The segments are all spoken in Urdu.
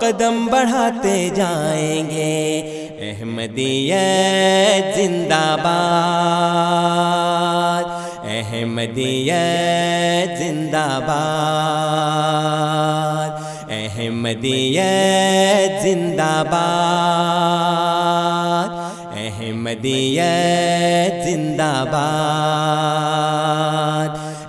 قدم بڑھاتے جائیں گے۔ احمدیت زندہ باد۔ احمدیت زندہ باد۔ احمدیت زندہ باد۔ احمدیت زندہ باد۔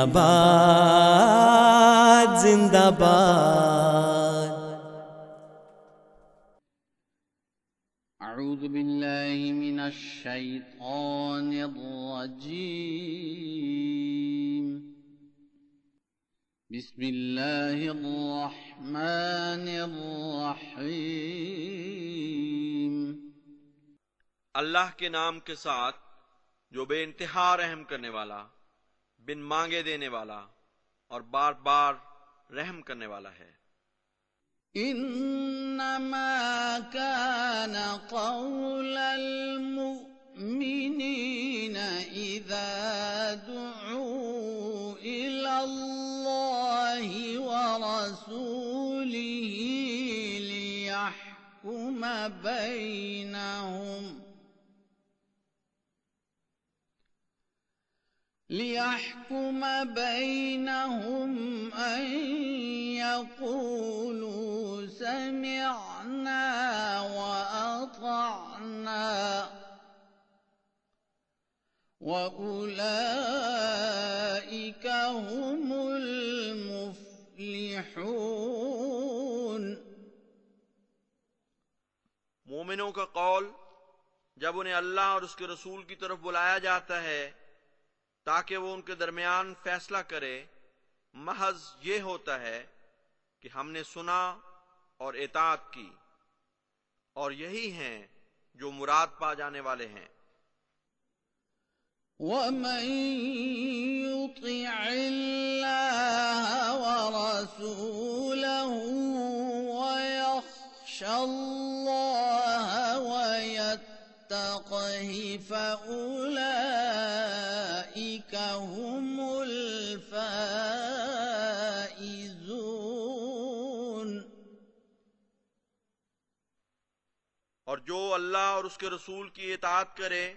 زندہ باد زندہ باد أعوذ بالله من الشيطان الرجيم. بسم الله الرحمن الرحيم. اللہ کے نام کے ساتھ جو بے انتہا رحم کرنے والا بن مانگے دینے والا اور بار بار رحم کرنے والا ہے۔ إنما كان قول المؤمنين إذا دعوا إلى الله ورسوله ليحكم بينهم ليحكم بينهم أن يقولوا سمعنا وأطعنا وأولئك هم المفلحون مومنوں کا قول جب انہیں اللہ اور اس کے رسول کی طرف بلایا جاتا ہے تاکہ وہ ان کے درمیان فیصلہ کرے، محض یہ ہوتا ہے کہ ہم نے سنا اور اطاعت کی۔ اور یہی ہیں جو مراد پا جانے والے ہیں۔ ومن يطع الله ورسوله ويخشى الله ويتقه فأولئك هم الفائزون اور جو اللہ اور اس کے رسول کی اطاعت کرے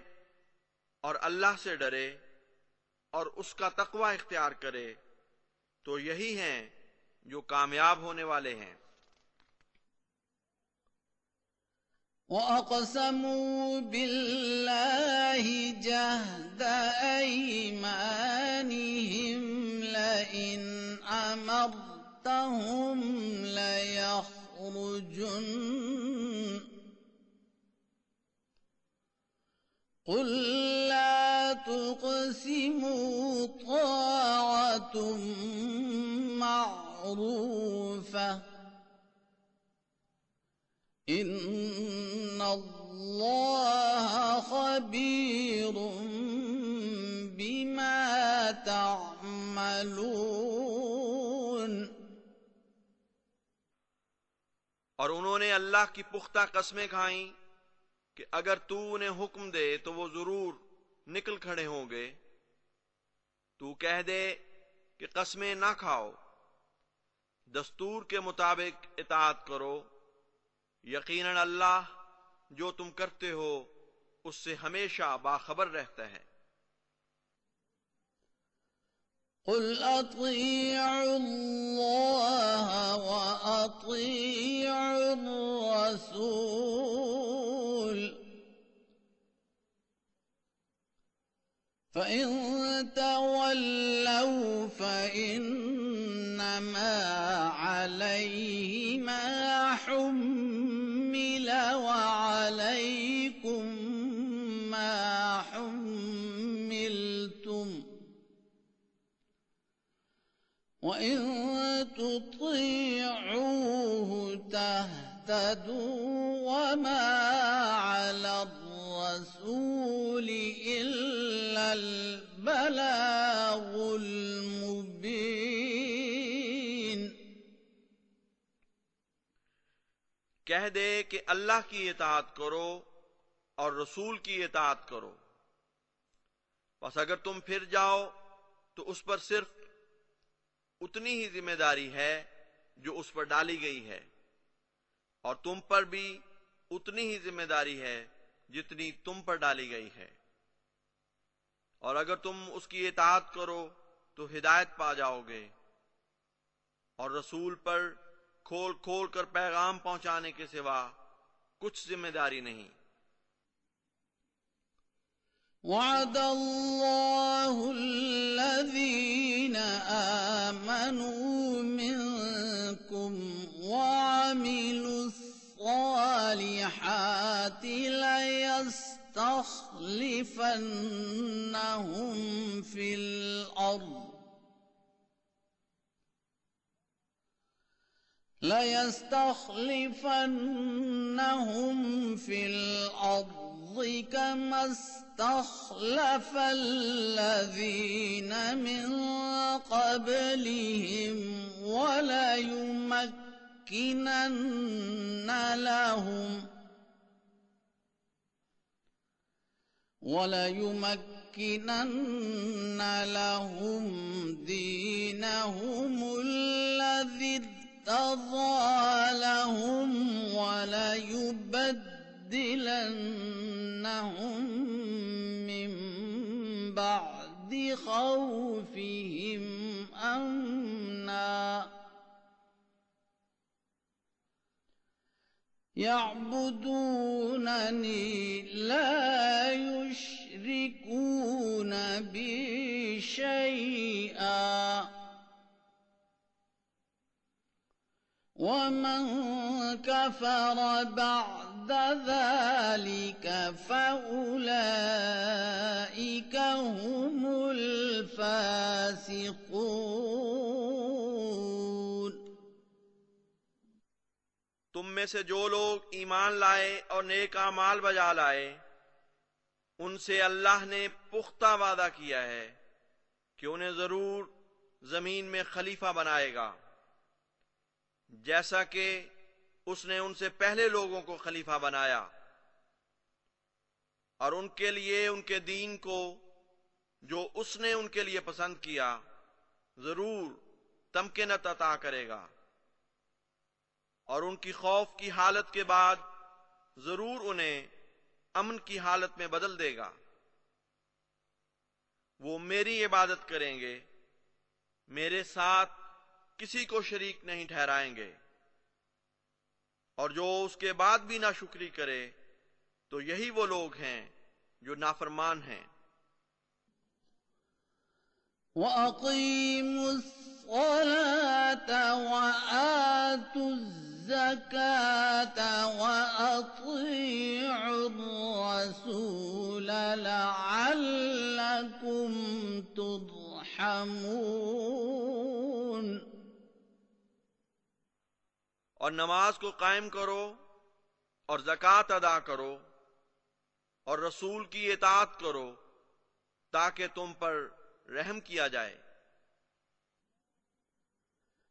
اور اللہ سے ڈرے اور اس کا تقوی اختیار کرے تو یہی ہیں جو کامیاب ہونے والے ہیں۔ وأقسموا بالله جهد أيمانهم لئن أمرتهم ليخرجن قل لا تقسموا طاعة معروفة إن الله خبير بما تعملون اور انہوں نے اللہ کی پختہ قسمیں کھائیں کہ اگر تو انہیں حکم دے تو وہ ضرور نکل کھڑے ہوں گے۔ تو کہہ دے کہ قسمیں نہ کھاؤ، دستور کے مطابق اطاعت کرو۔ یقیناً اللہ جو تم کرتے ہو، اس سے ہمیشہ باخبر رہتا ہے۔ قل أطيعوا الله وأطيعوا الرسول فإن تولوا فإنما عليه ما حمل حمل وعليكم ما حملتم وإن تطيعوه تهتدوا وما على الرسول إلا البلاغ کہہ دے کہ اللہ کی اطاعت کرو اور رسول کی اطاعت کرو۔ بس اگر تم پھر جاؤ تو اس پر صرف اتنی ہی ذمہ داری ہے جو اس پر ڈالی گئی ہے۔ اور تم پر بھی اتنی ہی ذمہ داری ہے جتنی تم پر ڈالی گئی ہے۔ اور اگر تم اس کی اطاعت کرو تو ہدایت پا جاؤ گے اور رسول پر کھول کھول کر پیغام پہنچانے کے سوا کچھ ذمہ داری نہیں۔ وعد الله الذين آمنوا منكم وعملوا الصالحات ليستخلفنهم في الأرض ليستخلفنهم في الأرض كما استخلف الذين من قبلهم وليمكنن لهم وليمكنن لهم دينهم الذي ارتضى لهم وليبدلنهم من بعد خوفهم أمنا يعبدونني لا يشركون بي شيئا ومن كفر بعد ذلك فأولئك هم الفاسقون تم میں سے جو لوگ ایمان لائے اور نیک اعمال بجا لائے، ان سے اللہ نے پختہ وعدہ کیا ہے کہ انہیں ضرور زمین میں خلیفہ بنائے گا۔ جیسا کہ اس نے ان سے پہلے لوگوں کو خلیفہ بنایا اور ان کے لیے، ان کے دین کو جو اس نے ان کے لیے پسند کیا، ضرور تمکنت عطا کرے گا۔ اور ان کی خوف کی حالت کے بعد ضرور انہیں امن کی حالت میں بدل دے گا۔ وہ میری عبادت کریں گے، میرے ساتھ کسی کو شریک نہیں ٹھہرائیں گے۔ اور جو اس کے بعد بھی نہ شکری کرے، تو یہی وہ لوگ ہیں جو نافرمان ہیں۔ وَأَقِيمُوا الصَّلَاةَ وَآتُوا الزَّكَاةَ وَأَطِيعُوا الرَّسُولَ لَعَلَّكُمْ تُرْحَمُونَ۔ اور نماز کو قائم کرو اور زکوٰۃ ادا کرو اور رسول کی اطاعت کرو تاکہ تم پر رحم کیا جائے۔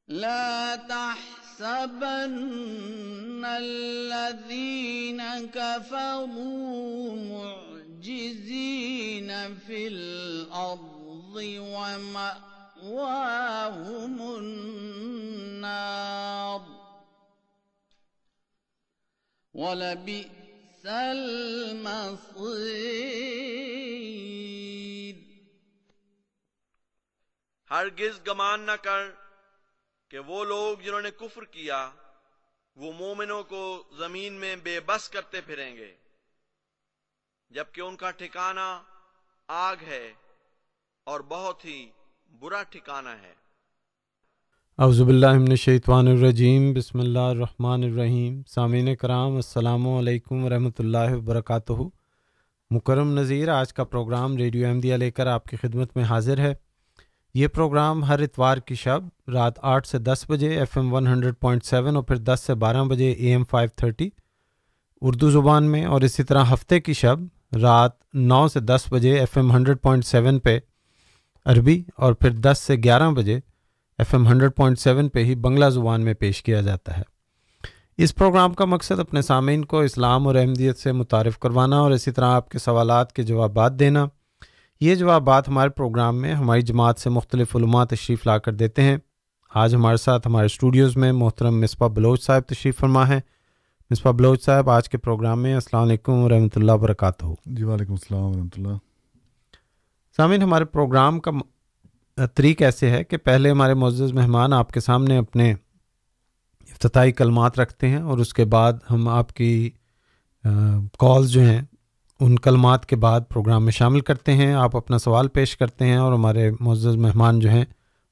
لا تحسبن الذين كفروا معجزين في الأرض ومأواهم النار۔ وَلَبِئْسَ الْمَصِيرُ. ہرگز گمان نہ کر کہ وہ لوگ جنہوں نے کفر کیا، وہ مومنوں کو زمین میں بے بس کرتے پھریں گے، جبکہ ان کا ٹھکانہ آگ ہے اور بہت ہی برا ٹھکانہ ہے۔ باللہ من الشیطان الرجیم، بسم اللہ الرحمن الرحیم۔ سامعین کرام، السلام علیکم ورحمۃ اللہ وبرکاتہ۔ مکرم نظیر آج کا پروگرام ریڈیو احمدیہ لے کر آپ کی خدمت میں حاضر ہے۔ یہ پروگرام ہر اتوار کی شب رات آٹھ سے دس بجے F M one hundred point seven اور پھر دس سے بارہ بجے A M five thirty Urdu زبان میں اور اسی طرح ہفتے کی شب رات نو سے دس بجے F M hundred point seven پہ عربی اور پھر دس سے گیارہ بجے F M hundred point seven پہ ہی بنگلہ زبان میں پیش کیا جاتا ہے۔ اس پروگرام کا مقصد اپنے سامعین کو اسلام اور احمدیت سے متعارف کروانا اور اسی طرح آپ کے سوالات کے جوابات دینا۔ یہ جوابات ہمارے پروگرام میں ہماری جماعت سے مختلف علماء تشریف لا کر دیتے ہیں۔ آج ہمارے ساتھ ہمارے اسٹوڈیوز میں محترم مصباح بلوچ صاحب تشریف فرما ہے مصباح بلوچ صاحب آج کے پروگرام میں السلام علیکم ورحمۃ اللہ وبرکاتہ۔ جی وعلیکم السلام ورحمۃ اللہ۔ سامعین ہمارے پروگرام کا طریق ایسے ہے کہ پہلے ہمارے معزز مہمان آپ کے سامنے اپنے افتتاحی کلمات رکھتے ہیں اور اس کے بعد ہم آپ کی کالز جو ہیں، ان کلمات کے بعد پروگرام میں شامل کرتے ہیں، آپ اپنا سوال پیش کرتے ہیں اور ہمارے معزز مہمان جو ہیں،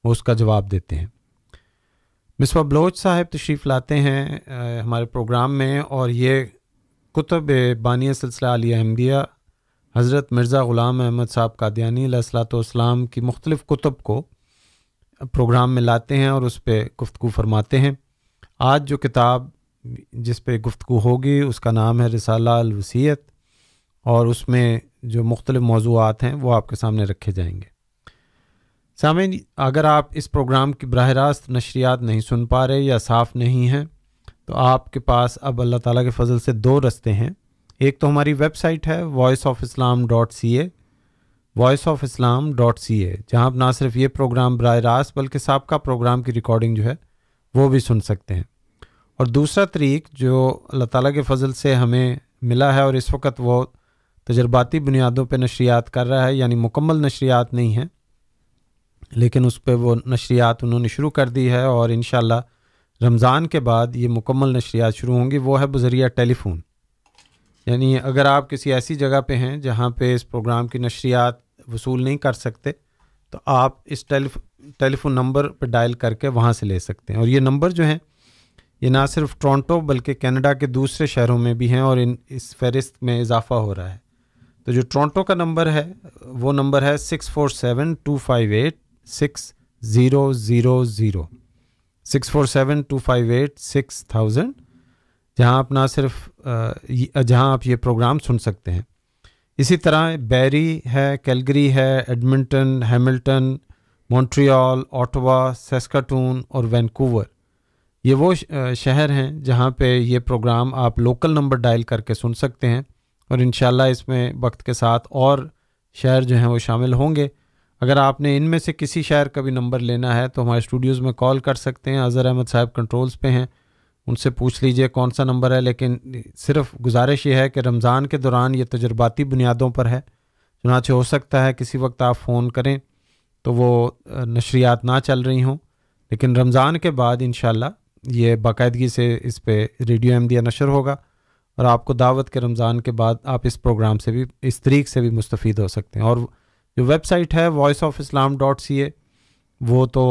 وہ اس کا جواب دیتے ہیں۔ مصباح بلوچ صاحب تشریف لاتے ہیں ہمارے پروگرام میں اور یہ کتب بانی سلسلہ علی احمدیہ حضرت مرزا غلام احمد صاحب قادیانی علیہ السلاۃ والسلام کی مختلف کتب کو پروگرام میں لاتے ہیں اور اس پہ گفتگو فرماتے ہیں۔ آج جو کتاب جس پہ گفتگو ہوگی، اس کا نام ہے رسالہ الوسیت اور اس میں جو مختلف موضوعات ہیں، وہ آپ کے سامنے رکھے جائیں گے۔ سامعین، اگر آپ اس پروگرام کی براہ راست نشریات نہیں سن پا رہے یا صاف نہیں ہیں، تو آپ کے پاس اب اللہ تعالیٰ کے فضل سے دو رستے ہیں۔ ایک تو ہماری ویب سائٹ ہے voice of Islam dot C A voice of Islam dot C A جہاں آپ نہ صرف یہ پروگرام براہ راست بلکہ سابقہ پروگرام کی ریکارڈنگ جو ہے وہ بھی سن سکتے ہیں۔ اور دوسرا طریق جو اللہ تعالیٰ کے فضل سے ہمیں ملا ہے اور اس وقت وہ تجرباتی بنیادوں پہ نشریات کر رہا ہے یعنی مکمل نشریات نہیں ہیں، لیکن اس پہ وہ نشریات انہوں نے شروع کر دی ہے اور انشاءاللہ رمضان کے بعد یہ مکمل نشریات شروع ہوں گی۔ وہ ہے بذریعہ ٹیلی فون۔ یعنی اگر آپ کسی ایسی جگہ پہ ہیں جہاں پہ اس پروگرام کی نشریات وصول نہیں کر سکتے، تو آپ اس ٹیلی فون نمبر پہ ڈائل کر کے وہاں سے لے سکتے ہیں۔ اور یہ نمبر جو ہیں، یہ نہ صرف ٹورانٹو بلکہ کینیڈا کے دوسرے شہروں میں بھی ہیں اور ان، اس فہرست میں اضافہ ہو رہا ہے۔ تو جو ٹورانٹو کا نمبر ہے، وہ نمبر ہے six four seven two five eight six zero zero zero six four seven two five eight six thousand جہاں آپ نہ صرف جہاں آپ یہ پروگرام سن سکتے ہیں۔ اسی طرح بیری ہے، کیلگری ہے، Edmonton, Hamilton, Montreal, Ottawa, Saskatoon اور وینکوور۔ یہ وہ شہر ہیں جہاں پہ یہ پروگرام آپ لوکل نمبر ڈائل کر کے سن سکتے ہیں اور انشاءاللہ اس میں وقت کے ساتھ اور شہر جو ہیں وہ شامل ہوں گے۔ اگر آپ نے ان میں سے کسی شہر کا بھی نمبر لینا ہے تو ہمارے اسٹوڈیوز میں کال کر سکتے ہیں۔ اظہر احمد صاحب کنٹرولز پہ ہیں۔ ان سے پوچھ لیجیے کون سا نمبر ہے، لیکن صرف گزارش یہ ہے کہ رمضان کے دوران یہ تجرباتی بنیادوں پر ہے۔ چنانچہ ہو سکتا ہے کسی وقت آپ فون کریں تو وہ نشریات نہ چل رہی ہوں، لیکن رمضان کے بعد انشاءاللہ یہ باقاعدگی سے اس پہ ریڈیو ایم دیا نشر ہوگا اور آپ کو دعوت کے رمضان کے بعد آپ اس پروگرام سے بھی، اس طریق سے بھی مستفید ہو سکتے ہیں۔ اور جو ویب سائٹ ہے voice of Islam dot C A وہ تو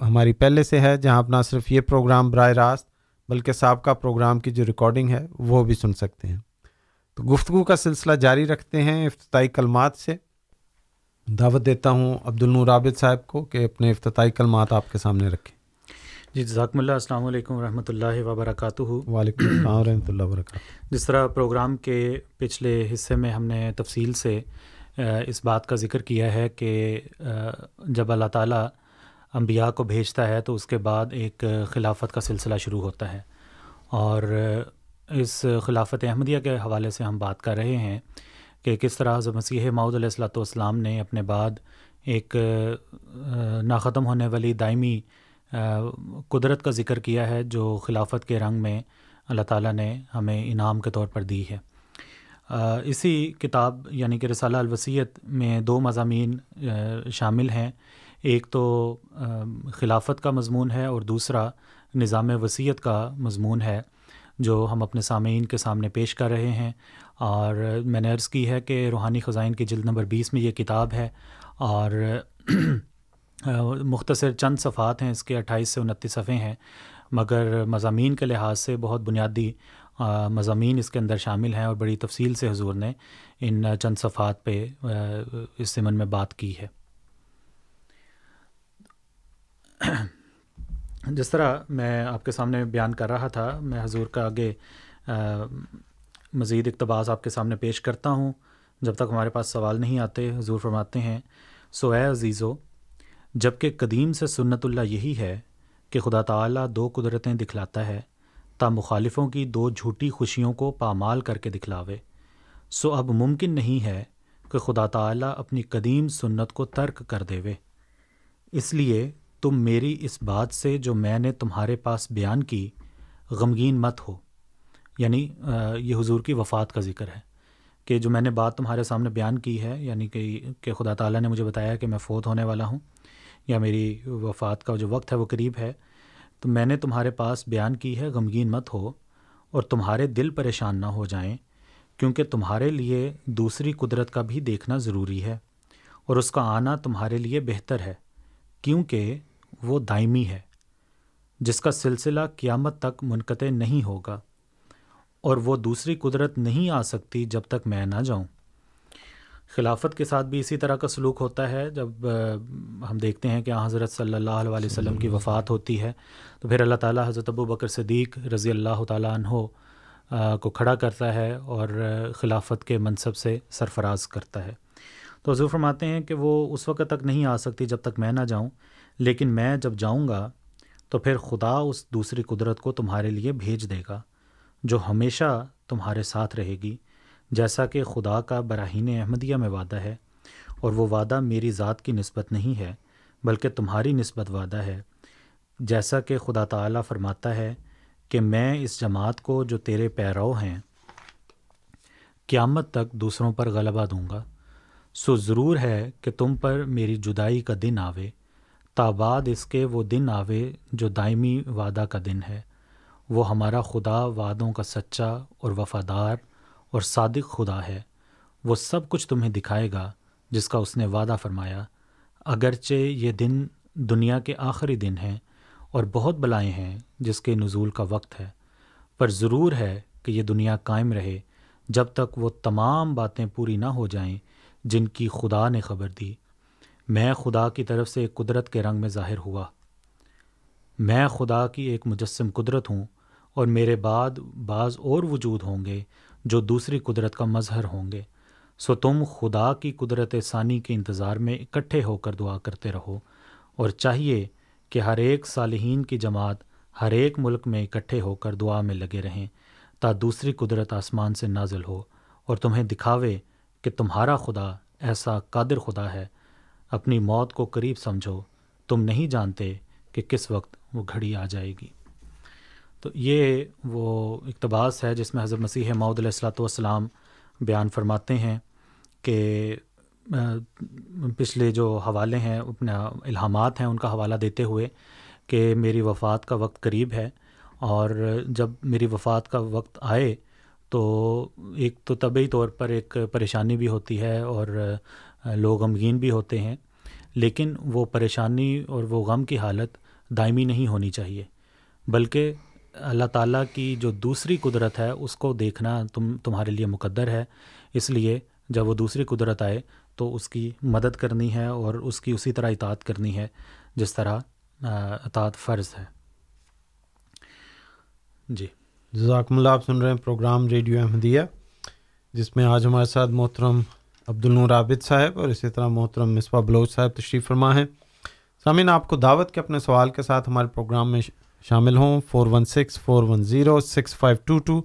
ہماری پہلے سے ہے، جہاں آپ نہ صرف یہ پروگرام براہ راست بلکہ سابقہ پروگرام کی جو ریکارڈنگ ہے وہ بھی سن سکتے ہیں۔ تو گفتگو کا سلسلہ جاری رکھتے ہیں افتتاحی کلمات سے۔ دعوت دیتا ہوں عبد النور عابد صاحب کو کہ اپنے افتتاحی کلمات آپ کے سامنے رکھیں۔ جی جزاکم اللہ۔ السلام علیکم ورحمۃ اللہ وبرکاتہ۔ وعلیکم السلام ورحمۃ اللہ وبرکاتہ۔ جس طرح پروگرام کے پچھلے حصے میں ہم نے تفصیل سے اس بات کا ذکر کیا ہے کہ جب اللہ تعالیٰ انبیاء کو بھیجتا ہے تو اس کے بعد ایک خلافت کا سلسلہ شروع ہوتا ہے۔ اور اس خلافت احمدیہ کے حوالے سے ہم بات کر رہے ہیں کہ کس طرح حضرت مسیح معود علیہ السلۃ والسلام نے اپنے بعد ایک ناختم ہونے والی دائمی قدرت کا ذکر کیا ہے جو خلافت کے رنگ میں اللہ تعالیٰ نے ہمیں انعام کے طور پر دی ہے۔ اسی کتاب یعنی کہ رسالہ الوسیت میں دو مضامین شامل ہیں۔ ایک تو خلافت کا مضمون ہے اور دوسرا نظام وصیت کا مضمون ہے جو ہم اپنے سامعین کے سامنے پیش کر رہے ہیں۔ اور میں نے عرض کی ہے کہ روحانی خزائن کی جلد نمبر بیس میں یہ کتاب ہے اور مختصر چند صفحات ہیں، اس کے اٹھائیس سے انتیس صفحے ہیں۔ مگر مضامین کے لحاظ سے بہت بنیادی مضامین اس کے اندر شامل ہیں اور بڑی تفصیل سے حضور نے ان چند صفحات پہ اس سمن میں بات کی ہے۔ جس طرح میں آپ کے سامنے بیان کر رہا تھا، میں حضور کا آگے مزید اقتباس آپ کے سامنے پیش کرتا ہوں۔ جب تک ہمارے پاس سوال نہیں آتے، حضور فرماتے ہیں، سو اے عزیزو جبکہ قدیم سے سنت اللہ یہی ہے کہ خدا تعالیٰ دو قدرتیں دکھلاتا ہے، تا مخالفوں کی دو جھوٹی خوشیوں کو پامال کر کے دکھلاوے۔ سو اب ممکن نہیں ہے کہ خدا تعالیٰ اپنی قدیم سنت کو ترک کر دے اس لیے تم میری اس بات سے جو میں نے تمہارے پاس بیان کی، غمگین مت ہو۔ یعنی یہ حضور کی وفات کا ذکر ہے کہ جو میں نے بات تمہارے سامنے بیان کی ہے یعنی کہ کہ خدا تعالیٰ نے مجھے بتایا کہ میں فوت ہونے والا ہوں یا میری وفات کا جو وقت ہے وہ قریب ہے، تو میں نے تمہارے پاس بیان کی ہے، غمگین مت ہو اور تمہارے دل پریشان نہ ہو جائیں، کیونکہ تمہارے لیے دوسری قدرت کا بھی دیکھنا ضروری ہے اور اس کا آنا تمہارے لیے بہتر ہے، کیونکہ وہ دائمی ہے، جس کا سلسلہ قیامت تک منقطع نہیں ہوگا اور وہ دوسری قدرت نہیں آ سکتی جب تک میں نہ جاؤں۔ خلافت کے ساتھ بھی اسی طرح کا سلوک ہوتا ہے، جب ہم دیکھتے ہیں کہ حضرت صلی اللہ علیہ وسلم کی وفات ہوتی ہے، تو پھر اللہ تعالیٰ حضرت ابو بکر صدیق رضی اللہ تعالیٰ عنہ کو کھڑا کرتا ہے اور خلافت کے منصب سے سرفراز کرتا ہے۔ تو حضور فرماتے ہیں کہ وہ اس وقت تک نہیں آ سکتی جب تک میں نہ جاؤں۔ لیکن میں جب جاؤں گا تو پھر خدا اس دوسری قدرت کو تمہارے لیے بھیج دے گا، جو ہمیشہ تمہارے ساتھ رہے گی، جیسا کہ خدا کا براہین احمدیہ میں وعدہ ہے۔ اور وہ وعدہ میری ذات کی نسبت نہیں ہے، بلکہ تمہاری نسبت وعدہ ہے۔ جیسا کہ خدا تعالیٰ فرماتا ہے کہ میں اس جماعت کو جو تیرے پیرو ہیں، قیامت تک دوسروں پر غلبہ دوں گا۔ سو ضرور ہے کہ تم پر میری جدائی کا دن آوے۔ تاباد اس کے وہ دن آوے جو دائمی وعدہ کا دن ہے۔ وہ ہمارا خدا وعدوں کا سچا اور وفادار اور صادق خدا ہے۔ وہ سب کچھ تمہیں دکھائے گا جس کا اس نے وعدہ فرمایا۔ اگرچہ یہ دن دنیا کے آخری دن ہیں اور بہت بلائیں ہیں جس کے نزول کا وقت ہے، پر ضرور ہے کہ یہ دنیا قائم رہے جب تک وہ تمام باتیں پوری نہ ہو جائیں جن کی خدا نے خبر دی۔ میں خدا کی طرف سے ایک قدرت کے رنگ میں ظاہر ہوا۔ میں خدا کی ایک مجسم قدرت ہوں اور میرے بعد بعض اور وجود ہوں گے جو دوسری قدرت کا مظہر ہوں گے۔ سو تم خدا کی قدرت ثانی کے انتظار میں اکٹھے ہو کر دعا کرتے رہو اور چاہیے کہ ہر ایک صالحین کی جماعت ہر ایک ملک میں اکٹھے ہو کر دعا میں لگے رہیں تا دوسری قدرت آسمان سے نازل ہو اور تمہیں دکھاوے کہ تمہارا خدا ایسا قادر خدا ہے اپنی موت کو قریب سمجھو، تم نہیں جانتے کہ کس وقت وہ گھڑی آ جائے گی۔ تو یہ وہ اقتباس ہے جس میں حضرت مسیح معود علیہ السلاۃ والسلام بیان فرماتے ہیں کہ پچھلے جو حوالے ہیں، اپنا الہامات ہیں، ان کا حوالہ دیتے ہوئے کہ میری وفات کا وقت قریب ہے اور جب میری وفات کا وقت آئے تو ایک تو طبعی طور پر ایک پریشانی بھی ہوتی ہے اور لوگ غمگین بھی ہوتے ہیں، لیکن وہ پریشانی اور وہ غم کی حالت دائمی نہیں ہونی چاہیے، بلکہ اللہ تعالیٰ کی جو دوسری قدرت ہے، اس کو دیکھنا تم، تمہارے لیے مقدر ہے۔ اس لیے جب وہ دوسری قدرت آئے تو اس کی مدد کرنی ہے اور اس کی اسی طرح اطاعت کرنی ہے، جس طرح اطاعت فرض ہے۔ جی۔ جزاکم اللہ، آپ سن رہے ہیں پروگرام ریڈیو احمدیہ، جس میں آج ہمارے ساتھ محترم عبد النور عابد صاحب اور اسی طرح محترم مصباح بلوچ صاحب تشریف فرما ہیں۔ سامعین، آپ کو دعوت کے اپنے سوال کے ساتھ ہمارے پروگرام میں شامل ہوں۔ Four one six four one zero six five two two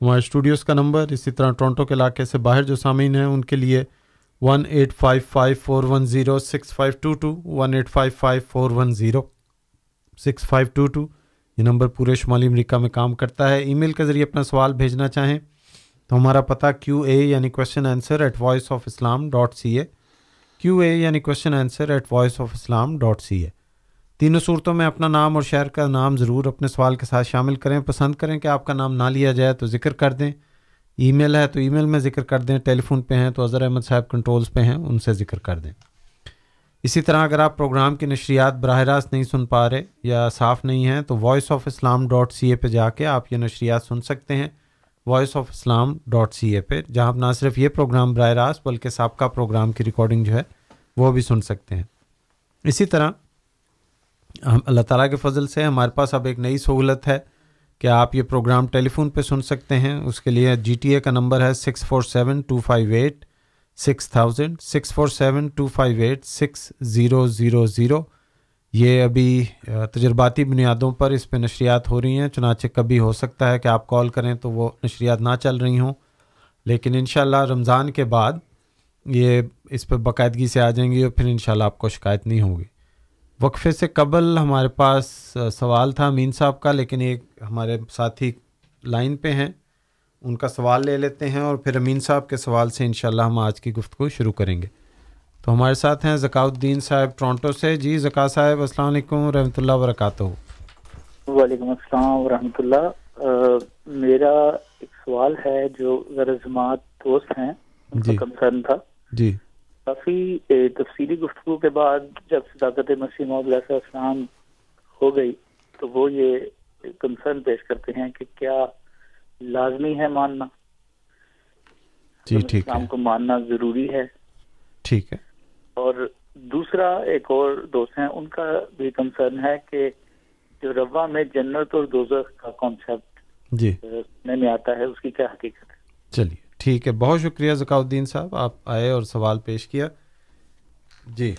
ہمارے اسٹوڈیوز کا نمبر، اسی طرح ٹورنٹو کے علاقے سے باہر جو سامعین ہیں، ان کے لیے one eight five five four one zero six five two two one eight five five four one zero six five two two یہ نمبر پورے شمالی امریکہ میں کام کرتا ہے۔ ای میل کے ذریعے اپنا سوال بھیجنا چاہیں تو ہمارا پتہ کیو اے یعنی question answer at voice of Islam dot C A Q A یعنی question answer at voice of Islam dot C A تینوں صورتوں میں اپنا نام اور شہر کا نام ضرور اپنے سوال کے ساتھ شامل کریں، پسند کریں کہ آپ کا نام نہ لیا جائے تو ذکر کر دیں۔ ای میل ہے تو ای میل میں ذکر کر دیں، ٹیلی فون پہ ہیں تو اظہر احمد صاحب کنٹرولز پہ ہیں، ان سے ذکر کر دیں۔ اسی طرح اگر آپ پروگرام کی نشریات براہ راست نہیں سن پا رہے یا صاف نہیں ہیں تو voice of Islam dot C A پہ جا کے آپ یہ نشریات سن سکتے ہیں۔ Voice of Islam dot C A پہ، جہاں آپ نہ صرف یہ پروگرام براہ راست بلکہ سابقہ پروگرام کی ریکارڈنگ جو ہے وہ بھی سن سکتے ہیں۔ اسی طرح، ہم اللہ تعالیٰ کے فضل سے ہمارے پاس اب ایک نئی سہولت ہے کہ آپ یہ پروگرام ٹیلی فون پہ سن سکتے ہیں۔ اس کے لیے جی ٹی اے کا نمبر ہے six four seven two five eight six thousand six four seven two five eight six zero zero zero یہ ابھی تجرباتی بنیادوں پر اس پہ نشریات ہو رہی ہیں، چنانچہ کبھی ہو سکتا ہے کہ آپ کال کریں تو وہ نشریات نہ چل رہی ہوں۔ لیکن انشاءاللہ رمضان کے بعد یہ اس پہ باقاعدگی سے آ جائیں گی اور پھر انشاءاللہ آپ کو شکایت نہیں ہوگی۔ وقفے سے قبل ہمارے پاس سوال تھا امین صاحب کا، لیکن ایک ہمارے ساتھی لائن پہ ہیں۔ ان کا سوال لے لیتے ہیں اور پھر امین صاحب کے سوال سے انشاءاللہ ہم آج کی گفتگو شروع کریں گے۔ تو ہمارے ساتھ ہیں ذکا الدین صاحب ٹورانٹو سے۔ جی ذکا صاحب السلام علیکم و رحمۃ اللہ وبرکاتہ۔ وعلیکم السلام ورحمۃ اللہ۔ میرا ایک سوال ہے جو جماعت دوست ہیں ان کا کنسرن تھا۔ جی۔ کافی تفصیلی گفتگو کے بعد جب صداقت مسیح محمد السلام ہو گئی تو وہ یہ کنسرن پیش کرتے ہیں کہ کیا لازمی ہے ماننا؟ جی ٹھیک اسلام کو ماننا ضروری ہے؟ ٹھیک ہے۔ اور دوسرا ایک اور دوست ہیں ان کا بھی کنسرن ہے کہ جو روا میں جنت اور دوزخ کا کانسیپٹ جی۔ میں آتا ہے اس کی کیا حقیقت ہے؟ چلیے ٹھیک ہے۔ بہت شکریہ ذکا الدین صاحب آپ آئے اور سوال پیش کیا۔ جی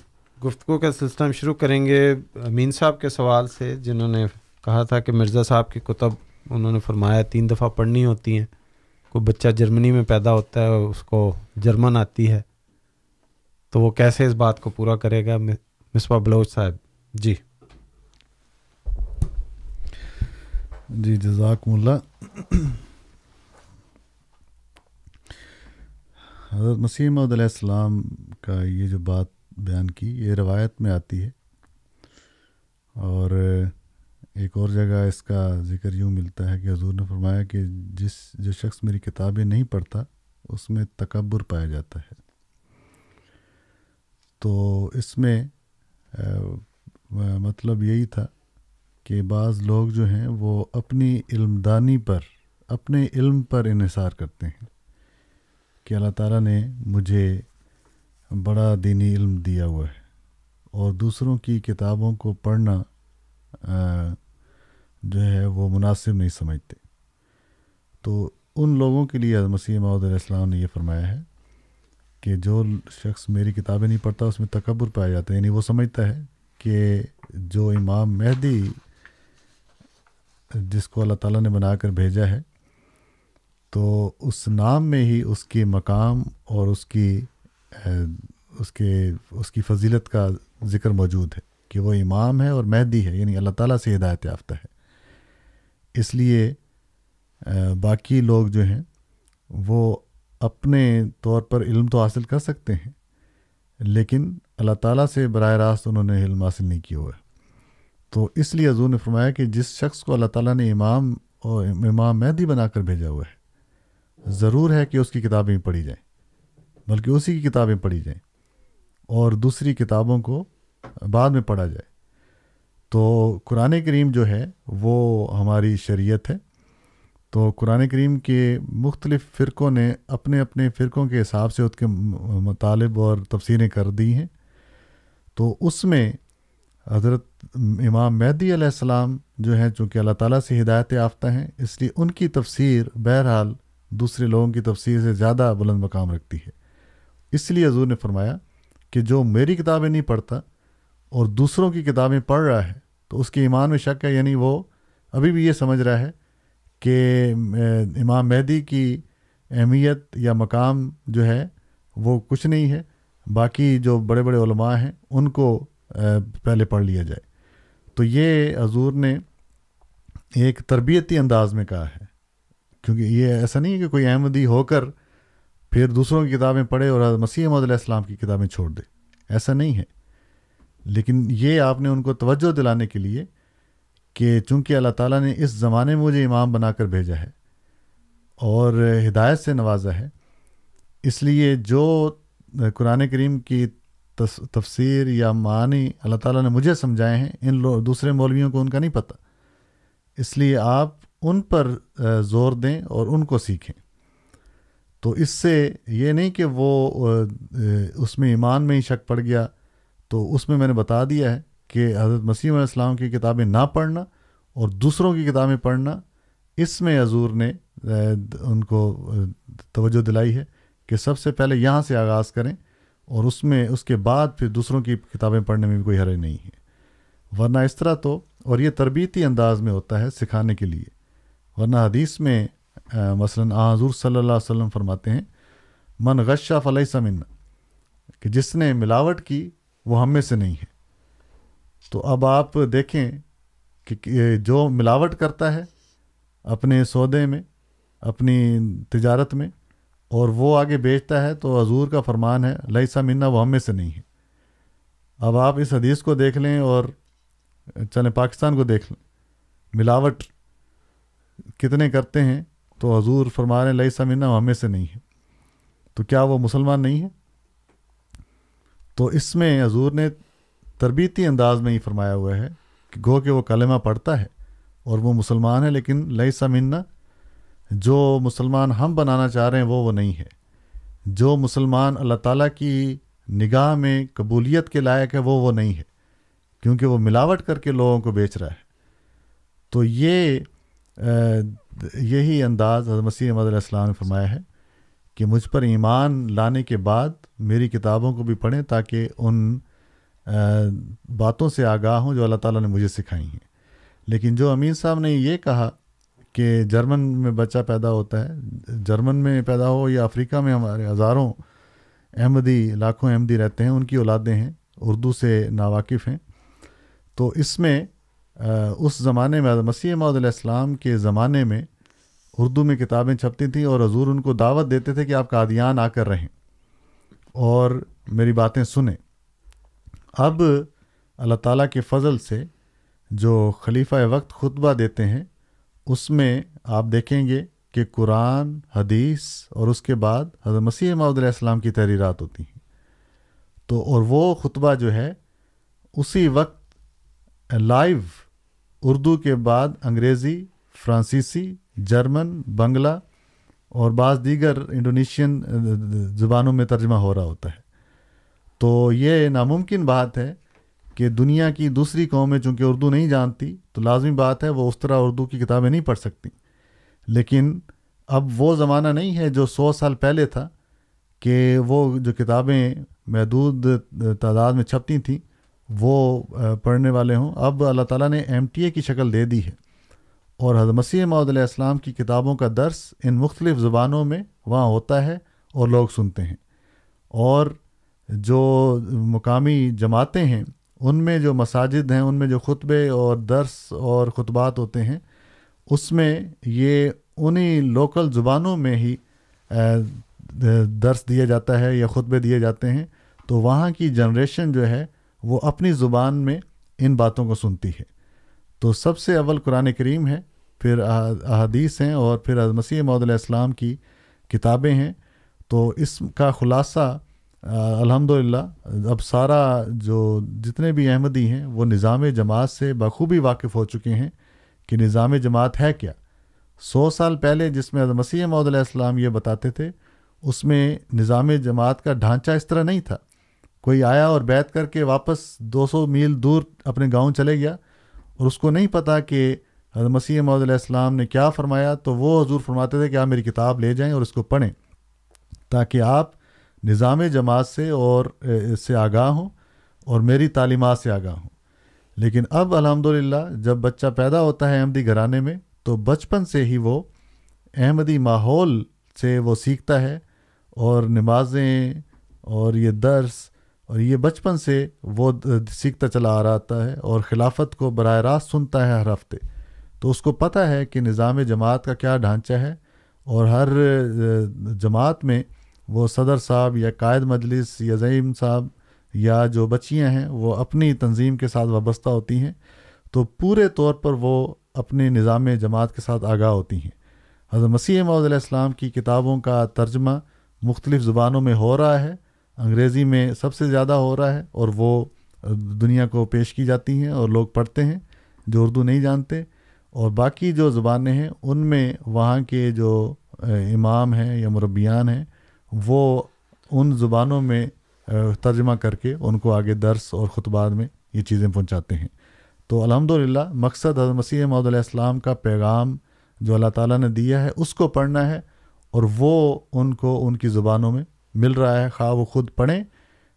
گفتگو کا سلسلہ شروع کریں گے امین صاحب کے سوال سے جنہوں نے کہا تھا کہ مرزا صاحب کی کتب انہوں نے فرمایا تین دفعہ پڑھنی ہوتی ہیں۔ کوئی بچہ جرمنی میں پیدا ہوتا ہے اس کو جرمن آتی ہے۔ تو وہ کیسے اس بات کو پورا کرے گا مصباح بلوچ صاحب؟ جی۔ جی جزاکم اللہ۔ حضرت مسیح محدود علیہ السلام کا یہ جو بات بیان کی، یہ روایت میں آتی ہے۔ اور ایک اور جگہ اس کا ذکر یوں ملتا ہے کہ حضور نے فرمایا کہ جس جو شخص میری کتابیں نہیں پڑھتا، اس میں تکبر پایا جاتا ہے۔ تو اس میں مطلب یہی تھا کہ بعض لوگ جو ہیں وہ اپنی علم دانی پر، اپنے علم پر انحصار کرتے ہیں کہ اللہ تعالیٰ نے مجھے بڑا دینی علم دیا ہوا ہے اور دوسروں کی کتابوں کو پڑھنا جو ہے وہ مناسب نہیں سمجھتے۔ تو ان لوگوں کے لیے مسیح محدود علیہ السلام نے یہ فرمایا ہے کہ جو شخص میری کتابیں نہیں پڑھتا اس میں تکبر پایا جاتا ہے یعنی وہ سمجھتا ہے کہ جو امام مہدی جس کو اللہ تعالیٰ نے بنا کر بھیجا ہے، تو اس نام میں ہی اس کے مقام اور اس کی، اس کے، اس کی فضیلت کا ذکر موجود ہے کہ وہ امام ہے اور مہدی ہے یعنی اللہ تعالیٰ سے ہدایت یافتہ ہے۔ اس لیے، باقی لوگ جو ہیں، وہ اپنے طور پر علم تو حاصل کر سکتے ہیں، لیکن اللہ تعالیٰ سے براہ راست انہوں نے علم حاصل نہیں کیا ہوا ہے۔ تو اس لیے حضور نے فرمایا کہ جس شخص کو اللہ تعالیٰ نے امام اور امام مہدی بنا کر بھیجا ہوا ہے، ضرور ہے کہ اس کی کتابیں پڑھی جائیں، بلکہ اسی کی کتابیں پڑھی جائیں اور دوسری کتابوں کو بعد میں پڑھا جائے۔ تو قرآن کریم جو ہے، وہ ہماری شریعت ہے۔ تو قرآن کریم کے مختلف فرقوں نے اپنے اپنے فرقوں کے حساب سے اس کے مطالب اور تفسیریں کر دی ہیں۔ تو اس میں حضرت امام مہدی علیہ السلام جو ہیں، چونکہ اللہ تعالیٰ سے ہدایت یافتہ ہیں، اس لیے ان کی تفسیر بہرحال دوسرے لوگوں کی تفسیر سے زیادہ بلند مقام رکھتی ہے۔ اس لیے حضور نے فرمایا کہ جو میری کتابیں نہیں پڑھتا اور دوسروں کی کتابیں پڑھ رہا ہے، تو اس کے ایمان میں شک ہے یعنی وہ ابھی بھی یہ سمجھ رہا ہے کہ امام مہدی کی اہمیت یا مقام جو ہے وہ کچھ نہیں ہے، باقی جو بڑے بڑے علماء ہیں ان کو پہلے پڑھ لیا جائے۔ تو یہ حضور نے ایک تربیتی انداز میں کہا ہے، کیونکہ یہ ایسا نہیں ہے کہ کوئی احمدی ہو کر پھر دوسروں کی کتابیں پڑھے اور مسیح محمد علیہ السلام کی کتابیں چھوڑ دے۔ ایسا نہیں ہے۔ لیکن یہ آپ نے ان کو توجہ دلانے کے لیے کہ چونکہ اللہ تعالیٰ نے اس زمانے میں مجھے امام بنا کر بھیجا ہے اور ہدایت سے نوازا ہے، اس لیے جو قرآن کریم کی تفسیر یا معنی اللہ تعالیٰ نے مجھے سمجھائے ہیں، ان لو، دوسرے مولویوں کو ان کا نہیں پتہ۔ اس لیے آپ ان پر زور دیں اور ان کو سیکھیں۔ تو اس سے یہ نہیں کہ وہ اس میں ایمان میں ہی شک پڑ گیا، تو اس میں میں نے بتا دیا ہے۔ کہ حضرت مسیم علیہ السلام کی کتابیں نہ پڑھنا اور دوسروں کی کتابیں پڑھنا، اس میں حضور نے ان کو توجہ دلائی ہے کہ سب سے پہلے یہاں سے آغاز کریں اور اس میں، اس کے بعد پھر دوسروں کی کتابیں پڑھنے میں بھی کوئی حرج نہیں ہے۔ ورنہ اس طرح تو، اور یہ تربیتی انداز میں ہوتا ہے سکھانے کے لیے۔ ورنہ حدیث میں مثلا حضور صلی اللہ علیہ وسلم فرماتے ہیں، من غشہ فلح سمن کہ جس نے ملاوٹ کی وہ ہم میں سے نہیں ہے۔ تو اب آپ دیکھیں کہ جو ملاوٹ کرتا ہے اپنے سودے میں، اپنی تجارت میں، اور وہ آگے بیچتا ہے تو حضور کا فرمان ہے لئیسا منا، وہ ہم میں سے نہیں ہے۔ اب آپ اس حدیث کو دیکھ لیں اور چلیں پاکستان کو دیکھ لیں۔ ملاوٹ کتنے کرتے ہیں تو حضور فرما رہے ہیں لئیسا منا، وہ ہم میں سے نہیں ہے۔ تو کیا وہ مسلمان نہیں ہے؟ تو اس میں حضور نے تربیتی انداز میں ہی فرمایا ہوا ہے کہ گو کہ وہ کلمہ پڑھتا ہے اور وہ مسلمان ہے، لیکن لئیسا منا، جو مسلمان ہم بنانا چاہ رہے ہیں وہ وہ نہیں ہے۔ جو مسلمان اللہ تعالیٰ کی نگاہ میں قبولیت کے لائق ہے، وہ وہ نہیں ہے، کیونکہ وہ ملاوٹ کر کے لوگوں کو بیچ رہا ہے۔ تو یہ یہی انداز حضرت مسیح احمد علیہ السلام نے فرمایا ہے کہ مجھ پر ایمان لانے کے بعد میری کتابوں کو بھی پڑھیں تاکہ ان باتوں سے آگاہ ہوں جو اللہ تعالیٰ نے مجھے سکھائی ہیں۔ لیکن جو امین صاحب نے یہ کہا کہ جرمن میں بچہ پیدا ہوتا ہے، جرمن میں پیدا ہو یا افریقہ میں ہمارے ہزاروں احمدی، لاکھوں احمدی رہتے ہیں، ان کی اولادیں ہیں، اردو سے ناواقف ہیں۔ تو اس میں اس زمانے میں مسیح محدود علیہ السلام کے زمانے میں اردو میں کتابیں چھپتی تھیں اور حضور ان کو دعوت دیتے تھے کہ آپ قادیان آ کر رہیں اور میری باتیں سنیں۔ اب اللہ تعالیٰ کے فضل سے جو خلیفہ وقت خطبہ دیتے ہیں، اس میں آپ دیکھیں گے کہ قرآن، حدیث اور اس کے بعد حضرت مسیح محدود علیہ السلام کی تحریرات ہوتی ہیں۔ تو اور وہ خطبہ جو ہے، اسی وقت لائیو اردو کے بعد انگریزی، فرانسیسی، جرمن، بنگلہ اور بعض دیگر انڈونیشین زبانوں میں ترجمہ ہو رہا ہوتا ہے۔ تو یہ ناممکن بات ہے کہ دنیا کی دوسری قومیں چونکہ اردو نہیں جانتی، تو لازمی بات ہے وہ اس طرح اردو کی کتابیں نہیں پڑھ سکتی۔ لیکن اب وہ زمانہ نہیں ہے جو سو سال پہلے تھا کہ وہ جو کتابیں محدود تعداد میں چھپتی تھیں، وہ پڑھنے والے ہوں۔ اب اللہ تعالیٰ نے ایم ٹی اے کی شکل دے دی ہے اور حضرت مسیح معود علیہ السلام کی کتابوں کا درس ان مختلف زبانوں میں وہاں ہوتا ہے اور لوگ سنتے ہیں۔ اور جو مقامی جماعتیں ہیں، ان میں جو مساجد ہیں، ان میں جو خطبے اور درس اور خطبات ہوتے ہیں، اس میں یہ انہی لوکل زبانوں میں ہی درس دیا جاتا ہے یا خطبے دیے جاتے ہیں۔ تو وہاں کی جنریشن جو ہے، وہ اپنی زبان میں ان باتوں کو سنتی ہے۔ تو سب سے اول قرآن کریم ہے، پھر احادیث ہیں اور پھر مسیح محدود علیہ السلام کی کتابیں ہیں۔ تو اس کا خلاصہ الحمد للہ اب سارا جو جتنے بھی احمدی ہیں، وہ نظام جماعت سے بخوبی واقف ہو چکے ہیں کہ نظام جماعت ہے کیا۔ سو سال پہلے جس میں مسیح محدود علیہ السلام یہ بتاتے تھے، اس میں نظام جماعت کا ڈھانچہ اس طرح نہیں تھا۔ کوئی آیا اور بیت کر کے واپس دو سو میل دور اپنے گاؤں چلے گیا اور اس کو نہیں پتہ کہ حضرت مسیح محدود علیہ السلام نے کیا فرمایا، تو وہ حضور فرماتے تھے کہ آپ میری کتاب لے جائیں اور اس کو پڑھیں تاکہ آپ نظام جماعت سے اور اس سے آگاہ ہوں اور میری تعلیمات سے آگاہ ہوں۔ لیکن اب الحمد جب بچہ پیدا ہوتا ہے احمدی گھرانے میں تو بچپن سے ہی وہ احمدی ماحول سے وہ سیکھتا ہے اور نمازیں اور یہ درس اور یہ بچپن سے وہ سیکھتا چلا آ رہا ہے اور خلافت کو براہ راست سنتا ہے ہر ہفتے۔ تو اس کو پتہ ہے کہ نظام جماعت کا کیا ڈھانچہ ہے اور ہر جماعت میں وہ صدر صاحب یا قائد مجلس یا ضعیم صاحب یا جو بچیاں ہیں، وہ اپنی تنظیم کے ساتھ وابستہ ہوتی ہیں۔ تو پورے طور پر وہ اپنے نظام جماعت کے ساتھ آگاہ ہوتی ہیں۔ حضرت مسیح محدود علیہ السلام کی کتابوں کا ترجمہ مختلف زبانوں میں ہو رہا ہے، انگریزی میں سب سے زیادہ ہو رہا ہے اور وہ دنیا کو پیش کی جاتی ہیں اور لوگ پڑھتے ہیں جو اردو نہیں جانتے۔ اور باقی جو زبانیں ہیں، ان میں وہاں کے جو امام ہیں یا مربیان ہیں وہ ان زبانوں میں ترجمہ کر کے ان کو آگے درس اور خطبات میں یہ چیزیں پہنچاتے ہیں۔ تو الحمد مقصد حضرت مسیح محدود علیہ السلام کا پیغام جو اللہ تعالیٰ نے دیا ہے، اس کو پڑھنا ہے اور وہ ان کو ان کی زبانوں میں مل رہا ہے، خواہ وہ خود پڑھیں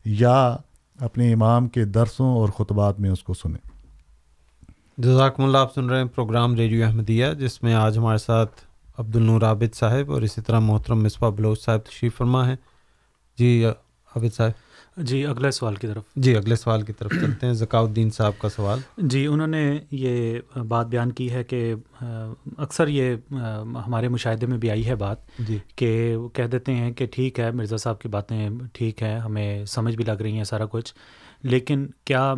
یا اپنے امام کے درسوں اور خطبات میں اس کو سنیں۔ جزاکم اللہ، آپ سن رہے ہیں پروگرام ریڈیو احمدیہ، جس میں آج ہمارے ساتھ عبد النور عابد صاحب اور اسی طرح محترم مصباح بلوچ صاحب تشریف فرما ہے جی عابد صاحب۔ جی اگلے سوال کی طرف۔ جی اگلے سوال کی طرف چلتے ہیں۔ ذکاء الدین صاحب کا سوال۔ جی انہوں نے یہ بات بیان کی ہے کہ اکثر یہ ہمارے مشاہدے میں بھی آئی ہے بات جی۔ کہ وہ کہہ دیتے ہیں کہ ٹھیک ہے مرزا صاحب کی باتیں ٹھیک ہیں ہمیں سمجھ بھی لگ رہی ہیں سارا کچھ۔ لیکن کیا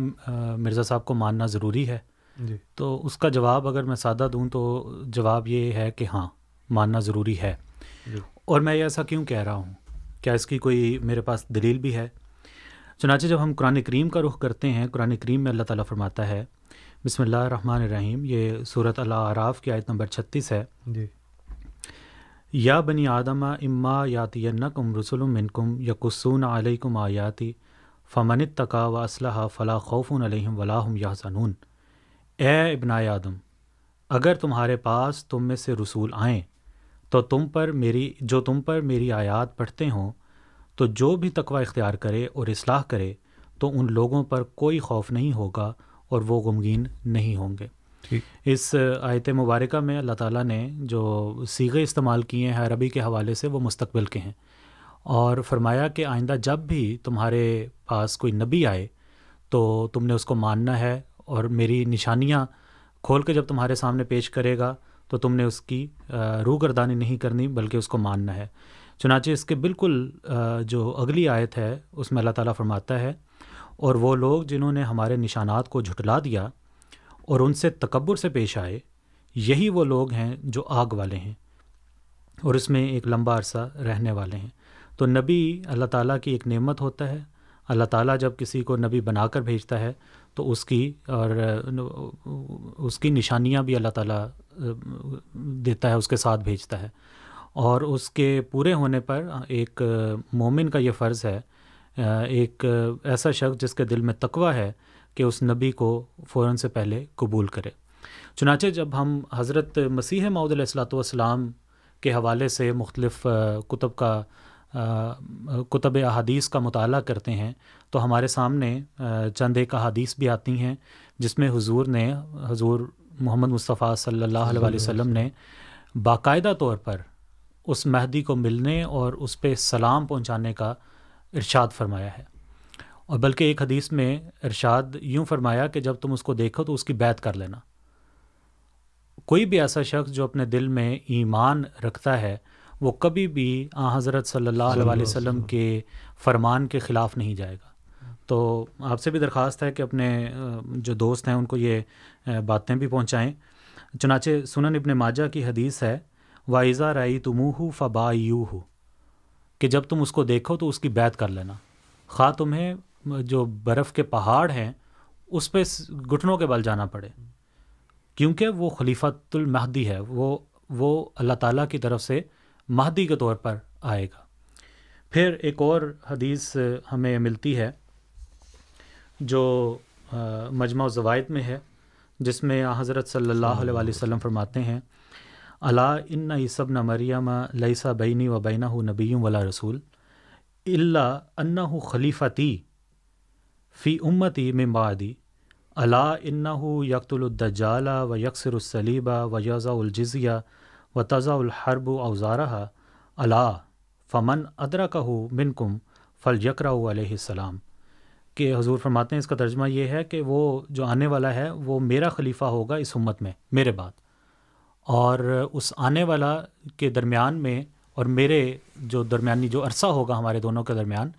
مرزا صاحب کو ماننا ضروری ہے؟ جی۔ تو اس کا جواب اگر میں سادہ دوں تو جواب یہ ہے کہ ہاں۔ ماننا ضروری ہے۔ جی۔ اور میں ایسا کیوں کہہ رہا ہوں؟ کیا اس کی کوئی میرے پاس دلیل بھی ہے؟ چنانچہ جب ہم قرآن کریم کا رخ کرتے ہیں قرآن کریم میں اللہ تعالیٰ فرماتا ہے بسم اللہ الرحمن الرحیم یہ صورت اللہ عراف کی آیت نمبر چھتیس ہے۔ جی۔ یا بنی آدم اما یاتی کم رسول منکم علیہ کم آیاتی فمن تقا و اسلحہ فلاں خوف علیہم ولاحم یا سنون اے ابن آدم اگر تمہارے پاس تم میں سے رسول آئیں تو تم پر میری جو تم پر میری آیات پڑھتے ہوں تو جو بھی تقوی اختیار کرے اور اصلاح کرے تو ان لوگوں پر کوئی خوف نہیں ہوگا اور وہ غمگین نہیں ہوں گے۔ اس آیت مبارکہ میں اللہ تعالیٰ نے جو سیغے استعمال کیے ہیں عربی کے حوالے سے وہ مستقبل کے ہیں۔ اور فرمایا کہ آئندہ جب بھی تمہارے پاس کوئی نبی آئے تو تم نے اس کو ماننا ہے اور میری نشانیاں کھول کے جب تمہارے سامنے پیش کرے گا تو تم نے اس کی روح گردانی نہیں کرنی بلکہ اس کو ماننا ہے۔ چنانچہ اس کے بالکل جو اگلی آیت ہے، اس میں اللہ تعالیٰ فرماتا ہے، اور وہ لوگ جنہوں نے ہمارے نشانات کو جھٹلا دیا اور ان سے تکبر سے پیش آئے، یہی وہ لوگ ہیں جو آگ والے ہیں اور اس میں ایک لمبا عرصہ رہنے والے ہیں۔ تو نبی اللہ تعالیٰ کی ایک نعمت ہوتا ہے۔ اللہ تعالیٰ جب کسی کو نبی بنا کر بھیجتا ہے تو اس کی اور اس کی نشانیاں بھی اللہ تعالیٰ دیتا ہے، اس کے ساتھ بھیجتا ہے۔ اور اس کے پورے ہونے پر ایک مومن کا یہ فرض ہے، ایک ایسا شخص جس کے دل میں تقوی ہے کہ اس نبی کو فوراً سے پہلے قبول کرے۔ چنانچہ جب ہم حضرت مسیح معود علیہ السلاۃ والسلام کے حوالے سے مختلف کتب کا، کتب احادیث کا مطالعہ کرتے ہیں، تو ہمارے سامنے چند ایک احادیث بھی آتی ہیں، جس میں حضور نے، حضور محمد مصطفیٰ صلی اللہ علیہ وسلم نے باقاعدہ طور پر اس مہدی کو ملنے اور اس پہ سلام پہنچانے کا ارشاد فرمایا ہے۔ اور بلکہ ایک حدیث میں ارشاد یوں فرمایا کہ جب تم اس کو دیکھو تو اس کی بیت کر لینا۔ کوئی بھی ایسا شخص جو اپنے دل میں ایمان رکھتا ہے وہ کبھی بھی آ حضرت صلی اللہ علیہ وسلم۔ کے فرمان کے خلاف نہیں جائے گا۔ تو آپ سے بھی درخواست ہے کہ اپنے جو دوست ہیں ان کو یہ باتیں بھی پہنچائیں۔ چنانچہ سنن ابن ماجہ کی حدیث ہے وائزہ رائی تمہ ہو فبا یو ہو کہ جب تم اس کو دیکھو تو اس کی بیت کر لینا۔ خواہ تمہیں جو برف کے پہاڑ ہیں، اس پہ گھٹنوں کے بل جانا پڑے۔ کیونکہ وہ خلیفۃ المہدی ہے، وہ وہ اللہ تعالیٰ کی طرف سے مہدی کے طور پر آئے گا۔ پھر ایک اور حدیث ہمیں ملتی ہے جو مجمع زوائد میں ہے، جس میں حضرت صلی اللہ علیہ وسلم فرماتے ہیں اللہ ان عصب نہ مریم لئیسا بینی و بینہ نبی ولا رسول اللہ انّ خلیفتی فی امتی میں بعدی اللہ انّ یکت الدجالہ و یکسر السلیبہ و یضا الجزیہ و تضا الحرب اوزارہ اللہ فمن ادرا کہ من کم فل یکرا علیہ السلام. کہ حضور فرماتے ہیں، اس کا ترجمہ یہ ہے کہ وہ جو آنے والا ہے، وہ میرا خلیفہ ہوگا اس امت میں، میرے بعد۔ اور اس آنے والا کے درمیان میں اور میرے جو درمیانی جو عرصہ ہوگا ہمارے دونوں کے درمیان،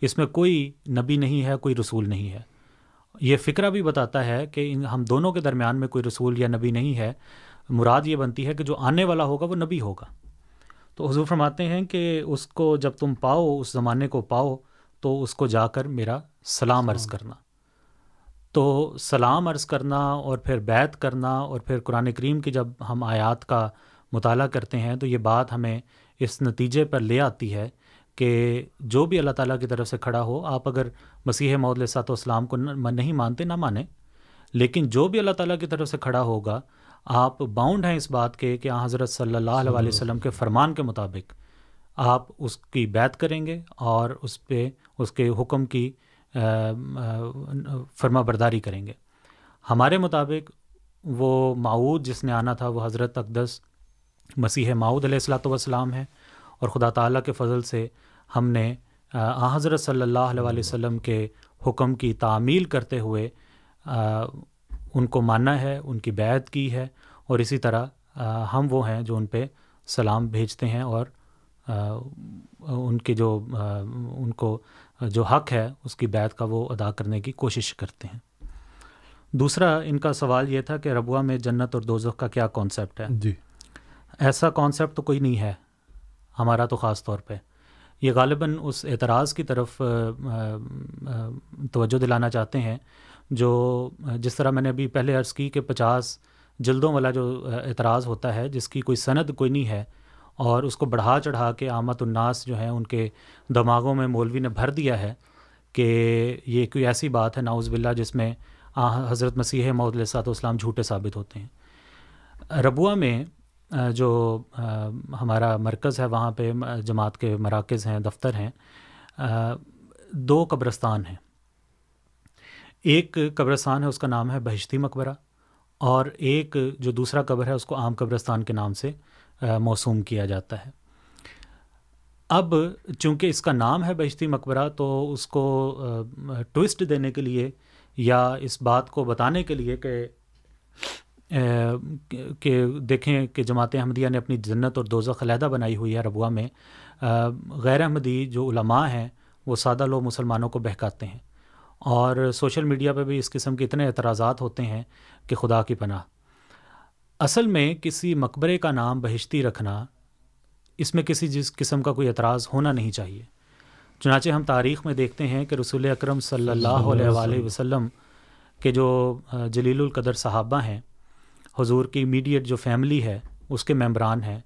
اس میں کوئی نبی نہیں ہے، کوئی رسول نہیں ہے۔ یہ فکرہ بھی بتاتا ہے کہ ہم دونوں کے درمیان میں کوئی رسول یا نبی نہیں ہے۔ مراد یہ بنتی ہے کہ جو آنے والا ہوگا، وہ نبی ہوگا۔ تو حضور فرماتے ہیں کہ اس کو جب تم پاؤ، اس زمانے کو پاؤ تو اس کو جا کر میرا سلام عرض کرنا۔ تو سلام عرض کرنا اور پھر بیت کرنا اور پھر قرآن کریم کی جب ہم آیات کا مطالعہ کرتے ہیں تو یہ بات ہمیں اس نتیجے پر لے آتی ہے کہ جو بھی اللہ تعالیٰ کی طرف سے کھڑا ہو آپ اگر مسیح محدود سات و اسلام کو نہیں مانتے نہ مانیں۔ لیکن جو بھی اللہ تعالیٰ کی طرف سے کھڑا ہوگا آپ باؤنڈ ہیں اس بات کے کہ حضرت صلی اللہ علیہ وسلم کے فرمان کے مطابق۔ آپ اس کی بیت کریں گے اور اس پہ اس کے حکم کی فرما برداری کریں گے۔ ہمارے مطابق وہ معود جس نے آنا تھا، وہ حضرت اقدس مسیح معود علیہ السلاۃ والسلام ہے اور خدا تعالیٰ کے فضل سے ہم نے، آ حضرت صلی اللہ علیہ وسلم کے حکم کی تعمیل کرتے ہوئے ان کو ماننا ہے، ان کی بیعت کی ہے اور اسی طرح ہم وہ ہیں جو ان پہ سلام بھیجتے ہیں اور ان کے جو ان کو جو حق ہے اس کی بیعت کا وہ ادا کرنے کی کوشش کرتے ہیں۔ دوسرا ان کا سوال یہ تھا کہ ربوہ میں جنت اور دوزخ کا کیا کانسیپٹ ہے؟ جی۔ ایسا کانسیپٹ تو کوئی نہیں ہے ہمارا تو خاص طور پہ۔ یہ غالباً اس اعتراض کی طرف توجہ دلانا چاہتے ہیں جو جس طرح میں نے ابھی پہلے عرض کی کہ پچاس جلدوں والا جو اعتراض ہوتا ہے جس کی کوئی سند کوئی نہیں ہے اور اس کو بڑھا چڑھا کے آمد الناس جو ہیں ان کے دماغوں میں مولوی نے بھر دیا ہے کہ یہ کوئی ایسی بات ہے ناؤز باللہ، جس میں حضرت مسیح محدود صاحب اسلام جھوٹے ثابت ہوتے ہیں۔ ربوہ میں جو ہمارا مرکز ہے، وہاں پہ جماعت کے مراکز ہیں، دفتر ہیں دو قبرستان ہیں۔ ایک قبرستان ہے، اس کا نام ہے بہشتی مقبرہ، اور ایک جو دوسرا قبر ہے، اس کو عام قبرستان کے نام سے۔ موسوم کیا جاتا ہے۔ اب چونکہ اس کا نام ہے بہشتی مقبرہ، تو اس کو ٹوسٹ دینے کے لیے یا اس بات کو بتانے کے لیے کہ کہ دیکھیں کہ جماعت احمدیہ نے اپنی جنت اور دوزہ علیحدہ بنائی ہوئی ہے ربوہ میں۔ غیر احمدی جو علماء ہیں، وہ سادہ لوگ مسلمانوں کو بہکاتے ہیں۔ اور سوشل میڈیا پہ بھی اس قسم کے اتنے اعتراضات ہوتے ہیں کہ خدا کی پناہ۔ اصل میں کسی مقبرے کا نام بہشتی رکھنا اس میں کسی جس قسم کا کوئی اعتراض ہونا نہیں چاہیے۔ چنانچہ ہم تاریخ میں دیکھتے ہیں کہ رسول اکرم صلی اللہ علیہ وآلہ وسلم۔ کے جو جلیل القدر صحابہ ہیں حضور کی امیڈیٹ جو فیملی ہے اس کے ممبران ہیں۔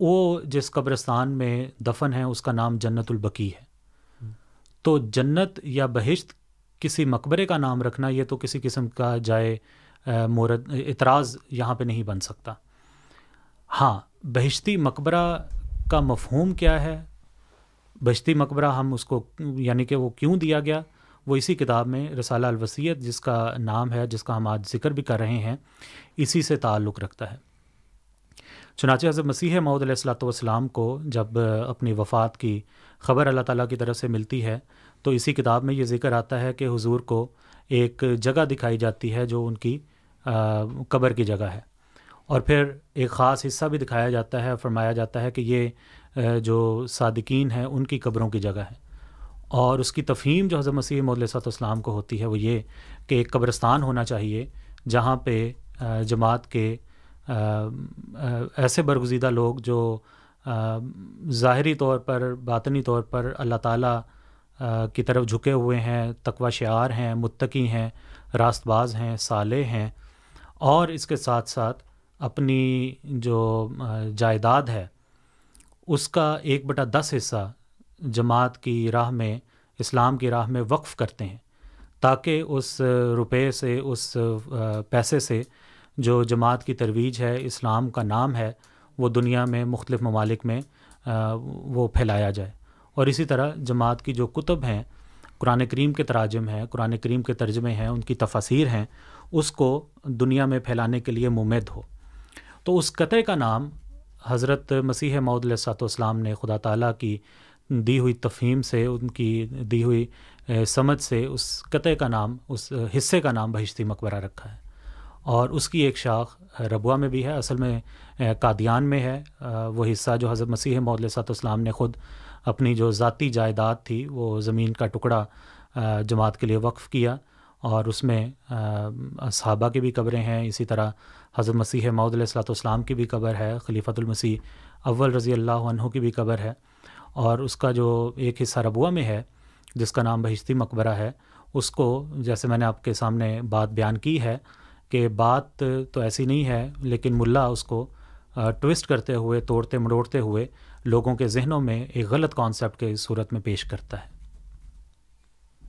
وہ جس قبرستان میں دفن ہے اس کا نام جنت البقی ہے۔ تو جنت یا بہشت کسی مقبرے کا نام رکھنا یہ تو کسی قسم کا جائے مورد، اعتراض یہاں پہ نہیں بن سکتا۔ ہاں بہشتی مقبرہ کا مفہوم کیا ہے؟ بشتی مقبرہ ہم اس کو یعنی کہ وہ کیوں دیا گیا؟ وہ اسی کتاب میں رسالہ الوسیت جس کا نام ہے، جس کا ہم آج ذکر بھی کر رہے ہیں، اسی سے تعلق رکھتا ہے۔ چنانچہ حضرت مسیح معود علیہ السلاۃ والسلام کو جب اپنی وفات کی خبر اللہ تعالیٰ کی طرف سے ملتی ہے، تو اسی کتاب میں یہ ذکر آتا ہے کہ حضور کو ایک جگہ دکھائی جاتی ہے جو ان کی قبر کی جگہ ہے۔ اور پھر ایک خاص حصہ بھی دکھایا جاتا ہے، فرمایا جاتا ہے کہ یہ جو صادقین ہیں، ان کی قبروں کی جگہ ہے۔ اور اس کی تفہیم جو حضرت مسیح مودلۃ والسلام کو ہوتی ہے، وہ یہ کہ ایک قبرستان ہونا چاہیے، جہاں پہ جماعت کے ایسے برگزیدہ لوگ جو ظاہری طور پر، باطنی طور پر اللہ تعالیٰ کی طرف جھکے ہوئے ہیں، تقوی شعار ہیں، متقی ہیں راست باز ہیں، صالح ہیں۔ اور اس کے ساتھ ساتھ اپنی جو جائیداد ہے، اس کا ایک بٹا دس حصہ جماعت کی راہ میں، اسلام کی راہ میں وقف کرتے ہیں، تاکہ اس روپے سے، اس پیسے سے جو جماعت کی ترویج ہے، اسلام کا نام ہے، وہ دنیا میں مختلف ممالک میں وہ پھیلایا جائے۔ اور اسی طرح جماعت کی جو کتب ہیں، قرآن کریم کے تراجم ہیں، قرآن کریم کے ترجمے ہیں، ان کی تفاصیر ہیں اس کو دنیا میں پھیلانے کے لیے ممد ہو۔ تو اس قطع کا نام حضرت مسیح معود علیہ والسلام نے خدا تعالیٰ کی دی ہوئی تفہیم سے، ان کی دی ہوئی سمجھ سے اس قطع کا نام، اس حصے کا نام بہشتی مقبرہ رکھا ہے۔ اور اس کی ایک شاخ ربوہ میں بھی ہے، اصل میں قادیان میں ہے۔ وہ حصہ جو حضرت مسیح معود علیہ والسلام نے خود اپنی جو ذاتی جائیداد تھی، وہ زمین کا ٹکڑا جماعت کے لیے وقف کیا۔ اور اس میں صحابہ کی بھی قبریں ہیں، اسی طرح حضرت مسیح معود علیہ السلاۃ والسلام کی بھی قبر ہے، خلیفۃ المسیح اول رضی اللہ عنہ کی بھی قبر ہے، اور اس کا جو ایک حصہ ربوہ میں ہے، جس کا نام بہشتی مقبرہ ہے، اس کو جیسے میں نے آپ کے سامنے بات بیان کی ہے کہ بات تو ایسی نہیں ہے، لیکن ملا اس کو ٹوسٹ کرتے ہوئے، توڑتے مڑوڑتے ہوئے لوگوں کے ذہنوں میں ایک غلط کانسیپٹ کے صورت میں پیش کرتا ہے۔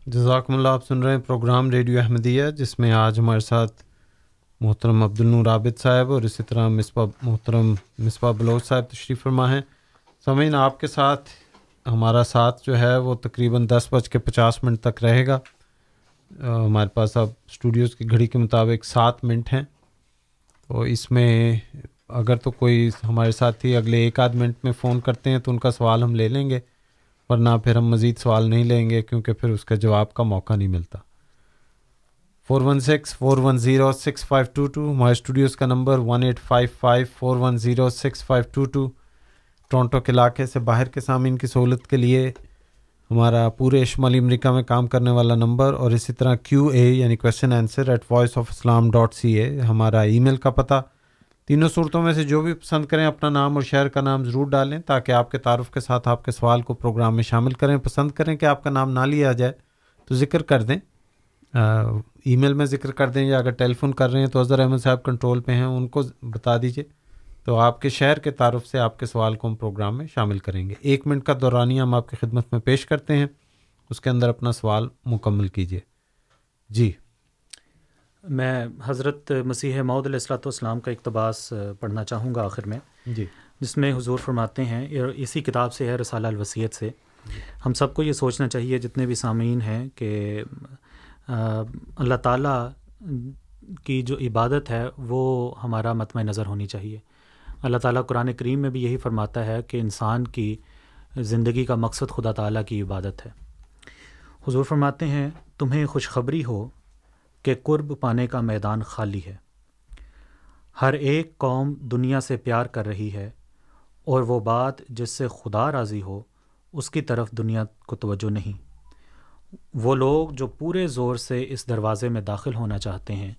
جزاکم اللہ، آپ سن رہے ہیں پروگرام ریڈیو احمدیہ، جس میں آج ہمارے ساتھ محترم عبد النور عابد صاحب اور اسی طرح مصباح محترم مصباح بلوچ صاحب تشریف فرما ہیں۔ سمعین، آپ کے ساتھ ہمارا ساتھ جو ہے وہ تقریباً دس بج کے پچاس منٹ تک رہے گا۔ ہمارے پاس اب اسٹوڈیوز کی گھڑی کے مطابق سات منٹ ہیں۔ تو اس میں اگر تو کوئی ہمارے ساتھی اگلے ایک آدھ منٹ میں فون کرتے ہیں تو ان کا سوال ہم لے لیں گے۔ ورنہ پھر ہم مزید سوال نہیں لیں گے کیونکہ پھر اس کا جواب کا موقع نہیں ملتا۔ Four one six four one zero six five two two ہمارے اسٹوڈیوز کا number one eight five five four one zero six five two two Toronto کے علاقے سے باہر کے سامعین کی سہولت کے لیے ہمارا پورے شمالی امریکہ میں کام کرنے والا نمبر اور اسی طرح کیو اے یعنی question answer at voice of Islam dot C A ہمارا ای میل کا پتہ تینوں صورتوں میں سے جو بھی پسند کریں، اپنا نام اور شہر کا نام ضرور ڈالیں تاکہ آپ کے تعارف کے ساتھ آپ کے سوال کو پروگرام میں شامل کریں۔ پسند کریں کہ آپ کا نام نہ لیا جائے تو ذکر کر دیں۔ ای میل میں ذکر کر دیں یا اگر ٹیلی فون کر رہے ہیں تو اظہر احمد صاحب کنٹرول پہ ہیں، ان کو بتا دیجیے تو آپ کے شہر کے تعارف سے آپ کے سوال کو ہم پروگرام میں شامل کریں گے۔ ایک منٹ کا دورانیہ ہم آپ کی خدمت میں پیش کرتے ہیں، اس کے اندر اپنا سوال مکمل کیجیے جی۔ میں حضرت مسیح معود علیہ السلاۃ والسلام کا اقتباس پڑھنا چاہوں گا آخر میں۔ جی۔ جس میں حضور فرماتے ہیں اسی کتاب سے ہے رسالہ الوسیت سے۔ ہم سب کو یہ سوچنا چاہیے جتنے بھی سامعین ہیں کہ اللہ تعالیٰ کی جو عبادت ہے وہ ہمارا متمع نظر ہونی چاہیے۔ اللہ تعالیٰ قرآن کریم میں بھی یہی فرماتا ہے کہ انسان کی زندگی کا مقصد خدا تعالیٰ کی عبادت ہے۔ حضور فرماتے ہیں تمہیں خوشخبری ہو کہ قرب پانے کا میدان خالی ہے۔ ہر ایک قوم دنیا سے پیار کر رہی ہے اور وہ بات جس سے خدا راضی ہو، اس کی طرف دنیا کو توجہ نہیں۔ وہ لوگ جو پورے زور سے اس دروازے میں داخل ہونا چاہتے ہیں،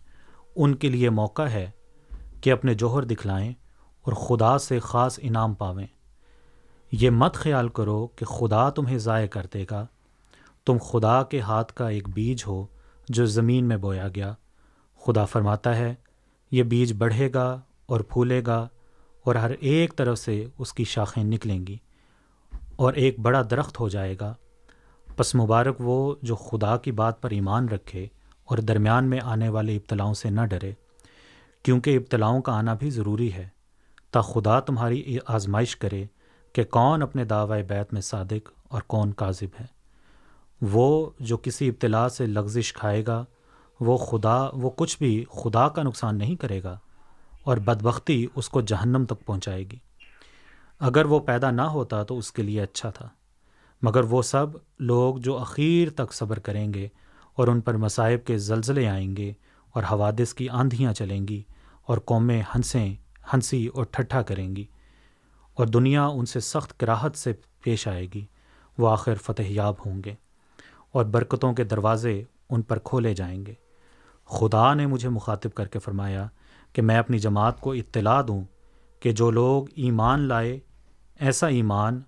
ان کے لیے موقع ہے کہ اپنے جوہر دکھلائیں اور خدا سے خاص انعام پاویں۔ یہ مت خیال کرو کہ خدا تمہیں ضائع کر دے گا۔ تم خدا کے ہاتھ کا ایک بیج ہو جو زمین میں بویا گیا۔ خدا فرماتا ہے، یہ بیج بڑھے گا اور پھولے گا اور ہر ایک طرف سے اس کی شاخیں نکلیں گی اور ایک بڑا درخت ہو جائے گا۔ پس مبارک وہ جو خدا کی بات پر ایمان رکھے اور درمیان میں آنے والے ابتلاؤں سے نہ ڈرے، کیونکہ ابتلاؤں کا آنا بھی ضروری ہے۔ تا خدا تمہاری آزمائش کرے کہ کون اپنے دعوی بیت میں صادق اور کون کاذب ہے۔ وہ جو کسی ابتلا سے لغزش کھائے گا، وہ خدا، وہ کچھ بھی خدا کا نقصان نہیں کرے گا اور بدبختی اس کو جہنم تک پہنچائے گی۔ اگر وہ پیدا نہ ہوتا تو اس کے لیے اچھا تھا، مگر وہ سب لوگ جو اخیر تک صبر کریں گے اور ان پر مصائب کے زلزلے آئیں گے اور حوادث کی آندھیاں چلیں گی اور قومیں ہنسیں، ہنسی اور ٹھٹھا کریں گی اور دنیا ان سے سخت کراہت سے پیش آئے گی، وہ آخر فتح یاب ہوں گے۔ اور برکتوں کے دروازے ان پر کھولے جائیں گے۔ خدا نے مجھے مخاطب کر کے فرمایا کہ میں اپنی جماعت کو اطلاع دوں کہ جو لوگ ایمان لائے، ایسا ایمان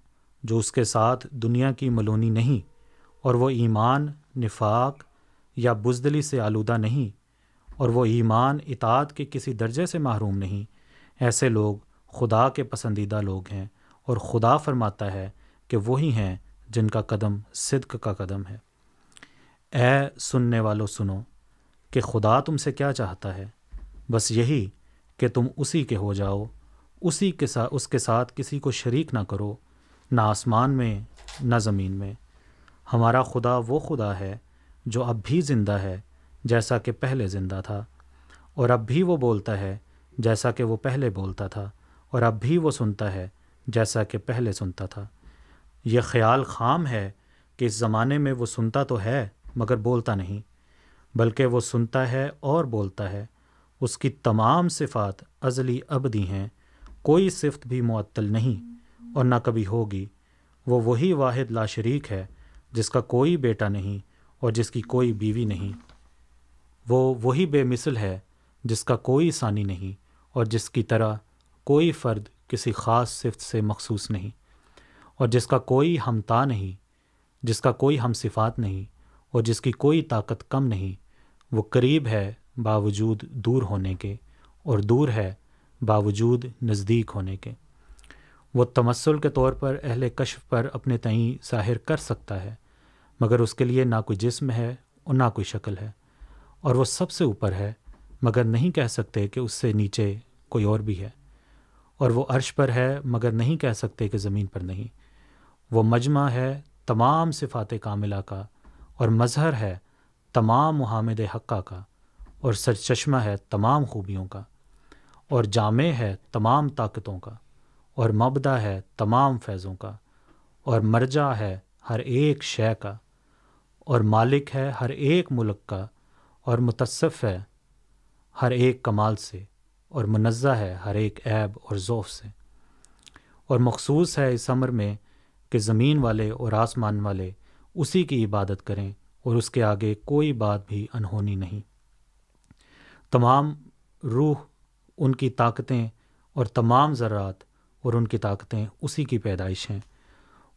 جو اس کے ساتھ دنیا کی ملونی نہیں اور وہ ایمان نفاق یا بزدلی سے آلودہ نہیں اور وہ ایمان اطاعت کے کسی درجے سے محروم نہیں، ایسے لوگ خدا کے پسندیدہ لوگ ہیں اور خدا فرماتا ہے کہ وہی ہیں جن کا قدم صدق کا قدم ہے۔ اے سننے والو سنو کہ خدا تم سے کیا چاہتا ہے۔ بس یہی کہ تم اسی کے ہو جاؤ، اسی کے ساتھ اس کے ساتھ کسی کو شریک نہ کرو، نہ آسمان میں، نہ زمین میں۔ ہمارا خدا وہ خدا ہے جو اب بھی زندہ ہے جیسا کہ پہلے زندہ تھا، اور اب بھی وہ بولتا ہے جیسا کہ وہ پہلے بولتا تھا، اور اب بھی وہ سنتا ہے جیسا کہ پہلے سنتا تھا۔ یہ خیال خام ہے کہ اس زمانے میں وہ سنتا تو ہے مگر بولتا نہیں، بلکہ وہ سنتا ہے اور بولتا ہے۔ اس کی تمام صفات ازلی ابدی ہیں، کوئی صفت بھی معطل نہیں اور نہ کبھی ہوگی۔ وہ وہی واحد لا شریک ہے جس کا کوئی بیٹا نہیں اور جس کی کوئی بیوی نہیں۔ وہ وہی بے مثل ہے جس کا کوئی ثانی نہیں اور جس کی طرح کوئی فرد کسی خاص صفت سے مخصوص نہیں اور جس کا کوئی ہمتا نہیں، جس کا کوئی ہم صفات نہیں۔ اور جس کی کوئی طاقت کم نہیں، وہ قریب ہے باوجود دور ہونے کے، اور دور ہے باوجود نزدیک ہونے کے۔ وہ تمسل کے طور پر اہل کشف پر اپنے تئیں ظاہر کر سکتا ہے، مگر اس کے لیے نہ کوئی جسم ہے اور نہ کوئی شکل ہے۔ اور وہ سب سے اوپر ہے، مگر نہیں کہہ سکتے کہ اس سے نیچے کوئی اور بھی ہے۔ اور وہ عرش پر ہے، مگر نہیں کہہ سکتے کہ زمین پر نہیں۔ وہ مجمع ہے تمام صفات کاملہ کا اور مظہر ہے تمام محامد حقہ کا، اور سرچشمہ ہے تمام خوبیوں کا، اور جامع ہے تمام طاقتوں کا، اور مبدا ہے تمام فیضوں کا، اور مرجع ہے ہر ایک شے کا، اور مالک ہے ہر ایک ملک کا، اور متصف ہے ہر ایک کمال سے، اور منزہ ہے ہر ایک عیب اور ذوف سے۔ اور مخصوص ہے اس عمر میں کہ زمین والے اور آسمان والے اسی کی عبادت کریں اور اس کے آگے کوئی بات بھی انہونی نہیں۔ تمام روح ان کی طاقتیں اور تمام ذرات اور ان کی طاقتیں اسی کی پیدائش ہیں۔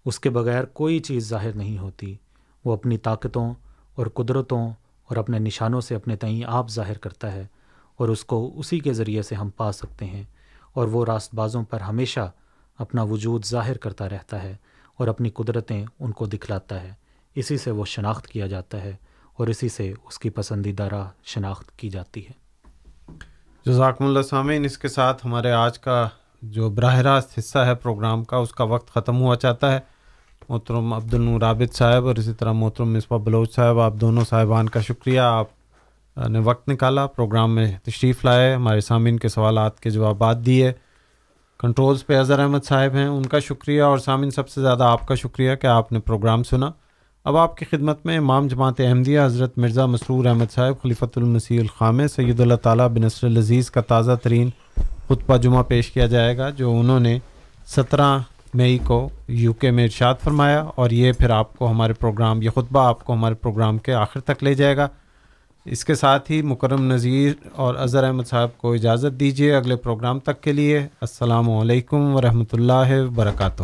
اس کے بغیر کوئی چیز ظاہر نہیں ہوتی۔ وہ اپنی طاقتوں اور قدرتوں اور اپنے نشانوں سے اپنے تئیں آپ ظاہر کرتا ہے اور اس کو اسی کے ذریعے سے ہم پا سکتے ہیں۔ اور وہ راست بازوں پر ہمیشہ اپنا وجود ظاہر کرتا رہتا ہے اور اپنی قدرتیں ان کو دکھلاتا ہے۔ اسی سے وہ شناخت کیا جاتا ہے اور اسی سے اس کی پسندیدہ راہ شناخت کی جاتی ہے۔ جزاکم اللہ سامعین، اس کے ساتھ ہمارے آج کا جو براہ راست حصہ ہے پروگرام کا، اس کا وقت ختم ہوا چاہتا ہے۔ محترم عبد النورابد صاحب اور اسی طرح محترم مصباح بلوچ صاحب، آپ دونوں صاحبان کا شکریہ۔ آپ نے وقت نکالا، پروگرام میں تشریف لائے، ہمارے سامعین کے سوالات کے جوابات دیے۔ کنٹرولز پہ اظہر احمد صاحب ہیں، ان کا شکریہ۔ اور سامعین، سب سے زیادہ آپ کا شکریہ کہ آپ نے پروگرام سنا۔ اب آپ کی خدمت میں امام جماعت احمدیہ حضرت مرزا مسرور احمد صاحب، خلیفۃ المسیح الخام سید اللہ تعالیٰ بن العزیز کا تازہ ترین خطبہ جمعہ پیش کیا جائے گا، جو انہوں نے سترہ مئی کو یو کے میں ارشاد فرمایا اور یہ پھر آپ کو ہمارے پروگرام، یہ خطبہ آپ کو ہمارے پروگرام کے آخر تک لے جائے گا۔ اس کے ساتھ ہی مکرم نذیر اور اظہر احمد صاحب کو اجازت دیجیے اگلے پروگرام تک کے لیے۔ السلام علیکم ورحمۃ اللہ وبرکاتہ۔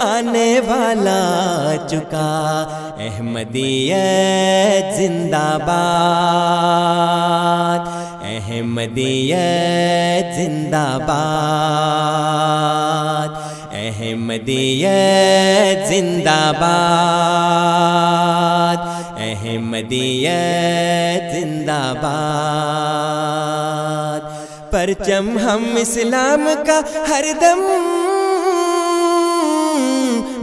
آنے والا چکا۔ احمدیت زندہ باد۔ احمدیت زندہ باد۔ احمدیت زندہ باد۔ احمدیت زندہ باد۔ پرچم ہم اسلام کا ہر دم۔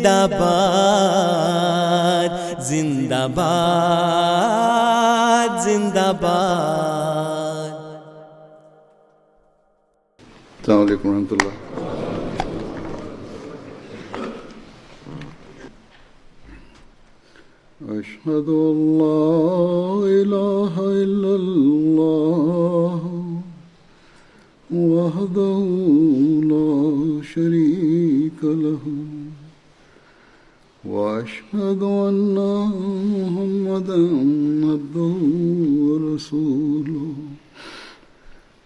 زندہ باد زندہ باد زندہ باد۔ السلام علیکم ورحمۃ اللہ۔ أشهد أن لا إله إلا الله وحده لا شريك له وأشهد أن محمدا عبده ورسوله.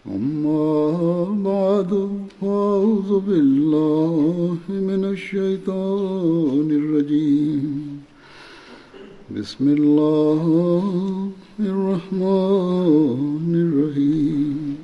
أما بعد، فأعوذ بالله من الشيطان الرجيم. بسم الله الرحمن الرحيم.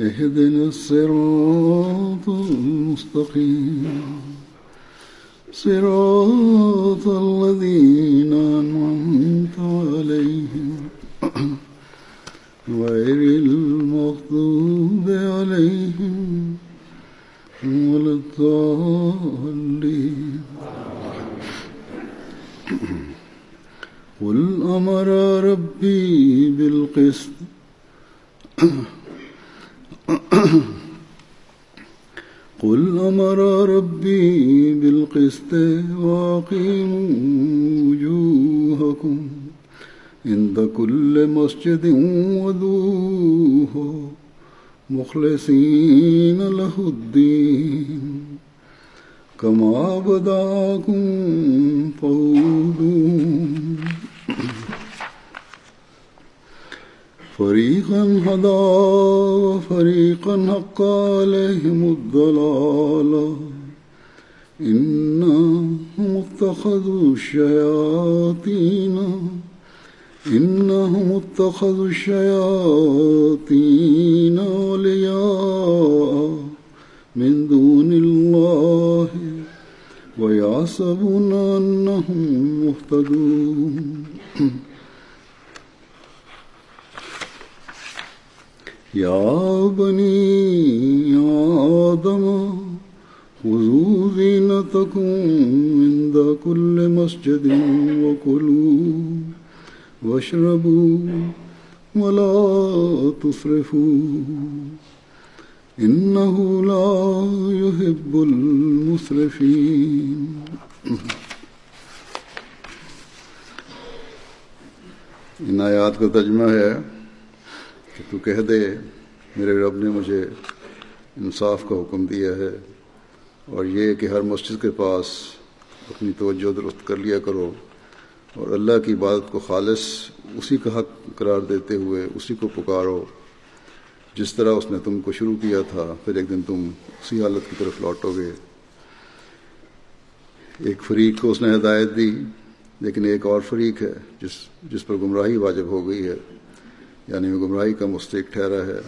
اهدنا الصراط المستقيم. صراط الذين أنعمت عليهم. غير المغضوب عليهم ولا الضالين. قل أمر ربي بالقسط. قل أمر ربي بالقسط وأقيموا وجوهكم عند كل مسجد ودوه مخلصين له الدين. كما بداكم تعودون فريقا هدى وفريقا حق عليهم الضلالة. إنهم اتخذوا الشياطين إنهم اتخذوا الشياطين أولياء من دون الله. ويحسبون أنهم مهتدون. يا بني آدم خذوا زينتكم عند كل مسجد وكلوا واشربوا ولا تسرفوا إنه لا يحب المسرفين ان آیات کا ترجمہ ہے کہ تو کہہ دے، میرے رب نے مجھے انصاف کا حکم دیا ہے اور یہ کہ ہر مسجد کے پاس اپنی توجہ درست کر لیا کرو اور اللہ کی عبادت کو خالص، اسی کا حق قرار دیتے ہوئے اسی کو پکارو۔ جس طرح اس نے تم کو شروع کیا تھا، پھر ایک دن تم اسی حالت کی طرف لوٹو گے۔ ایک فریق کو اس نے ہدایت دی، لیکن ایک اور فریق ہے جس جس پر گمراہی واجب ہو گئی ہے۔ یعنی وہ گمراہی کا مستحق ٹھہرا ہے۔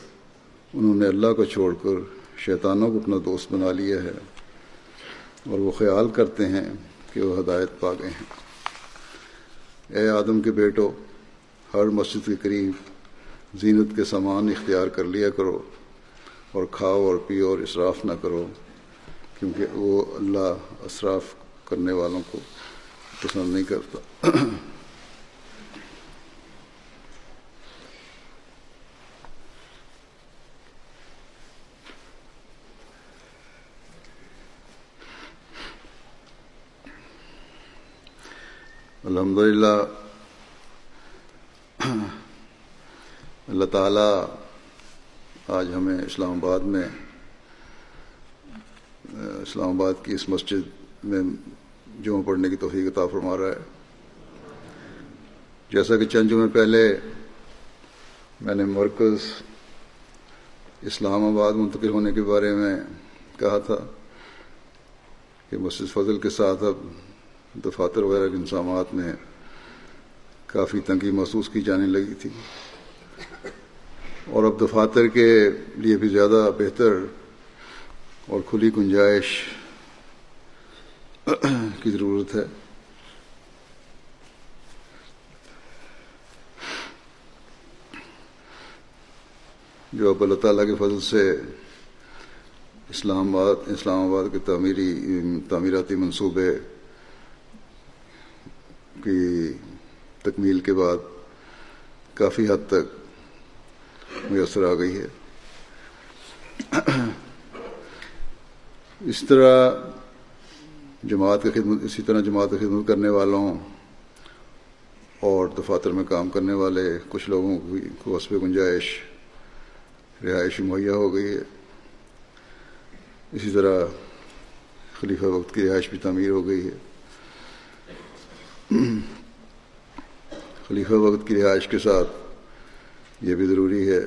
انہوں نے اللہ کو چھوڑ کر شیطانوں کو اپنا دوست بنا لیا ہے۔ اور وہ خیال کرتے ہیں کہ وہ ہدایت پا گئے ہیں۔ اے آدم کے بیٹو، ہر مسجد کے قریب زینت کے سامان اختیار کر لیا کرو اور کھاؤ اور پیو اور اسراف نہ کرو، کیونکہ وہ اللہ اسراف کرنے والوں کو پسند نہیں کرتا۔ الحمد للہ اللہ تعالیٰ آج ہمیں اسلام آباد میں، اسلام آباد کی اس مسجد میں جمعہ پڑھنے کی توفیق عطا فرما رہا ہے۔ جیسا کہ چند جمعے پہلے میں نے مرکز اسلام آباد منتقل ہونے کے بارے میں کہا تھا کہ مسجد فضل کے ساتھ اب دفاتر وغیرہ کے انتظامات میں کافی تنگی محسوس کی جانے لگی تھی۔ اور اب دفاتر کے لیے بھی زیادہ بہتر اور کھلی گنجائش کی ضرورت ہے۔ جو اب اللہ تعالیٰ کے فضل سے اسلام آباد اسلام آباد کے تعمیری، تعمیراتی منصوبے کی تکمیل کے بعد کافی حد تک میسر آ گئی ہے۔ اس طرح جماعت کی خدمت، اسی طرح جماعت کی خدمت کرنے والوں اور دفاتر میں کام کرنے والے، کچھ لوگوں کو وصف گنجائش، رہائشی مہیا ہو گئی ہے۔ اسی طرح خلیفہ وقت کی رہائش بھی تعمیر ہو گئی ہے۔ خلیفہ وقت کی رہائش کے ساتھ یہ بھی ضروری ہے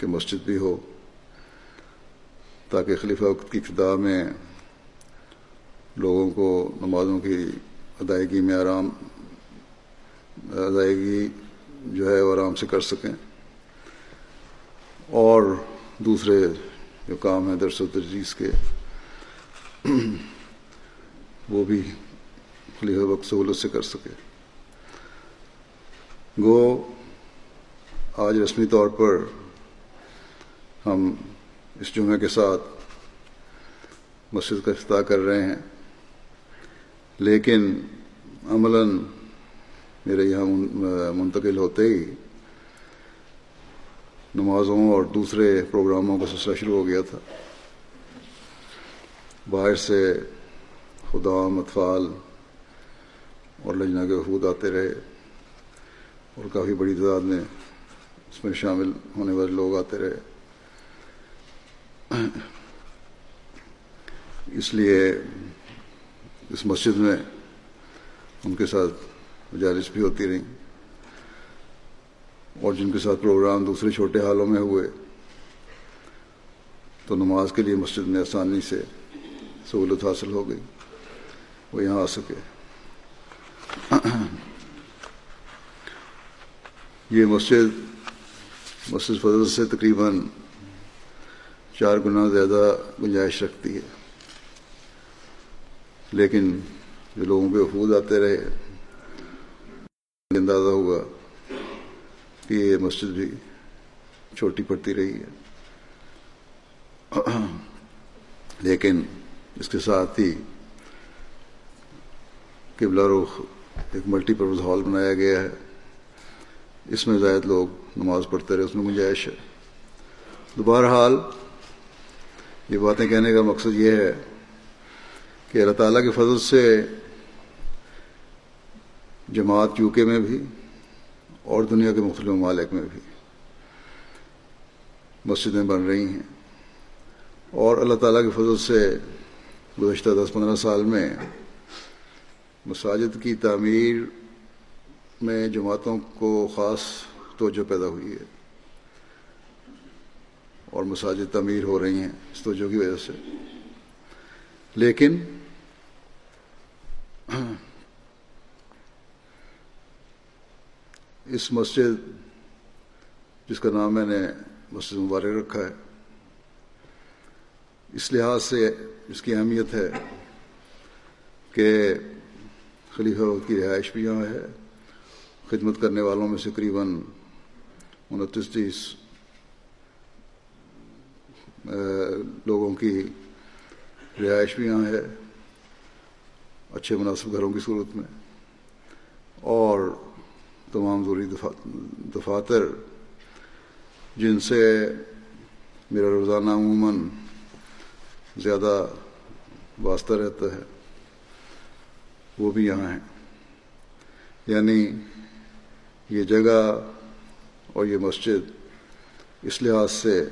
کہ مسجد بھی ہو تاکہ خلیفہ وقت کی ابتدا میں لوگوں کو نمازوں کی ادائیگی میں آرام، ادائیگی جو ہے وہ آرام سے کر سکیں۔ اور دوسرے جو کام ہیں درس و تجویز کے، وہ بھی خلیفہ وقت سہولت سے کر سکے۔ گو، آج رسمی طور پر ہم اس جمعے کے ساتھ مسجد کا افتتاح کر رہے ہیں۔ لیکن عملاً میرے یہاں منتقل ہوتے ہی نمازوں اور دوسرے پروگراموں کا سلسلہ شروع ہو گیا تھا۔ باہر سے خدا اطفال اور لجنا کے وفود آتے رہے اور کافی بڑی تعداد میں اس میں شامل ہونے والے لوگ آتے رہے۔ اس لیے اس مسجد میں ان کے ساتھ مجالس بھی ہوتی رہیں اور جن کے ساتھ پروگرام دوسرے چھوٹے حالوں میں ہوئے، تو نماز کے لیے مسجد میں آسانی سے سہولت حاصل ہو گئی، وہ یہاں آ سکے۔ یہ مسجد مسجد فضل سے تقریباً چار گنا زیادہ گنجائش رکھتی ہے۔ لیکن جو لوگوں کے وفود آتے رہے، اندازہ ہوا کہ یہ مسجد بھی چھوٹی پڑتی رہی ہے۔ لیکن اس کے ساتھ ہی قبلہ رخ ایک ملٹی پرپز ہال بنایا گیا ہے۔ اس میں زائد لوگ نماز پڑھتے رہے، اس میں گنجائش ہے۔ دوبارہ حال یہ باتیں کہنے کا مقصد یہ ہے کہ اللہ تعالیٰ کے فضل سے جماعت یو کے میں بھی اور دنیا کے مختلف ممالک میں بھی مسجدیں بن رہی ہیں۔ اور اللہ تعالیٰ کے فضل سے گزشتہ دس پندرہ سال میں مساجد کی تعمیر میں جماعتوں کو خاص توجہ پیدا ہوئی ہے اور مساجد تعمیر ہو رہی ہیں اس توجہ کی وجہ سے۔ لیکن اس مسجد جس کا نام میں نے مسجد مبارک رکھا ہے، اس لحاظ سے اس کی اہمیت ہے کہ خلیفہ کی رہائش بھی یہاں ہے۔ خدمت کرنے والوں میں سے قریباً انتیس تیس لوگوں کی رہائش بھی یہاں ہے۔ اچھے مناسب گھروں کی صورت میں۔ اور تمام ضروری دفاتر جن سے میرا روزانہ عموماً زیادہ واسطہ رہتا ہے۔ وہ بھی یہاں ہیں۔ یعنی یہ جگہ اور یہ مسجد اس لحاظ سے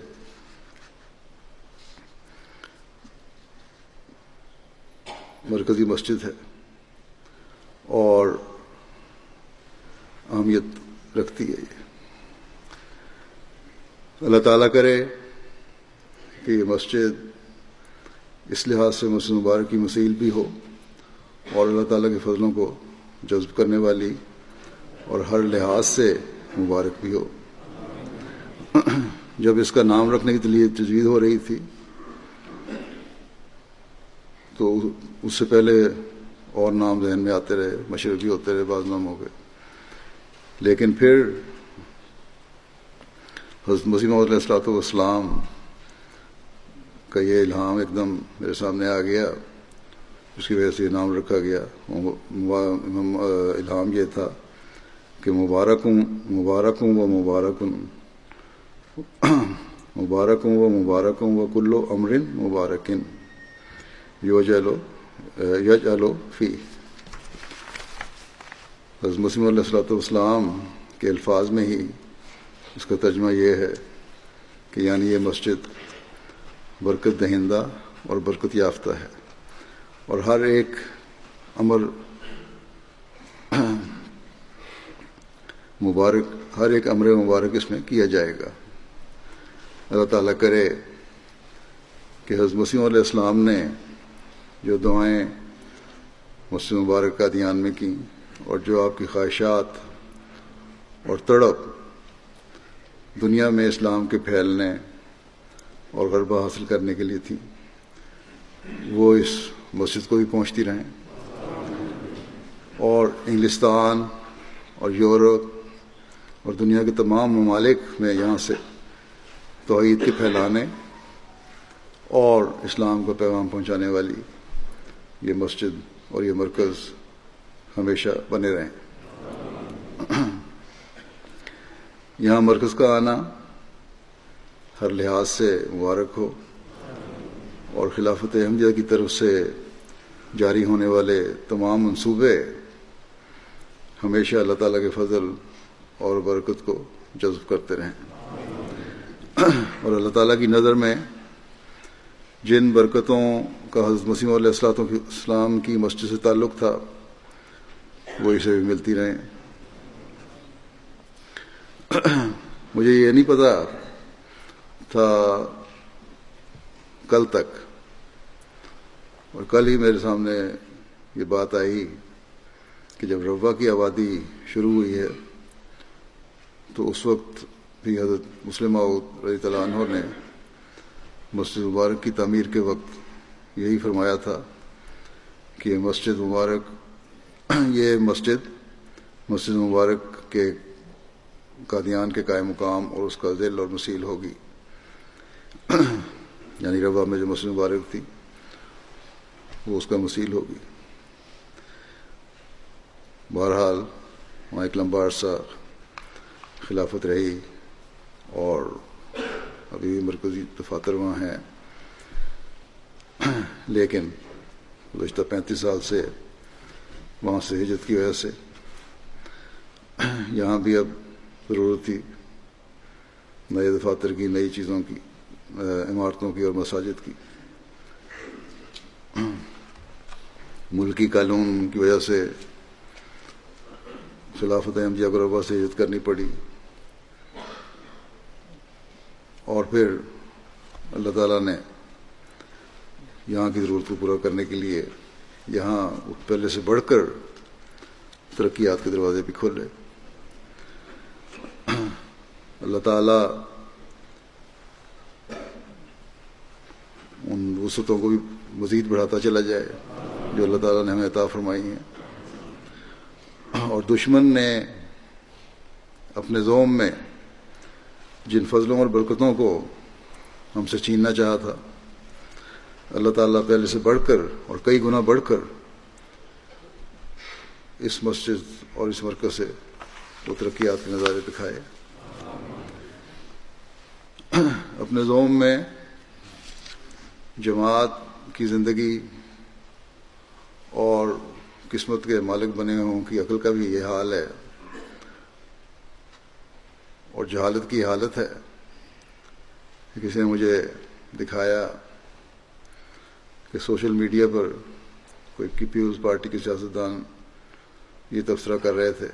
مرکزی مسجد ہے اور اہمیت رکھتی ہے یہ۔ اللہ تعالیٰ کرے کہ یہ مسجد اس لحاظ سے مسجد مبارک کی مسیل بھی ہو۔ اور اللہ تعالیٰ کے فضلوں کو جذب کرنے والی اور ہر لحاظ سے مبارک بھی ہو۔ جب اس کا نام رکھنے کے لیے تجویز ہو رہی تھی، تو اس سے پہلے اور نام ذہن میں آتے رہے، مشرقی ہوتے رہے بعض ناموں کے۔ لیکن پھر حضرت مسیم علیہ السلاۃ والسلام کا یہ الہام ایک دم میرے سامنے آ گیا۔ اس کی وجہ سے یہ نام رکھا گیا۔ الہام یہ تھا کہ مبارک ہوں مبارک ہوں و مبارک مبارک ہوں و مبارک ہوں و کلو امرن مبارکن۔ یو جلو یج الو فی۔ حضرت مسیم علیہ السلاۃ والسلام کے الفاظ میں ہی اس کا ترجمہ یہ ہے کہ یعنی یہ مسجد برکت دہندہ اور برکت یافتہ ہے۔ اور ہر ایک امر مبارک، ہر ایک امر مبارک اس میں کیا جائے گا۔ اللہ تعالیٰ کرے کہ حضرت مسیم علیہ السلام نے جو دعائیں مسلم مبارک کا دھیان میں کیں اور جو آپ کی خواہشات اور تڑپ دنیا میں اسلام کے پھیلنے اور غربہ حاصل کرنے کے لیے تھیں، وہ اس مسجد کو بھی پہنچتی رہیں۔ اور انگلستان اور یورپ اور دنیا کے تمام ممالک میں یہاں سے توحید کے پھیلانے اور اسلام کو پیغام پہنچانے والی یہ مسجد اور یہ مرکز ہمیشہ بنے رہیں۔ یہاں مرکز کا آنا ہر لحاظ سے مبارک ہو اور خلافت احمدیہ کی طرف سے جاری ہونے والے تمام منصوبے ہمیشہ اللہ تعالیٰ کے فضل اور برکت کو جذب کرتے رہیں۔ اور اللہ تعالیٰ کی نظر میں جن برکتوں کا حضرت مسیم علیہ السلاۃ السلام کی مسجد سے تعلق تھا، وہ اسے بھی ملتی رہیں۔ مجھے یہ نہیں پتا تھا کل تک اور کل ہی میرے سامنے یہ بات آئی کہ جب روا کی آبادی شروع ہوئی ہے، تو اس وقت بھی حضرت مسلم رضی اللہ عنہ نے مسجد مبارک کی تعمیر کے وقت یہی فرمایا تھا کہ مسجد مبارک، یہ مسجد مسجد مبارک کے قادیان کے قائم مقام اور اس کا ذیل اور مسیل ہوگی۔ یعنی روا میں جو مسجد مبارک تھی۔ وہ اس کا مسیل ہوگی بہرحال، وہاں ایک لمبا عرصہ خلافت رہی اور ابھی بھی مرکزی دفاتر وہاں ہیں۔ لیکن گزشتہ پینتیس سال سے وہاں سے ہجرت کی وجہ سے یہاں بھی اب ضرورت تھی نئے دفاتر کی، نئی چیزوں کی عمارتوں کی اور مساجد کی۔ ملکی قانون کی وجہ سے خلافت احمدیہ گروبا سے ہجرت کرنی پڑی۔ اور پھر اللہ تعالیٰ نے یہاں کی ضرورت کو پورا کرنے کے لیے یہاں پہلے سے بڑھ کر ترقیات کے دروازے بھی کھولے۔ اللہ تعالیٰ ان وسعتوں کو بھی مزید بڑھاتا چلا جائے۔ جو اللہ تعالیٰ نے ہمیں عطا فرمائی ہیں۔ اور دشمن نے اپنے زوم میں جن فضلوں اور برکتوں کو ہم سے چھیننا چاہا تھا، اللہ تعالیٰ پہلے سے بڑھ کر اور کئی گنا بڑھ کر اس مسجد اور اس مرکز سے وہ ترقیات کے نظارے دکھائے۔ اپنے زوم میں جماعت کی زندگی اور قسمت کے مالک بنے ہوں کی عقل کا بھی یہ حال ہے اور جہالت کی حالت ہے کسی نے مجھے دکھایا کہ سوشل میڈیا پر کوئی پیپلز پارٹی کے سیاستدان یہ تبصرہ کر رہے تھے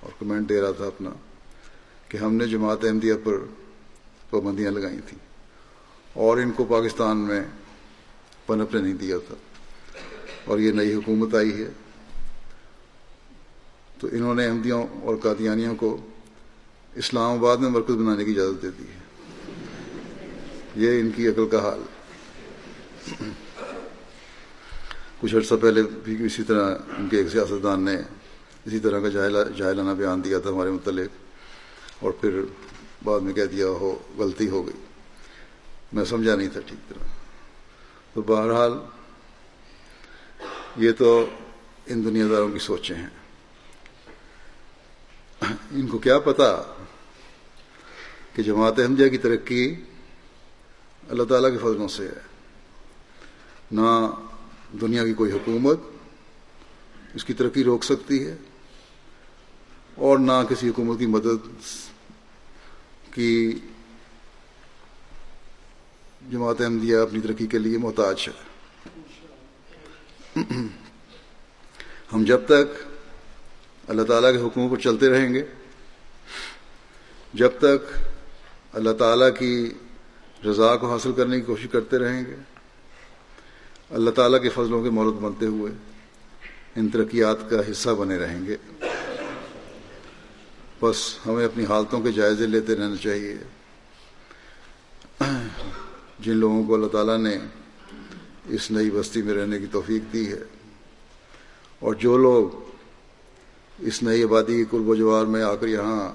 اور کمنٹ دے رہا تھا اپنا کہ ہم نے جماعت احمدیہ پر پابندیاں لگائی تھیں اور ان کو پاکستان میں پنپنے نہیں دیا تھا۔ اور یہ نئی حکومت آئی ہے۔ تو انہوں نے احمدیوں اور قادیانیوں کو اسلام آباد میں مرکز بنانے کی اجازت دیتی ہے۔ یہ ان کی عقل کا حال۔ کچھ عرصہ پہلے بھی اسی طرح ان کے ایک سیاستدان نے اسی طرح کا جاہلانہ بیان دیا تھا ہمارے متعلق، اور پھر بعد میں کہہ دیا ہو، غلطی ہو گئی۔ میں سمجھا نہیں تھا ٹھیک طرح۔ تو بہرحال یہ تو ان دنیا داروں کی سوچیں ہیں۔ ان کو کیا پتا کہ جماعت احمدیہ کی ترقی اللہ تعالیٰ کے فضلوں سے ہے۔ نہ دنیا کی کوئی حکومت اس کی ترقی روک سکتی ہے اور نہ کسی حکومت کی مدد کی جماعت احمدیہ اپنی ترقی کے لیے محتاج ہے۔ ہم جب تک اللہ تعالیٰ کے حکموں پر چلتے رہیں گے، جب تک اللہ تعالیٰ کی رضا کو حاصل کرنے کی کوشش کرتے رہیں گے، اللہ تعالیٰ کے فضلوں کے مورت بنتے ہوئے ان ترقیات کا حصہ بنے رہیں گے۔ بس ہمیں اپنی حالتوں کے جائزے لیتے رہنا چاہیے۔ جن لوگوں کو اللہ تعالیٰ نے اس نئی بستی میں رہنے کی توفیق دی ہے۔ اور جو لوگ اس نئی آبادی کی قرب و جوار میں آ کر یہاں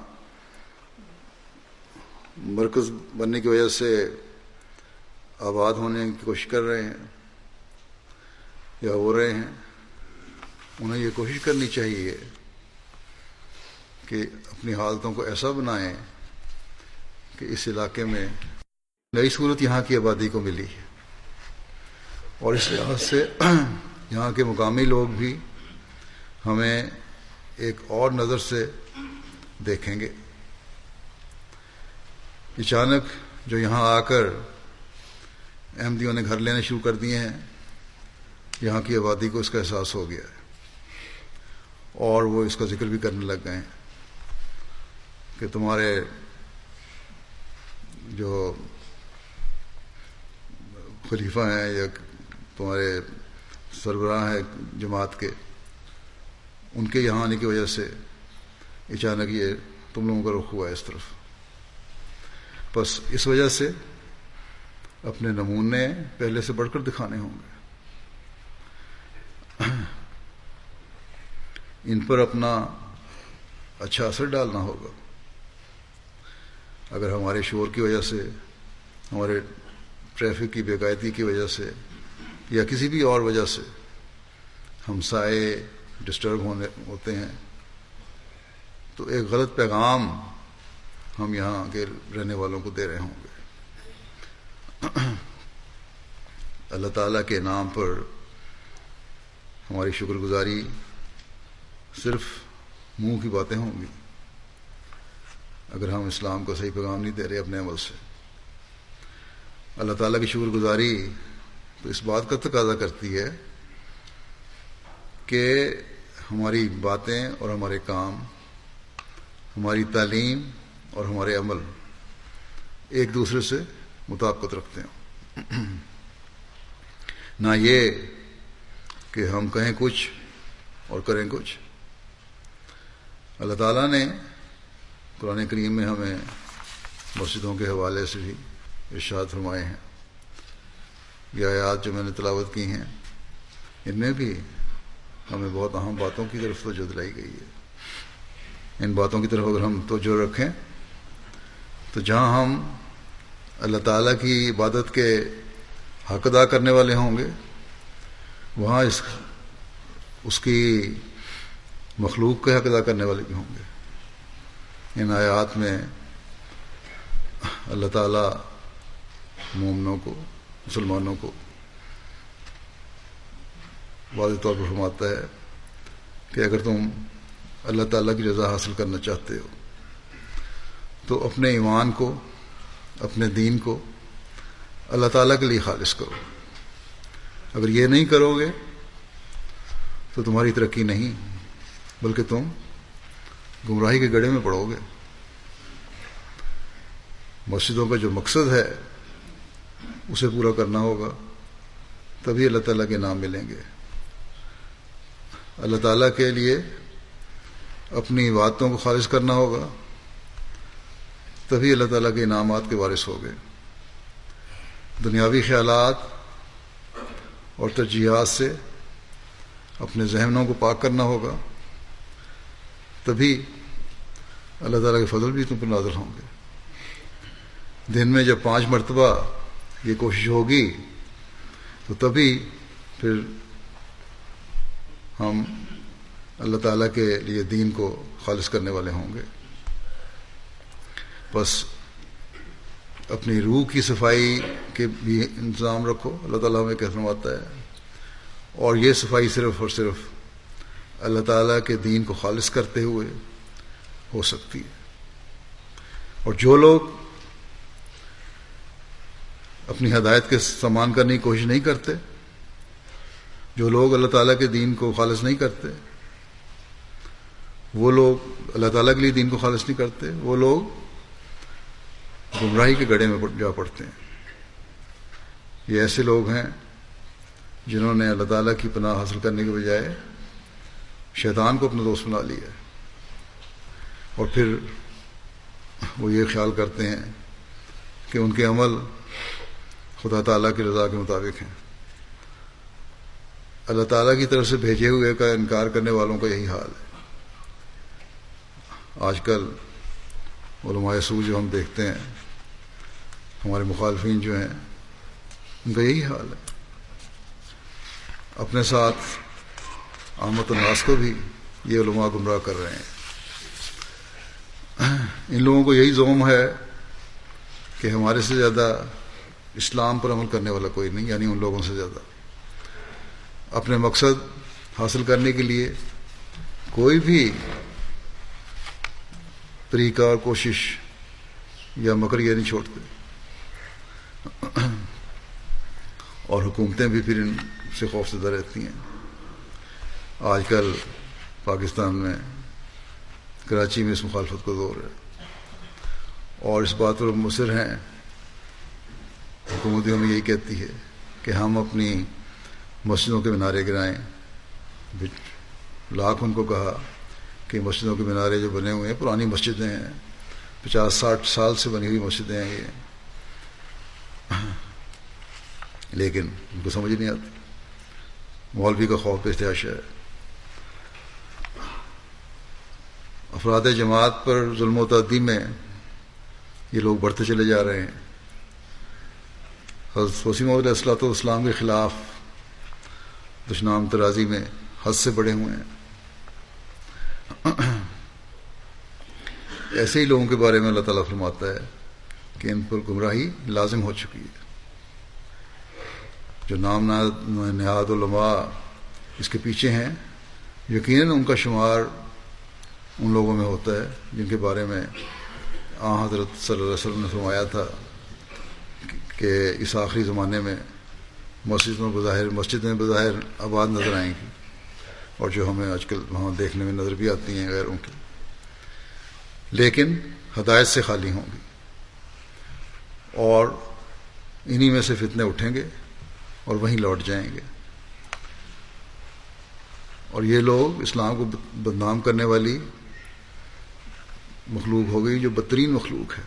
مرکز بننے کی وجہ سے آباد ہونے کی کوشش کر رہے ہیں یا ہو رہے ہیں، انہیں یہ کوشش کرنی چاہیے کہ اپنی حالتوں کو ایسا بنائیں کہ اس علاقے میں نئی صورت یہاں کی آبادی کو ملی۔ ہے اور اس لحاظ سے یہاں کے مقامی لوگ بھی ہمیں ایک اور نظر سے دیکھیں گے۔ اچانک جو یہاں آ کر احمدیوں نے گھر لینے شروع کر دیے ہیں، یہاں کی آبادی کو اس کا احساس ہو گیا ہے۔ اور وہ اس کا ذکر بھی کرنے لگ گئے ہیں کہ تمہارے جو خلیفہ ہیں یا تمہارے سربراہ ہیں جماعت کے، ان کے یہاں آنے کی وجہ سے اچانک یہ تم لوگوں کا رخ ہوا ہے اس طرف۔ بس اس وجہ سے اپنے نمونے پہلے سے بڑھ کر دکھانے ہوں گے۔ ان پر اپنا اچھا اثر ڈالنا ہوگا۔ اگر ہمارے شور کی وجہ سے، ہمارے ٹریفک کی بےقاعدگی کی وجہ سے یا کسی بھی اور وجہ سے ہم سائے ڈسٹرب ہونے ہوتے ہیں، تو ایک غلط پیغام ہم یہاں کے رہنے والوں کو دے رہے ہوں گے۔ اللہ تعالیٰ کے نام پر ہماری شکر گزاری صرف منہ کی باتیں ہوں گی۔ اگر ہم اسلام کو صحیح پیغام نہیں دے رہے اپنے عمل سے۔ اللہ تعالیٰ کی شکر گزاری تو اس بات کا تقاضا کرتی ہے کہ ہماری باتیں اور ہمارے کام، ہماری تعلیم اور ہمارے عمل ایک دوسرے سے مطابقت رکھتے ہیں نہ یہ کہ ہم کہیں کچھ اور کریں کچھ۔ اللہ تعالیٰ نے قرآن کریم میں ہمیں مسجدوں کے حوالے سے بھی ارشاد فرمائے ہیں۔ یہ آیات جو میں نے تلاوت کی ہیں، ان میں بھی ہمیں بہت اہم باتوں کی طرف توجہ دلائی گئی ہے۔ ان باتوں کی طرف اگر ہم توجہ رکھیں، تو جہاں ہم اللہ تعالیٰ کی عبادت کے حق ادا کرنے والے ہوں گے، وہاں اس اس کی مخلوق کے حق ادا کرنے والے بھی ہوں گے۔ ان آیات میں اللہ تعالیٰ مومنوں کو مسلمانوں کو واضح طور پر فرماتا ہے کہ اگر تم اللہ تعالیٰ کی رضا حاصل کرنا چاہتے ہو، تو اپنے ایمان کو، اپنے دین کو اللہ تعالیٰ کے لیے خالص کرو۔ اگر یہ نہیں کرو گے، تو تمہاری ترقی نہیں، بلکہ تم گمراہی کے گڑے میں پڑو گے۔ مسجدوں کا جو مقصد ہے اسے پورا کرنا ہوگا، تبھی اللہ تعالیٰ کے نام ملیں گے۔ اللہ تعالیٰ کے لیے اپنی باتوں کو خارج کرنا ہوگا، تبھی اللہ تعالیٰ کے انعامات کے وارث ہو گئے۔ دنیاوی خیالات اور ترجیحات سے اپنے ذہنوں کو پاک کرنا ہوگا، تبھی اللہ تعالیٰ کے فضل بھی تم پر نازل ہوں گے۔ دن میں جب پانچ مرتبہ یہ کوشش ہوگی تو تبھی پھر ہم اللہ تعالیٰ کے لیے دین کو خالص کرنے والے ہوں گے۔ بس اپنی روح کی صفائی کے بھی انتظام رکھو۔ اللہ تعالیٰ ہمیں کہنا آتا ہے۔ اور یہ صفائی صرف اور صرف اللہ تعالیٰ کے دین کو خالص کرتے ہوئے ہو سکتی ہے۔ اور جو لوگ اپنی ہدایت کے سامان کرنے کی کوشش نہیں کرتے، جو لوگ اللہ تعالیٰ کے دین کو خالص نہیں کرتے، وہ لوگ اللہ تعالیٰ کے لیے دین کو خالص نہیں کرتے، وہ لوگ گمراہی کے گڑے میں جا پڑتے ہیں۔ یہ ایسے لوگ ہیں جنہوں نے اللہ تعالیٰ کی پناہ حاصل کرنے کے بجائے شیطان کو اپنا دوست بنا لیا اور پھر وہ یہ خیال کرتے ہیں کہ ان کے عمل خدا تعالیٰ کی رضا کے مطابق ہیں۔ اللہ تعالیٰ کی طرف سے بھیجے ہوئے کا انکار کرنے والوں کا یہی حال ہے۔ آج کل علماء سو جو ہم دیکھتے ہیں، ہمارے مخالفین جو ہیں، ان کا یہی حال ہے۔ اپنے ساتھ احمد الناس کو بھی یہ علماء گمراہ کر رہے ہیں۔ ان لوگوں کو یہی زوم ہے کہ ہمارے سے زیادہ اسلام پر عمل کرنے والا کوئی نہیں یعنی ان لوگوں سے زیادہ۔ اپنے مقصد حاصل کرنے کے لیے کوئی بھی طریقہ اور کوشش یا مکر یہ نہیں چھوڑتے۔ اور حکومتیں بھی پھر ان سے خوف زدہ رہتی ہیں۔ آج کل پاکستان میں کراچی میں اس مخالفت کو دور ہے۔ اور اس بات پر مصر ہیں حکومت ہمیں یہی کہتی ہے کہ ہم اپنی مسجدوں کے مینارے گرائیں۔ لاکھ ان کو کہا کہ مسجدوں کے مینارے جو بنے ہوئے ہیں، پرانی مسجدیں ہیں۔ پچاس، ساٹھ سال سے بنی ہوئی مسجدیں ہیں یہ۔ لیکن ان کو سمجھ نہیں آتی۔ مولوی کا خوف احتیاش ہے۔ افراد جماعت پر ظلم و تعدی میں یہ لوگ بڑھتے چلے جا رہے ہیں۔ حضرت وسیم علیہ السلاۃ والسلام کے خلاف دشنام ترازی میں حد سے بڑے ہوئے ہیں۔ ایسے ہی لوگوں کے بارے میں اللہ تعالیٰ فرماتا ہے کہ ان پر گمراہی لازم ہو چکی ہے۔ جو نام نہاد علماء اس کے پیچھے ہیں، یقیناً ان کا شمار ان لوگوں میں ہوتا ہے جن کے بارے میں آ حضرت صلی اللہ علیہ وسلم نے فرمایا تھا۔ کہ اس آخری زمانے میں مسجد میں بظاہر مسجد میں بظاہر آباد نظر آئیں گی اور جو ہمیں آج کل وہاں دیکھنے میں نظر بھی آتی ہیں غیروں کی۔ لیکن ہدایت سے خالی ہوں گی۔ اور انہی میں سے فتنے اٹھیں گے اور وہیں لوٹ جائیں گے۔ اور یہ لوگ اسلام کو بدنام کرنے والی مخلوق ہو گئی جو بدترین مخلوق ہے۔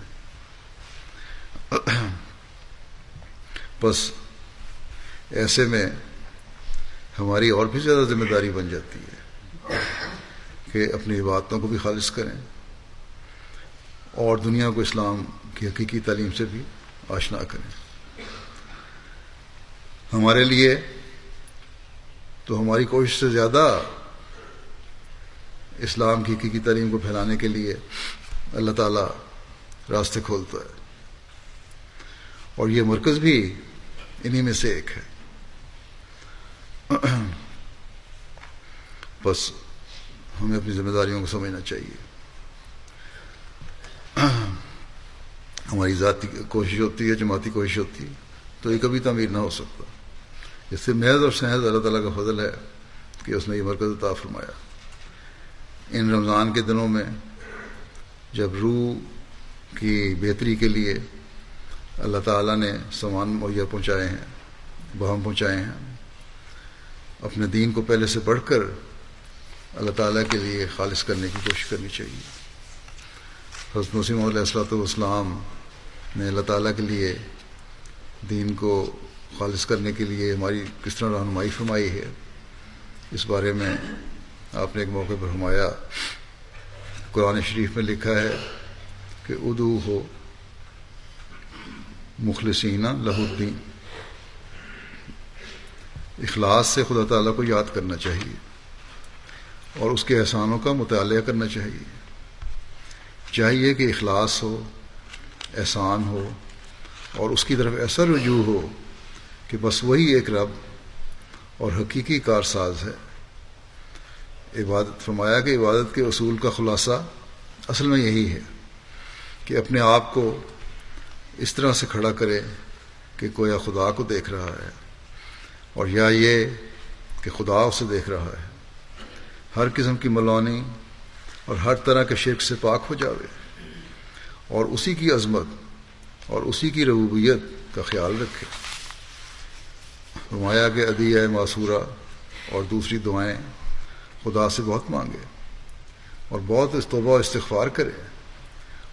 بس ایسے میں ہماری اور بھی زیادہ ذمہ داری بن جاتی ہے کہ اپنی عبادتوں کو بھی خالص کریں اور دنیا کو اسلام کی حقیقی تعلیم سے بھی آشنا کریں۔ ہمارے لیے تو ہماری کوشش سے زیادہ اسلام کی حقیقی تعلیم کو پھیلانے کے لیے اللہ تعالیٰ راستے کھولتا ہے۔ اور یہ مرکز بھی انہی میں سے ایک ہے۔ بس ہمیں اپنی ذمہ داریوں کو سمجھنا چاہیے۔ ہماری ذاتی کوشش ہوتی ہے، جماعتی کوشش ہوتی ہے، تو یہ کبھی تعمیر نہ ہو سکتا۔ اس سے محض اور سہد اللہ تعالیٰ کا فضل ہے کہ اس نے یہ مرکز عطا فرمایا۔ ان رمضان کے دنوں میں جب روح کی بہتری کے لیے اللہ تعالیٰ نے سامان مہیا پہنچائے ہیں، بہم پہنچائے ہیں۔ اپنے دین کو پہلے سے بڑھ کر اللہ تعالیٰ کے لیے خالص کرنے کی کوشش کرنی چاہیے۔ حضرت مسیم علیہ السلاۃ والسلام نے اللہ تعالیٰ کے لیے دین کو خالص کرنے کے لیے ہماری کس طرح رہنمائی فرمائی ہے، اس بارے میں آپ نے ایک موقع پر فرمایا۔ قرآن شریف میں لکھا ہے کہ ادو ہو مخلصینہ لہو الدین۔ اخلاص سے خدا تعالیٰ کو یاد کرنا چاہیے اور اس کے احسانوں کا مطالعہ کرنا چاہیے۔ چاہیے کہ اخلاص ہو، احسان ہو اور اس کی طرف ایسا رجوع ہو کہ بس وہی ایک رب اور حقیقی کار ساز ہے۔ عبادت، فرمایا کہ عبادت کے اصول کا خلاصہ اصل میں یہی ہے کہ اپنے آپ کو اس طرح سے کھڑا کرے کہ کوئی خدا کو دیکھ رہا ہے اور یا یہ کہ خدا اسے دیکھ رہا ہے۔ ہر قسم کی ملونی اور ہر طرح کے شرک سے پاک ہو جاوے۔ اور اسی کی عظمت اور اسی کی ربوبیت کا خیال رکھے۔ فرمایا کہ ادی ہے معصورہ اور دوسری دعائیں خدا سے بہت مانگے اور بہت استوبہ استغفار کرے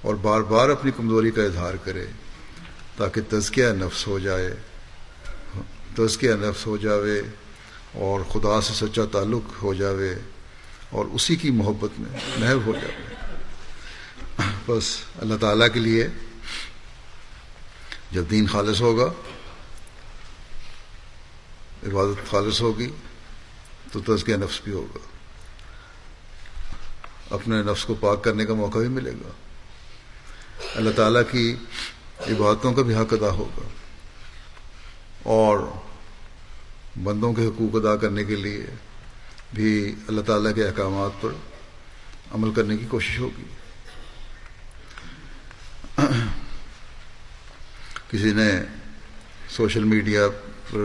اور بار بار اپنی کمزوری کا اظہار کرے۔ تاکہ تزکیہ نفس ہو جائے۔ تزکیہ نفس ہو جاوے اور خدا سے سچا تعلق ہو جاوے اور اسی کی محبت میں محب ہو جاوے۔ بس اللہ تعالیٰ کے لیے جب دین خالص ہوگا، عبادت خالص ہوگی، تو تزکیہ نفس بھی ہوگا۔ اپنے نفس کو پاک کرنے کا موقع بھی ملے گا۔ اللہ تعالیٰ کی عبادتوں کا بھی حق ادا ہوگا۔ اور بندوں کے حقوق ادا کرنے کے لیے بھی اللہ تعالیٰ کے احکامات پر عمل کرنے کی کوشش ہوگی۔ کسی نے سوشل میڈیا پر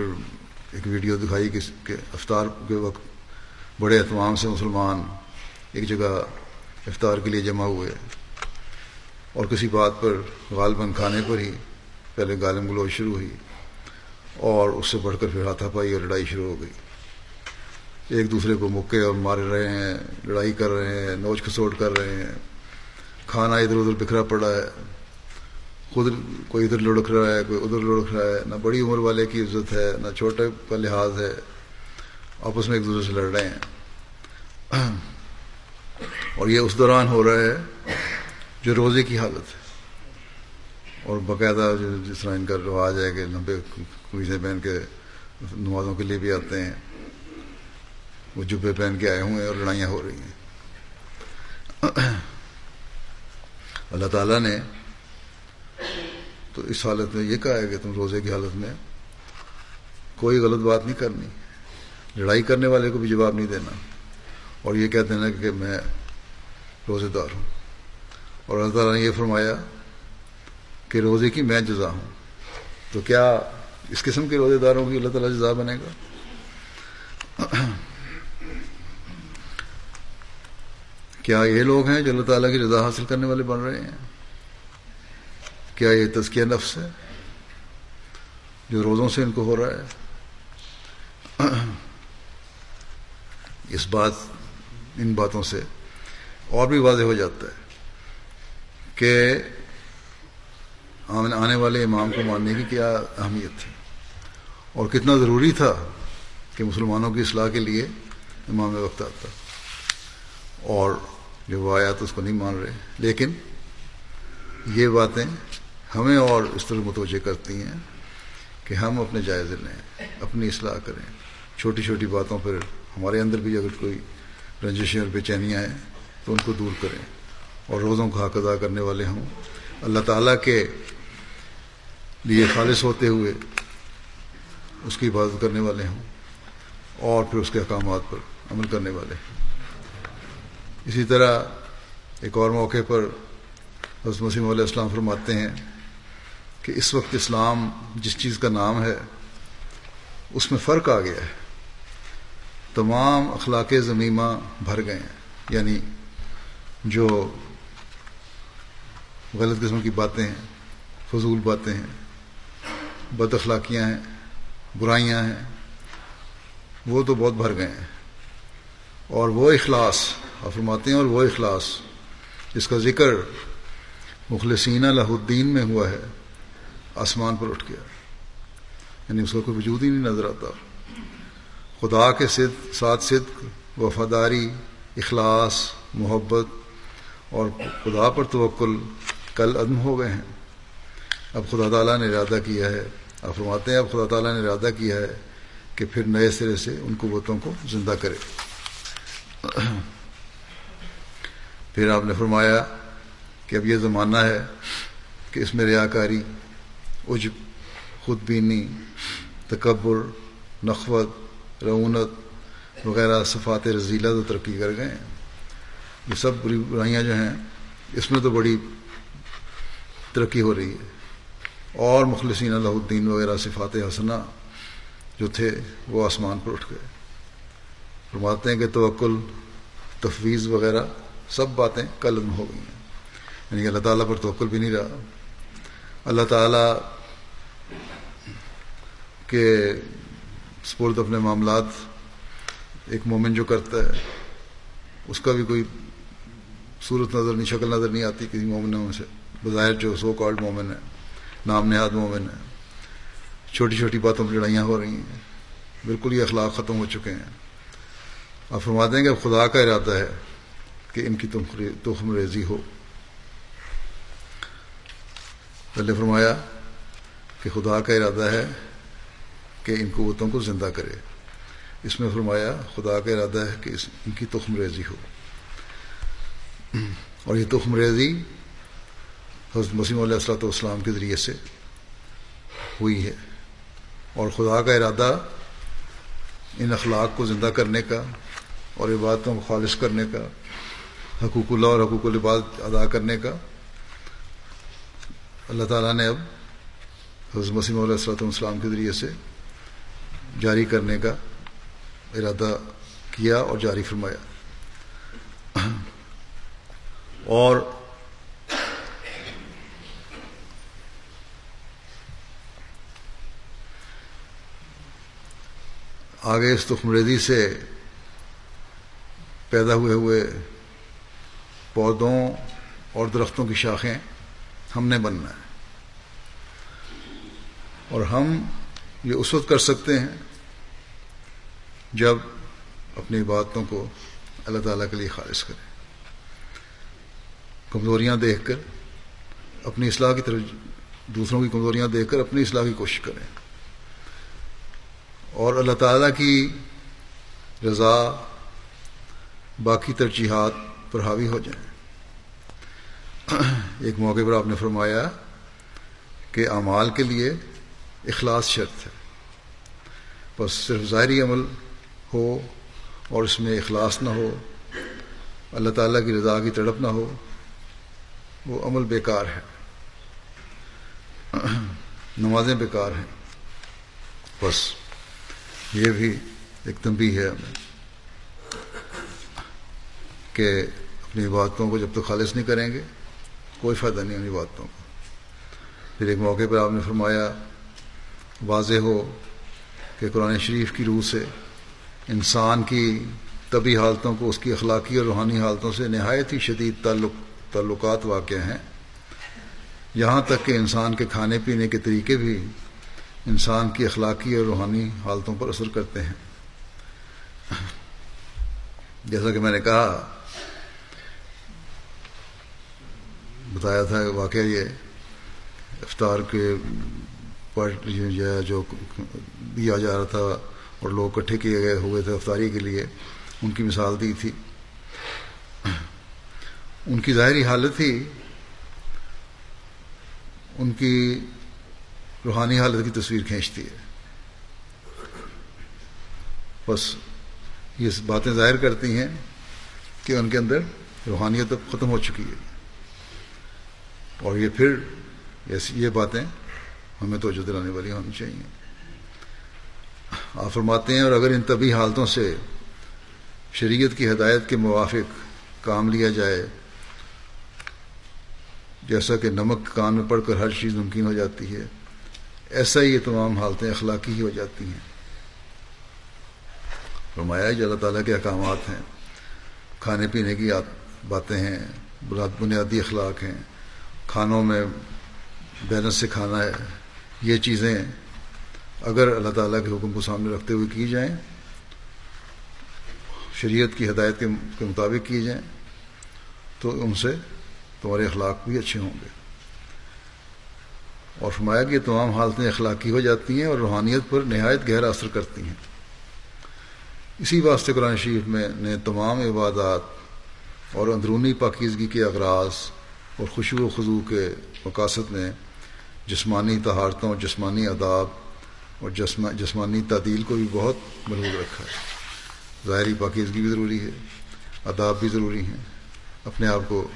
ایک ویڈیو دکھائی کہ کہ افطار کے وقت بڑے اہتمام سے مسلمان ایک جگہ افطار کے لیے جمع ہوئے۔ اور کسی بات پر غالباً کھانے پر ہی پہلے غالم گلوچ شروع ہوئی اور اس سے بڑھ کر پھر ہاتھا پائی اور لڑائی شروع ہو گئی۔ ایک دوسرے کو مکے اور مار رہے ہیں، لڑائی کر رہے ہیں، نوچ کھسوٹ کر رہے ہیں۔ کھانا ادھر ادھر بکھرا پڑا ہے۔ خود کوئی ادھر لڑک رہا ہے، کوئی ادھر لڑک رہا ہے۔ نہ بڑی عمر والے کی عزت ہے، نہ چھوٹے کا لحاظ ہے۔ آپس میں ایک دوسرے سے لڑ رہے ہیں۔ اور یہ اس دوران ہو رہا ہے جو روزے کی حالت ہے۔ اور باقاعدہ جو جس طرح ان کا رواج ہے کہ لمبے قمیضیں پہن کے نمازوں کے لیے بھی آتے ہیں، وہ جبے پہن کے آئے ہوئے ہیں اور لڑائیاں ہو رہی ہیں۔ اللہ تعالیٰ نے تو اس حالت میں یہ کہا ہے کہ تم روزے کی حالت میں کوئی غلط بات نہیں کرنی۔ لڑائی کرنے والے کو بھی جواب نہیں دینا۔ اور یہ کہہ دینا کہ میں روزے دار ہوں۔ اور اللہ تعالیٰ نے یہ فرمایا کہ روزے کی میں جزا ہوں۔ تو کیا اس قسم کے روزے داروں کی اللہ تعالیٰ جزا بنے گا؟ کیا یہ لوگ ہیں جو اللہ تعالیٰ کی رضا حاصل کرنے والے بن رہے ہیں؟ کیا یہ تزکیہ نفس ہے جو روزوں سے ان کو ہو رہا ہے؟ اس بات، ان باتوں سے اور بھی واضح ہو جاتا ہے۔ کہ آنے والے امام کو ماننے کی کیا اہمیت تھی اور کتنا ضروری تھا کہ مسلمانوں کی اصلاح کے لیے امام وقت آتا اور جب وہ آیا تو اس کو نہیں مان رہے لیکن یہ باتیں ہمیں اور اس طرح متوجہ کرتی ہیں کہ ہم اپنے جائزے لیں، اپنی اصلاح کریں۔ چھوٹی چھوٹی باتوں پر ہمارے اندر بھی اگر کوئی رنجشیں اور بے چینیاں ہیں تو ان کو دور کریں۔ اور روزوں کا حق ادا کرنے والے ہوں۔ اللہ تعالیٰ کے لیے خالص ہوتے ہوئے اس کی حفاظت کرنے والے ہوں اور پھر اس کے احکامات پر عمل کرنے والے ہیں اسی طرح ایک اور موقع پر حضرت مسیم علیہ السلام فرماتے ہیں کہ اس وقت اسلام جس چیز کا نام ہے، اس میں فرق آ گیا ہے۔ تمام اخلاق ضمیمہ بھر گئے ہیں۔ یعنی جو غلط قسم کی باتیں ہیں، فضول باتیں ہیں، بد اخلاقیاں ہیں، برائیاں ہیں، وہ تو بہت بھر گئے ہیں۔ اور وہ اخلاص فرماتے ہیں اور وہ اخلاص جس کا ذکر مخلصین الہ الدین میں ہوا ہے، آسمان پر اٹھ گیا۔ یعنی اس کا کوئی وجود ہی نہیں نظر آتا۔ خدا کے صد ساتھ صدق، وفاداری، اخلاص، محبت اور خدا پر توکل کل عدم ہو گئے ہیں۔ اب خدا تعالیٰ نے ارادہ کیا ہے۔ آپ فرماتے ہیں اب خدا تعالیٰ نے ارادہ کیا ہے کہ پھر نئے سرے سے ان قوتوں کو زندہ کرے۔ پھر آپ نے فرمایا کہ اب یہ زمانہ ہے کہ اس میں ریاکاری، عجب خود بینی تکبر، نخوت رعونت وغیرہ صفات رضیلہ تو ترقی کر گئے ہیں۔ یہ سب بری برائیاں جو ہیں، اس میں تو بڑی ترقی ہو رہی ہے۔ اور مخلصین اللہ الدین وغیرہ صفات حسنہ جو تھے وہ آسمان پر اٹھ گئے۔ فرماتے ہیں کہ توکل، تفویض وغیرہ سب باتیں قلم ہو گئی ہیں۔ یعنی کہ اللہ تعالیٰ پر توکل بھی نہیں رہا۔ اللہ تعالیٰ کے سپرد اپنے معاملات ایک مومن جو کرتا ہے، اس کا بھی کوئی صورت نظر نہیں، شکل نظر نہیں آتی کسی مومنوں سے۔ بظاہر جو سو کالڈ مومن ہے نام نہاد مومن ہے چھوٹی چھوٹی باتوں پر لڑائیاں ہو رہی ہیں، بالکل یہ اخلاق ختم ہو چکے ہیں۔ آپ فرما دیں گے خدا کا ارادہ ہے کہ ان کی تخم ریزی ہو۔ پہلے فرمایا کہ خدا کا ارادہ ہے کہ ان قوتوں کو زندہ کرے۔ اس میں فرمایا خدا کا ارادہ ہے کہ ان کی تخم ریزی ہو۔ اور یہ تخم ریزی حضرت مسیم علیہ السلۃ والسلام کے ذریعے سے ہوئی ہے۔ اور خدا کا ارادہ ان اخلاق کو زندہ کرنے کا اور عبادتوں کو خالص کرنے کا، حقوق اللہ اور حقوق العباد ادا کرنے کا۔ اللہ تعالیٰ نے اب حضرت مسیم علیہ السلۃ والسلام کے ذریعے سے جاری کرنے کا ارادہ کیا اور جاری فرمایا۔ اور آگے اس تخمریزی سے پیدا ہوئے ہوئے پودوں اور درختوں کی شاخیں ہم نے بننا ہے۔ اور ہم یہ اس وقت کر سکتے ہیں جب اپنی باتوں کو اللہ تعالیٰ کے لیے خالص کریں۔ کمزوریاں دیکھ کر اپنی اصلاح کی طرف دوسروں کی کمزوریاں دیکھ کر اپنی اصلاح کی کوشش کریں۔ اور اللہ تعالیٰ کی رضا باقی ترجیحات پر حاوی ہو جائیں۔ ایک موقع پر آپ نے فرمایا کہ اعمال کے لیے اخلاص شرط ہے۔ بس صرف ظاہری عمل ہو اور اس میں اخلاص نہ ہو، اللہ تعالیٰ کی رضا کی تڑپ نہ ہو، وہ عمل بیکار ہے۔ نمازیں بیکار ہیں۔ بس یہ بھی ایک تنبی ہے ہمیں کہ اپنی باتوں کو جب تک خالص نہیں کریں گے، کوئی فائدہ نہیں اپنی باتوں کو۔ پھر ایک موقع پر آپ نے فرمایا، واضح ہو کہ قرآن شریف کی روح سے انسان کی طبی حالتوں کو، اس کی اخلاقی اور روحانی حالتوں سے نہایت ہی شدید تعلق، تعلقات واقع ہیں۔ یہاں تک کہ انسان کے کھانے پینے کے طریقے بھی انسان کی اخلاقی اور روحانی حالتوں پر اثر کرتے ہیں۔ جیسا کہ میں نے کہا، بتایا تھا واقعہ یہ افطار کے جو دیا جا رہا تھا اور لوگ اکٹھے کیے گئے ہوئے تھے افطاری کے لیے، ان کی مثال دی تھی۔ ان کی ظاہری حالت ہی ان کی روحانی حالت کی تصویر کھینچتی ہے۔ بس یہ باتیں ظاہر کرتی ہیں کہ ان کے اندر روحانیت اب ختم ہو چکی ہے۔ اور یہ پھر یہ باتیں ہمیں توجہ دلانے والی ہونی چاہیے۔ آپ فرماتے ہیں اور اگر ان طبی حالتوں سے شریعت کی ہدایت کے موافق کام لیا جائے، جیسا کہ نمک کان میں پڑھ کر ہر چیز ممکن ہو جاتی ہے ایسا ہی یہ تمام حالتیں اخلاقی ہی ہو جاتی ہیں۔ فرمایا جو اللہ تعالیٰ کے احکامات ہیں۔ کھانے پینے کی باتیں ہیں بنیادی اخلاق ہیں۔ کھانوں میں بیلنس سے کھانا ہے، یہ چیزیں اگر اللہ تعالیٰ کے حکم کو سامنے رکھتے ہوئے کی جائیں، شریعت کی ہدایت کے مطابق کی جائیں، تو ان سے تمہارے اخلاق بھی اچھے ہوں گے۔ اور فرمایا کہ تمام حالتیں اخلاقی ہو جاتی ہیں اور روحانیت پر نہایت گہرا اثر کرتی ہیں۔ اسی واسطے قرآن شریف میں نے تمام عبادات اور اندرونی پاکیزگی کے اغراض اور خوشو و خضو کے مقاصد میں جسمانی تہارتوں، جسمانی اداب اور جسمانی تعدیل کو بھی بہت محبوب رکھا ہے۔ ظاہری پاکیزگی بھی ضروری ہے اداب بھی ضروری ہیں، اپنے آپ کو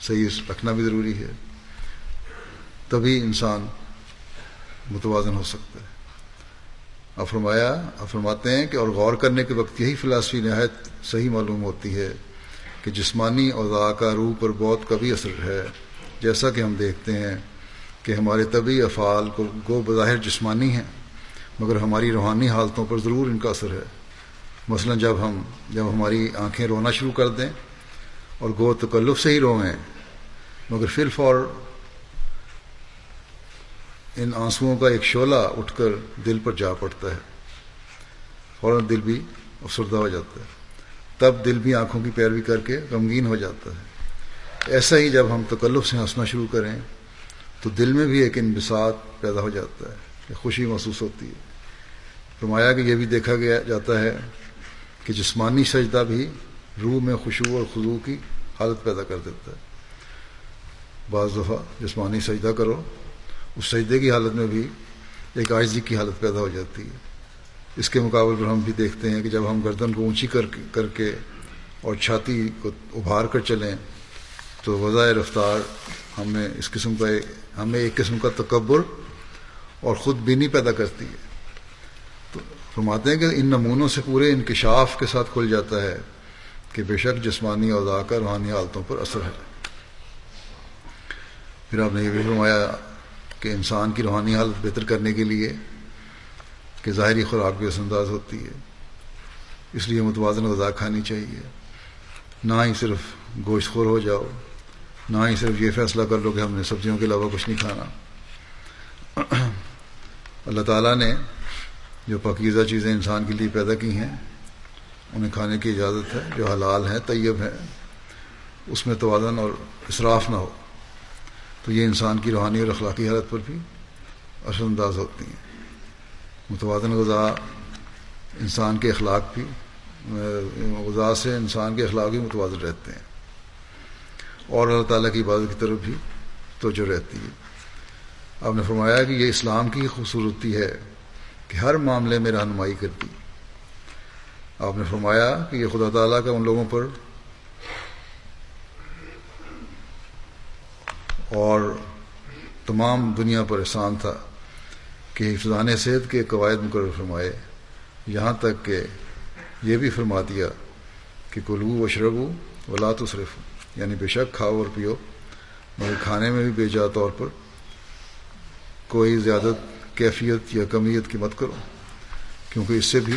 صحیح رکھنا بھی ضروری ہے۔ تبھی انسان متوازن ہو سکتا ہے۔ افرمایا افرماتے ہیں کہ اور غور کرنے کے وقت یہی فلاسفی نہایت صحیح معلوم ہوتی ہے کہ جسمانی اور کا روح پر بہت کبھی اثر ہے۔ جیسا کہ ہم دیکھتے ہیں کہ ہمارے طبی افعال کو گو بظاہر جسمانی ہیں، مگر ہماری روحانی حالتوں پر ضرور ان کا اثر ہے۔ مثلا جب ہم، جب ہماری آنکھیں رونا شروع کر دیں اور گو تکلف سے ہی روئیں، مگر فل فور ان آنسوؤں کا ایک شعلہ اٹھ کر دل پر جا پڑتا ہے۔ فوراً دل بھی افسردہ ہو جاتا ہے۔ تب دل بھی آنکھوں کی پیروی کر کے غمگین ہو جاتا ہے۔ ایسا ہی جب ہم تکلف سے ہنسنا شروع کریں، تو دل میں بھی ایک انبساط پیدا ہو جاتا ہے خوشی محسوس ہوتی ہے۔ فرمایا کہ یہ بھی دیکھا گیا جاتا ہے کہ جسمانی سجدہ بھی روح میں خوشبو اور خضو کی حالت پیدا کر دیتا ہے۔ بعض دفعہ جسمانی سجدہ کرو اس سجدے کی حالت میں بھی ایک آجزی کی حالت پیدا ہو جاتی ہے۔ اس کے مقابل پر ہم بھی دیکھتے ہیں کہ جب ہم گردن کو اونچی کر کر کے اور چھاتی کو ابھار کر چلیں تو وضاء رفتار ہمیں اس قسم کا ہمیں ایک قسم کا تکبر اور خود بینی پیدا کرتی ہے۔ تو فرماتے ہیں کہ ان نمونوں سے پورے انکشاف کے ساتھ کھل جاتا ہے کہ بے شک جسمانی اوضاع کا روحانی حالتوں پر اثر ہے۔ پھر آپ نے یہ بھی فرمایا کہ انسان کی روحانی حالت بہتر کرنے کے لیے کہ ظاہری خوراک بھی اثر انداز ہوتی ہے۔ اس لیے متوازن غذا کھانی چاہیے۔ نہ ہی صرف گوشت خور ہو جاؤ، نہ ہی صرف یہ فیصلہ کر لو کہ ہم نے سبزیوں کے علاوہ کچھ نہیں کھانا۔ اللہ تعالیٰ نے جو پاکیزہ چیزیں انسان کے لیے پیدا کی ہیں، انہیں کھانے کی اجازت ہے۔ جو حلال ہیں، طیب ہیں، اس میں توازن اور اصراف نہ ہو۔ تو یہ انسان کی روحانی اور اخلاقی حالت پر بھی اثر انداز ہوتی ہیں۔ متوازن غذا انسان کے اخلاق بھی، غذا سے انسان کے اخلاق بھی متوازن رہتے ہیں۔ اور اللہ تعالیٰ کی عبادت کی طرف بھی توجہ رہتی ہے۔ آپ نے فرمایا کہ یہ اسلام کی خوبصورتی ہے کہ ہر معاملے میں رہنمائی کرتی۔ آپ نے فرمایا کہ یہ خدا تعالیٰ کا ان لوگوں پر اور تمام دنیا پر احسان تھا کہ حفظان صحت کے قواعد مقرر فرمائے، یہاں تک کہ یہ بھی فرما دیا کہ کلو و شربو ولا تصرف یعنی بے شک کھاؤ اور پیو، مگر کھانے میں بھی بے جا طور پر کوئی زیادہ کیفیت یا کمیت کی مت کرو، کیونکہ اس سے بھی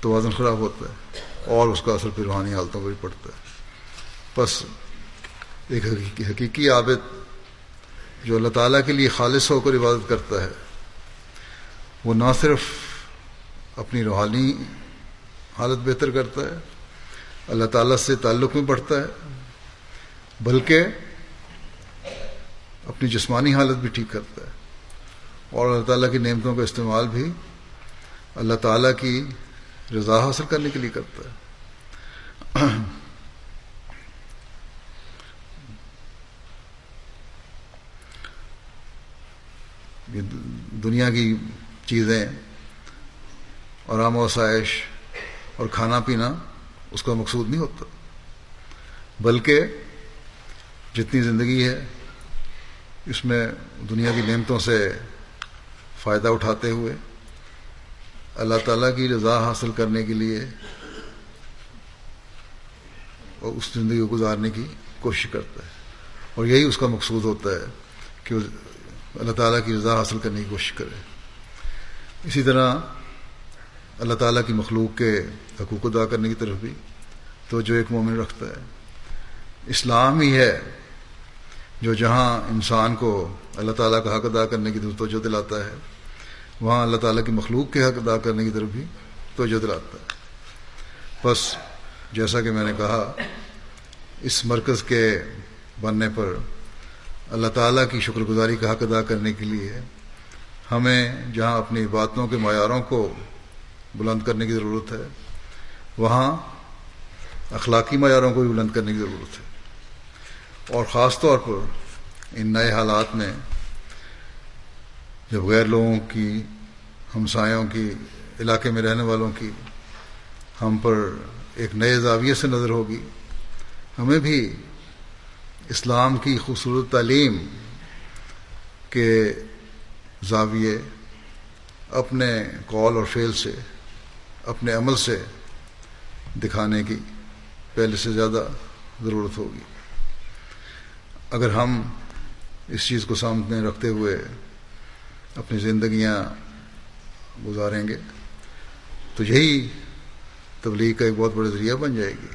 توازن خراب ہوتا ہے اور اس کا اثر پھر روحانی حالتوں پر بھی پڑتا ہے۔ بس ایک حقیقی حقیقی عابد جو اللہ تعالیٰ کے لیے خالص ہو کر عبادت کرتا ہے، وہ نہ صرف اپنی روحانی حالت بہتر کرتا ہے، اللہ تعالیٰ سے تعلق میں بڑھتا ہے، بلکہ اپنی جسمانی حالت بھی ٹھیک کرتا ہے۔ اور اللہ تعالیٰ کی نعمتوں کا استعمال بھی اللہ تعالیٰ کی رضا حاصل کرنے کے لیے کرتا ہے۔ یہ دنیا کی چیزیں آرام و آسائش اور کھانا پینا، اس کا مقصود نہیں ہوتا۔ بلکہ جتنی زندگی ہے، اس میں دنیا کی نعمتوں سے فائدہ اٹھاتے ہوئے اللہ تعالیٰ کی رضا حاصل کرنے کے لیے اور اس زندگی کو گزارنے کی کوشش کرتا ہے۔ اور یہی اس کا مقصود ہوتا ہے کہ اللہ تعالیٰ کی رضا حاصل کرنے کی کوشش کرے۔ اسی طرح اللہ تعالیٰ کی مخلوق کے حقوق ادا کرنے کی طرف بھی تو جو ایک مومن رکھتا ہے۔ اسلام ہی ہے جو جہاں انسان کو اللہ تعالیٰ کا حق ادا کرنے کی طرف توجہ دلاتا ہے، وہاں اللہ تعالیٰ کی مخلوق کے حق ادا کرنے کی طرف بھی توجہ دلاتا ہے۔ بس جیسا کہ میں نے کہا، اس مرکز کے بننے پر اللہ تعالیٰ کی شکر گزاری کا حق ادا کرنے کے لیے ہمیں جہاں اپنی باتوں کے معیاروں کو بلند کرنے کی ضرورت ہے، وہاں اخلاقی معیاروں کو بھی بلند کرنے کی ضرورت ہے۔ اور خاص طور پر ان نئے حالات میں جب غیر لوگوں کی، ہمسایوں کی، علاقے میں رہنے والوں کی ہم پر ایک نئے زاویے سے نظر ہوگی، ہمیں بھی اسلام کی خوبصورت تعلیم کے زاویے اپنے قول اور فعل سے، اپنے عمل سے دکھانے کی پہلے سے زیادہ ضرورت ہوگی۔ اگر ہم اس چیز کو سامنے رکھتے ہوئے اپنی زندگیاں گزاریں گے، تو یہی تبلیغ کا ایک بہت بڑا ذریعہ بن جائے گی۔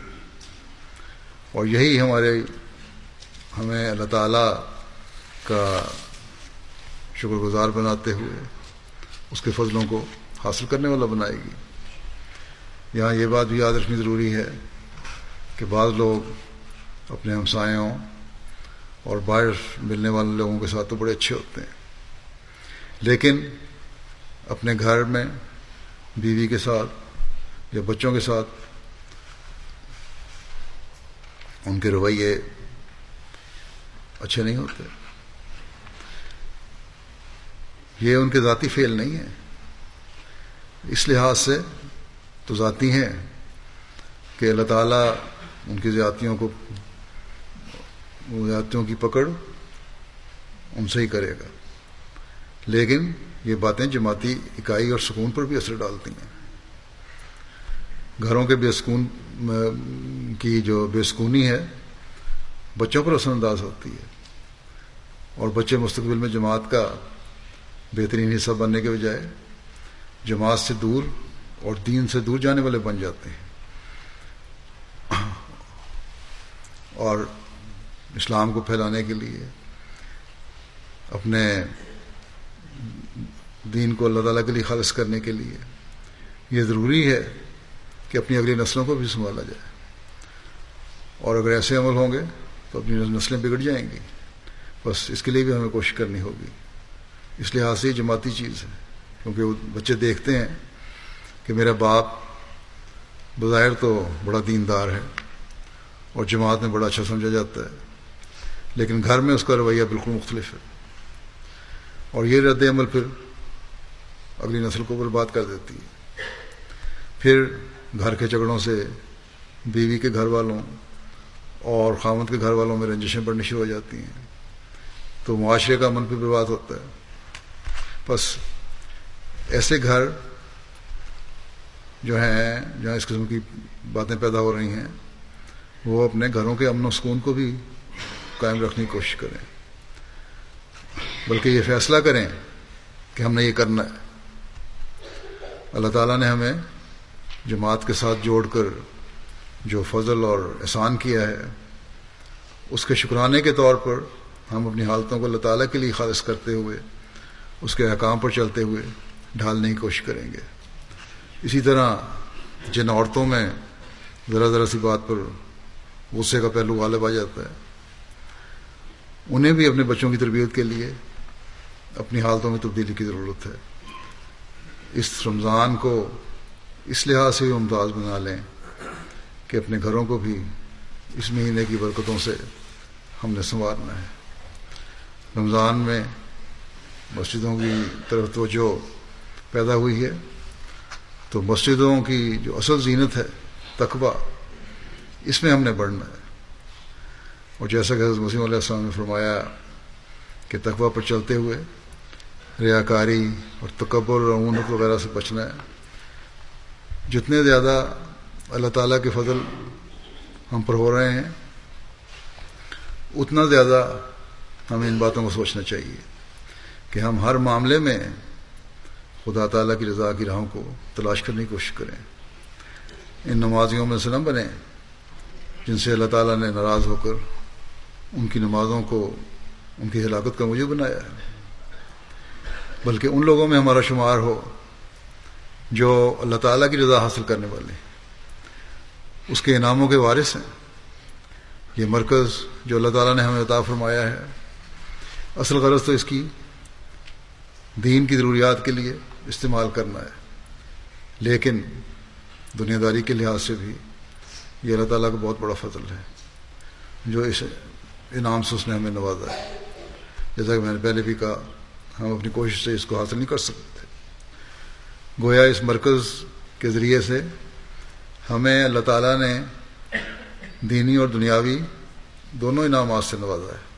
اور یہی ہمارے ہمیں اللہ تعالیٰ کا شکر گزار بناتے ہوئے اس کے فضلوں کو حاصل کرنے والا بنائے گی۔ یہاں یہ بات بھی یاد رکھنی ضروری ہے کہ بعض لوگ اپنے ہمسایوں اور باہر ملنے والے لوگوں کے ساتھ تو بڑے اچھے ہوتے ہیں، لیکن اپنے گھر میں بیوی کے ساتھ یا بچوں کے ساتھ ان کے رویے اچھے نہیں ہوتے یہ ان کے ذاتی فعل نہیں ہے اس لحاظ سے تو ذاتی ہیں کہ اللہ تعالیٰ ان کی زیادتیوں کو زیادتیوں کی پکڑ ان سے ہی کرے گا۔ لیکن یہ باتیں جماعتی اکائی اور سکون پر بھی اثر ڈالتی ہیں۔ گھروں کے بے سکون کی جو بے سکونی ہے، بچوں پر اثر انداز ہوتی ہے۔ اور بچے مستقبل میں جماعت کا بہترین حصہ بننے کے بجائے جماعت سے دور اور دین سے دور جانے والے بن جاتے ہیں۔ اور اسلام کو پھیلانے کے لیے اپنے دین کو اللہ تعالیٰ کے لیے خالص کرنے کے لیے یہ ضروری ہے کہ اپنی اگلی نسلوں کو بھی سنبھالا جائے۔ اور اگر ایسے عمل ہوں گے تو اپنی نسلیں بگڑ جائیں گی۔ بس اس کے لیے بھی ہمیں کوشش کرنی ہوگی۔ اس لحاظ سے یہ جماعتی چیز ہے، کیونکہ وہ بچے دیکھتے ہیں کہ میرا باپ بظاہر تو بڑا دیندار ہے اور جماعت میں بڑا اچھا سمجھا جاتا ہے، لیکن گھر میں اس کا رویہ بالکل مختلف ہے۔ اور یہ رد عمل پھر اگلی نسل کو برباد کر دیتی ہے۔ پھر گھر کے جھگڑوں سے بیوی کے گھر والوں اور خامد کے گھر والوں میں رنجشیں بڑھنی شروع ہو جاتی ہیں۔ تو معاشرے کا امن بھی برباد ہوتا ہے۔ بس ایسے گھر جو ہیں، جہاں اس قسم کی باتیں پیدا ہو رہی ہیں، وہ اپنے گھروں کے امن و سکون کو بھی قائم رکھنے کی کوشش کریں۔ بلکہ یہ فیصلہ کریں کہ ہم نے یہ کرنا ہے۔ اللہ تعالیٰ نے ہمیں جماعت کے ساتھ جوڑ کر جو فضل اور احسان کیا ہے، اس کے شکرانے کے طور پر ہم اپنی حالتوں کو اللہ تعالیٰ کے لیے خالص کرتے ہوئے، اس کے احکام پر چلتے ہوئے ڈھالنے کی کوشش کریں گے۔ اسی طرح جن عورتوں میں ذرا ذرا سی بات پر غصے کا پہلو غالب آ جاتا ہے، انہیں بھی اپنے بچوں کی تربیت کے لیے اپنی حالتوں میں تبدیلی کی ضرورت ہے۔ اس رمضان کو اس لحاظ سے بھی ممتاز بنا لیں کہ اپنے گھروں کو بھی اس مہینے کی برکتوں سے ہم نے سنوارنا ہے۔ رمضان میں مسجدوں کی طرف توجہ پیدا ہوئی ہے، تو مسجدوں کی جو اصل زینت ہے تقبہ اس میں ہم نے بڑھنا ہے۔ اور جیسا کہ حضرت مسیم علیہ السلام نے فرمایا کہ تقوی پر چلتے ہوئے ریاکاری اور تکبر اور اونت وغیرہ سے بچنا ہے۔ جتنے زیادہ اللہ تعالیٰ کے فضل ہم پر ہو رہے ہیں، اتنا زیادہ ہمیں ان باتوں کو سوچنا چاہیے کہ ہم ہر معاملے میں خدا تعالیٰ کی رضا کی راہوں کو تلاش کرنے کی کوشش کریں۔ ان نمازیوں میں سے نہ بنیں جن سے اللہ تعالیٰ نے ناراض ہو کر ان کی نمازوں کو، ان کی ہلاکت کا مجھے بنایا ہے۔ بلکہ ان لوگوں میں ہمارا شمار ہو جو اللہ تعالیٰ کی رضا حاصل کرنے والے۔ اس کے انعاموں کے وارث ہیں۔ یہ مرکز جو اللہ تعالیٰ نے ہمیں عطا فرمایا ہے اصل غرض تو اس کی دین کی ضروریات کے لیے استعمال کرنا ہے۔ لیکن دنیا داری کے لحاظ سے بھی یہ اللہ تعالیٰ کا بہت بڑا فضل ہے۔ جو اس انعام سے اس نے ہمیں نوازا ہے۔ جیسا کہ میں نے پہلے بھی کہا، ہم اپنی کوشش سے اس کو حاصل نہیں کر سکتے۔ گویا اس مرکز کے ذریعے سے ہمیں اللہ تعالیٰ نے دینی اور دنیاوی دونوں انعامات سے نوازا ہے۔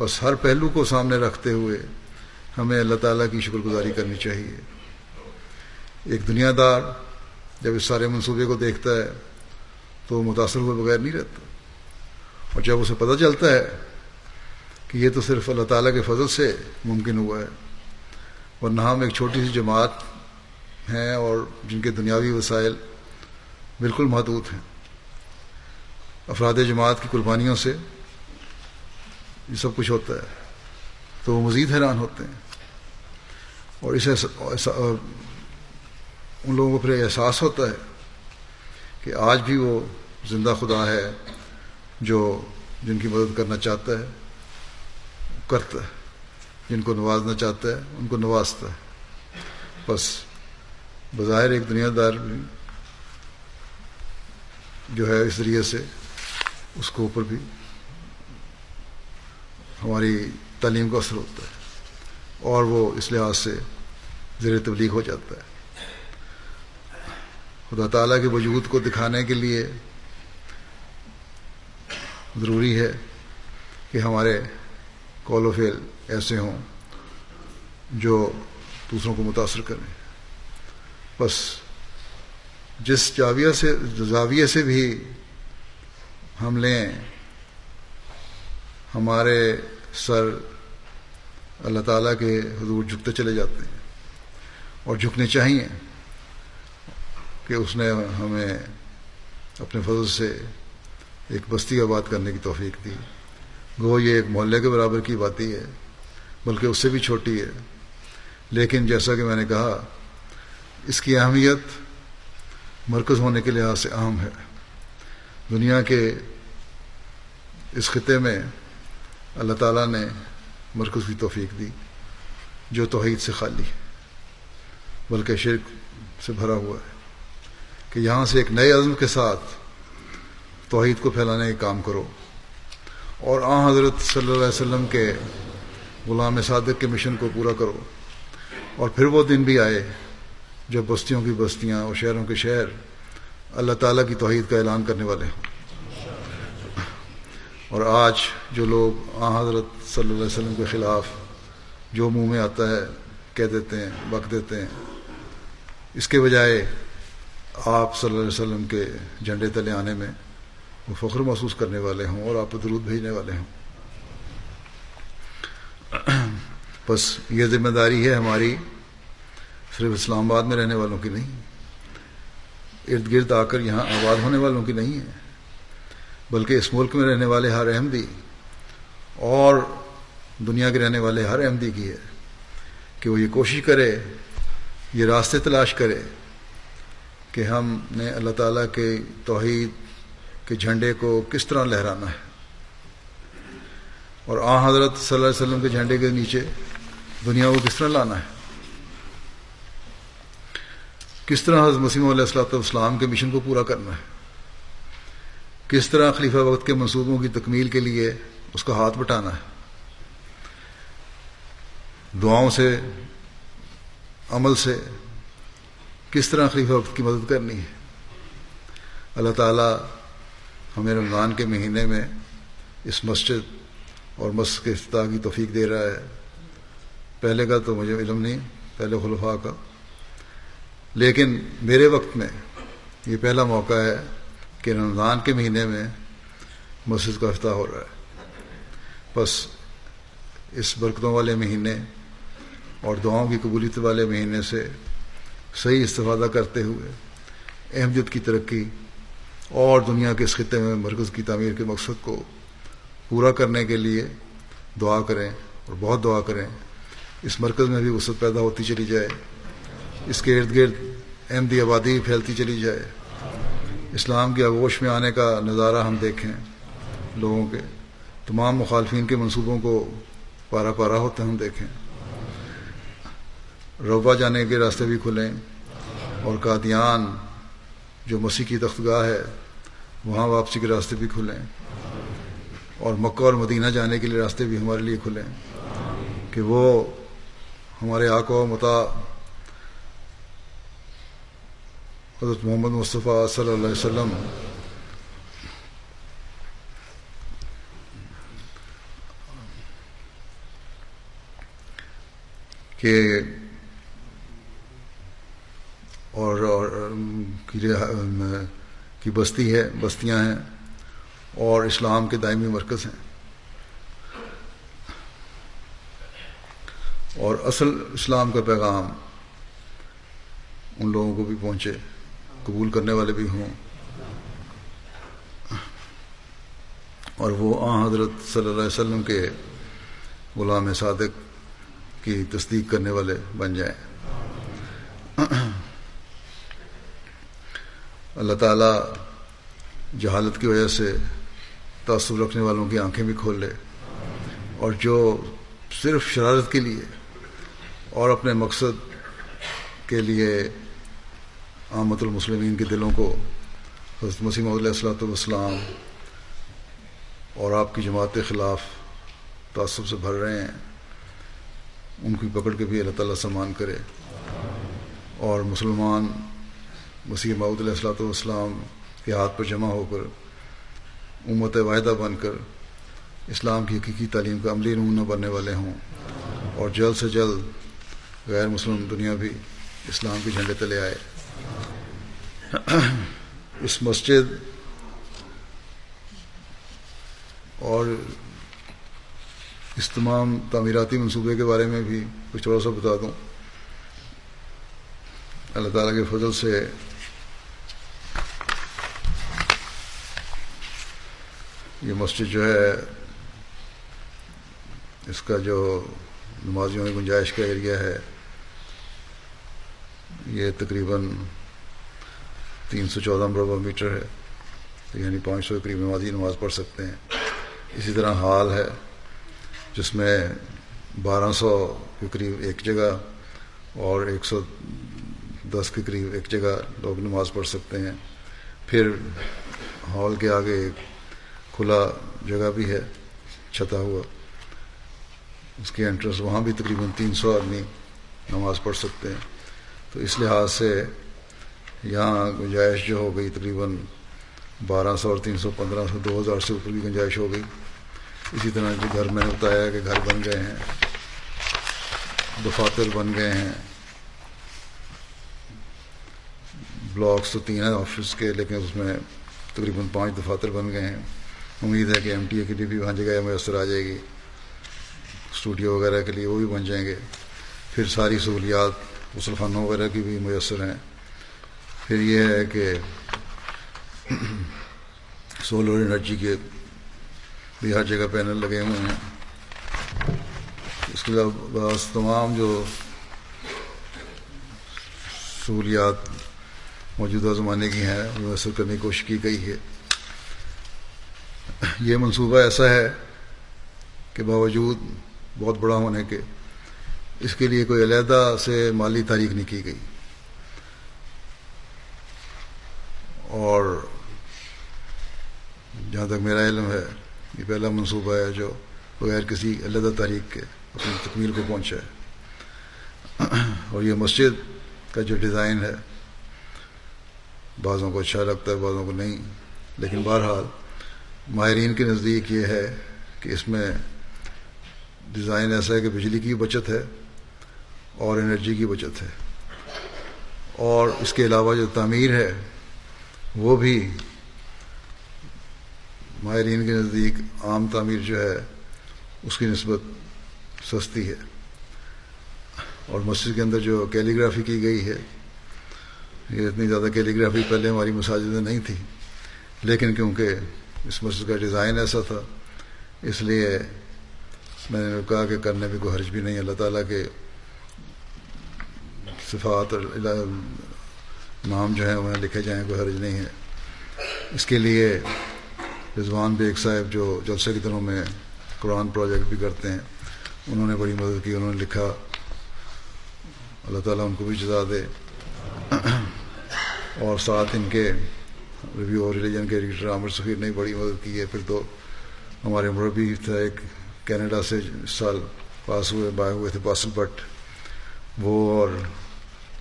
بس ہر پہلو کو سامنے رکھتے ہوئے ہمیں اللہ تعالیٰ کی شکر گزاری کرنی چاہیے۔ ایک دنیا دار جب اس سارے منصوبے کو دیکھتا ہے تو متاثر ہوئے بغیر نہیں رہتا۔ اور جب اسے پتہ چلتا ہے کہ یہ تو صرف اللہ تعالیٰ کے فضل سے ممکن ہوا ہے، ورنہ ہم ایک چھوٹی سی جماعت ہیں اور جن کے دنیاوی وسائل بالکل محدود ہیں۔ افراد جماعت کی قربانیوں سے یہ سب کچھ ہوتا ہے۔ تو وہ مزید حیران ہوتے ہیں۔ اور اسے ان لوگوں کو پھر احساس ہوتا ہے کہ آج بھی وہ زندہ خدا ہے جو جن کی مدد کرنا چاہتا ہے، کرتا ہے، جن کو نوازنا چاہتا ہے، ان کو نوازتا ہے۔ بس بظاہر ایک دنیا دار بھی جو ہے اس ذریعے سے اس کے اوپر بھی ہماری تعلیم کا اثر ہوتا ہے اور وہ اس لحاظ سے زیر تبلیغ ہو جاتا ہے۔ خدا تعالیٰ کے وجود کو دکھانے کے لیے ضروری ہے کہ ہمارے کال و فیل ایسے ہوں جو دوسروں کو متاثر کریں۔ بس جس جاویہ سے زاویے سے بھی ہم لیں ہمارے سر اللہ تعالیٰ کے حضور جھکتے چلے جاتے ہیں اور جھکنے چاہیے کہ اس نے ہمیں اپنے فضل سے ایک بستی آباد کرنے کی توفیق دی۔ گو یہ ایک محلے کے برابر کی بات ہی ہے، بلکہ اس سے بھی چھوٹی ہے۔ لیکن جیسا کہ میں نے کہا، اس کی اہمیت مرکز ہونے کے لحاظ سے اہم ہے۔ دنیا کے اس خطے میں اللہ تعالیٰ نے مرکز کی توفیق دی، جو توحید سے خالی ہے بلکہ شرک سے بھرا ہوا ہے۔ کہ یہاں سے ایک نئے عزم کے ساتھ توحید کو پھیلانے کا کام کرو۔ اور آ حضرت صلی اللہ علیہ وسلم کے غلام صادق کے مشن کو پورا کرو۔ اور پھر وہ دن بھی آئے جب بستیوں کی بستیاں اور شہروں کے شہر اللہ تعالیٰ کی توحید کا اعلان کرنے والے ہوں۔ اور آج جو لوگ آ حضرت صلی اللہ علیہ وسلم کے خلاف جو منہ میں آتا ہے، کہہ دیتے ہیں، بک دیتے ہیں۔ اس کے بجائے آپ صلی اللہ علیہ وسلم کے جھنڈے تلے آنے میں وہ فخر محسوس کرنے والے ہوں اور آپ درود بھیجنے والے ہوں۔ بس یہ ذمہ داری ہے ہماری، صرف اسلام آباد میں رہنے والوں کی نہیں، ارد گرد آ کر یہاں آباد ہونے والوں کی نہیں ہے۔ بلکہ اس ملک میں رہنے والے ہر احمدی اور دنیا کے رہنے والے ہر احمدی کی ہے کہ وہ یہ کوشش کرے، یہ راستے تلاش کرے کہ ہم نے اللہ تعالیٰ کے توحید کے جھنڈے کو کس طرح لہرانا ہے۔ اور آ حضرت صلی اللہ علیہ وسلم کے جھنڈے کے نیچے دنیا کو کس طرح لانا ہے؟ کس طرح حضرت مسیم علیہ السلاۃ والسلام کے مشن کو پورا کرنا ہے؟ کس طرح خلیفہ وقت کے منصوبوں کی تکمیل کے لیے اس کا ہاتھ بٹانا ہے؟ دعاؤں سے، عمل سے کس طرح خلیفہ وقت کی مدد کرنی ہے؟ اللہ تعالیٰ ہمیں رمضان کے مہینے میں اس مسجد اور مسجد کے افتتاح کی توفیق دے رہا ہے۔ پہلے کا تو مجھے علم نہیں، پہلے خلفاء کا۔ لیکن میرے وقت میں یہ پہلا موقع ہے کہ رمضان کے مہینے میں مسجد کا افتتاح ہو رہا ہے۔ بس اس برکتوں والے مہینے اور دعاؤں کی قبولیت والے مہینے سے صحیح استفادہ کرتے ہوئے احمدیت کی ترقی اور دنیا کے اس خطے میں مرکز کی تعمیر کے مقصد کو پورا کرنے کے لیے دعا کریں اور بہت دعا کریں۔ اس مرکز میں بھی وسعت پیدا ہوتی چلی جائے۔ اس کے ارد گرد احمدی آبادی پھیلتی چلی جائے۔ اسلام کی آگوش میں آنے کا نظارہ ہم دیکھیں لوگوں کے، تمام مخالفین کے منصوبوں کو پارا پارا ہوتے ہم دیکھیں۔ روبا جانے کے راستے بھی کھلیں اور قادیان جو مسیح کی تختگاہ ہے، وہاں واپسی کے راستے بھی کھلیں۔ اور مکہ اور مدینہ جانے کے لیے راستے بھی ہمارے لیے کھلیں کہ وہ ہمارے آقا و متا حضرت محمد مصطفیٰ صلی اللہ علیہ وسلم کہ اور کی بستی ہے، بستیاں ہیں اور اسلام کے دائمی مرکز ہیں۔ اور اصل اسلام کا پیغام ان لوگوں کو بھی پہنچے۔ قبول کرنے والے بھی ہوں۔ اور وہ آ حضرت صلی اللہ علیہ وسلم کے غلام صادق کی تصدیق کرنے والے بن جائیں۔ اللہ تعالیٰ جہالت کی وجہ سے تعصب رکھنے والوں کی آنکھیں بھی کھول لے۔ اور جو صرف شرارت کے لیے اور اپنے مقصد کے لیے آمد المسلمین کے دلوں کو حضرت مسیم علیہ السلاۃ والسلام اور آپ کی جماعت کے خلاف تعصب سے بھر رہے ہیں، ان کی پکڑ کے بھی اللہ تعالیٰ سامان کرے۔ اور مسلمان مسیح محدود علیہ السلاۃ والسلام کے ہاتھ پر جمع ہو کر، امت واحدہ بن کر اسلام کی حقیقی تعلیم کا عملی نمونہ بننے والے ہوں۔ اور جلد سے جلد غیر مسلم دنیا بھی اسلام کے جھنڈے تلے آئے۔ اس مسجد اور اس تمام تعمیراتی منصوبے کے بارے میں بھی کچھ تھوڑا سا بتا دوں۔ اللہ تعالیٰ کے فضل سے یہ مسجد جو ہے، اس کا جو نمازیوں میں گنجائش کا ایریا ہے یہ تقریباً تین سو چودہ مربع میٹر ہے یعنی پانچ سو قریب نمازی نماز پڑھ سکتے ہیں۔ اسی طرح ہال ہے جس میں بارہ سو کے قریب ایک جگہ اور ایک سو دس کے قریب ایک جگہ لوگ نماز پڑھ سکتے ہیں۔ پھر ہال کے آگے ایک کھلا جگہ بھی ہے، چھتا ہوا۔ اس کی انٹرنس وہاں بھی تقریباً تین سو آدمی نماز پڑھ سکتے ہیں۔ تو اس لحاظ سے یہاں گنجائش جو ہو گئی تقریباً بارہ سو اور تین سو، پندرہ سو، دو ہزار سے اوپر کی گنجائش ہو گئی۔ اسی طرح جو گھر میں نے بتایا کہ گھر بن گئے ہیں، دفاتر بن گئے ہیں۔ بلاکس تو تین ہیں آفس کے، لیکن اس میں تقریباً پانچ دفاتر بن گئے ہیں۔ امید ہے کہ ایم ٹی اے کے لیے بھی وہاں جگہ میسر آ جائے گی۔ اسٹوڈیو وغیرہ کے لیے وہ بھی بن جائیں گے۔ پھر ساری سہولیات غسل خانوں وغیرہ کی بھی میسر ہیں۔ پھر یہ ہے کہ سولر انرجی کے بھی ہر جگہ پینل لگے ہوئے ہیں۔ اس کے بعد تمام جو سہولیات موجودہ زمانے کی ہیں میسر کرنے کی کوشش کی گئی ہے۔ یہ منصوبہ ایسا ہے کہ باوجود بہت بڑا ہونے کے اس کے لیے کوئی علیحدہ سے مالی تاریخ نہیں کی گئی۔ اور جہاں تک میرا علم ہے، یہ پہلا منصوبہ ہے جو بغیر کسی علیحدہ تاریخ کے اپنی تکمیل کو پہنچا ہے۔ اور یہ مسجد کا جو ڈیزائن ہے، بعضوں کو اچھا لگتا ہے، بعضوں کو نہیں۔ لیکن بہرحال ماہرین کے نزدیک یہ ہے کہ اس میں ڈیزائن ایسا ہے کہ بجلی کی بچت ہے۔ اور انرجی کی بچت ہے۔ اور اس کے علاوہ جو تعمیر ہے، وہ بھی ماہرین کے نزدیک عام تعمیر جو ہے، اس کی نسبت سستی ہے۔ اور مسجد کے اندر جو کیلیگرافی کی گئی ہے، یہ اتنی زیادہ کیلیگرافی پہلے ہماری مساجد میں نہیں تھی لیکن کیونکہ اس مسجد کا ڈیزائن ایسا تھا، اس لیے میں نے کہا کہ کرنے میں کوئی حرج بھی نہیں، اللہ تعالیٰ کے صفات اور نام جو ہیں وہاں لکھے جائیں، کوئی حرج نہیں ہے۔ اس کے لیے رضوان بیگ صاحب جو جلسے کے دنوں میں قرآن پروجیکٹ بھی کرتے ہیں، انہوں نے بڑی مدد کی، انہوں نے لکھا۔ اللہ تعالیٰ ان کو بھی جزا دے۔ اور ساتھ ان کے ریویو اور ریلیجن کے ایڈیٹر عامر سفیر نے بڑی مدد کی ہے۔ پھر تو ہمارے مربی تھا ایک کینیڈا سے اس سال پاس ہوئے، بائے ہوئے تھے باسل بٹ۔ وہ اور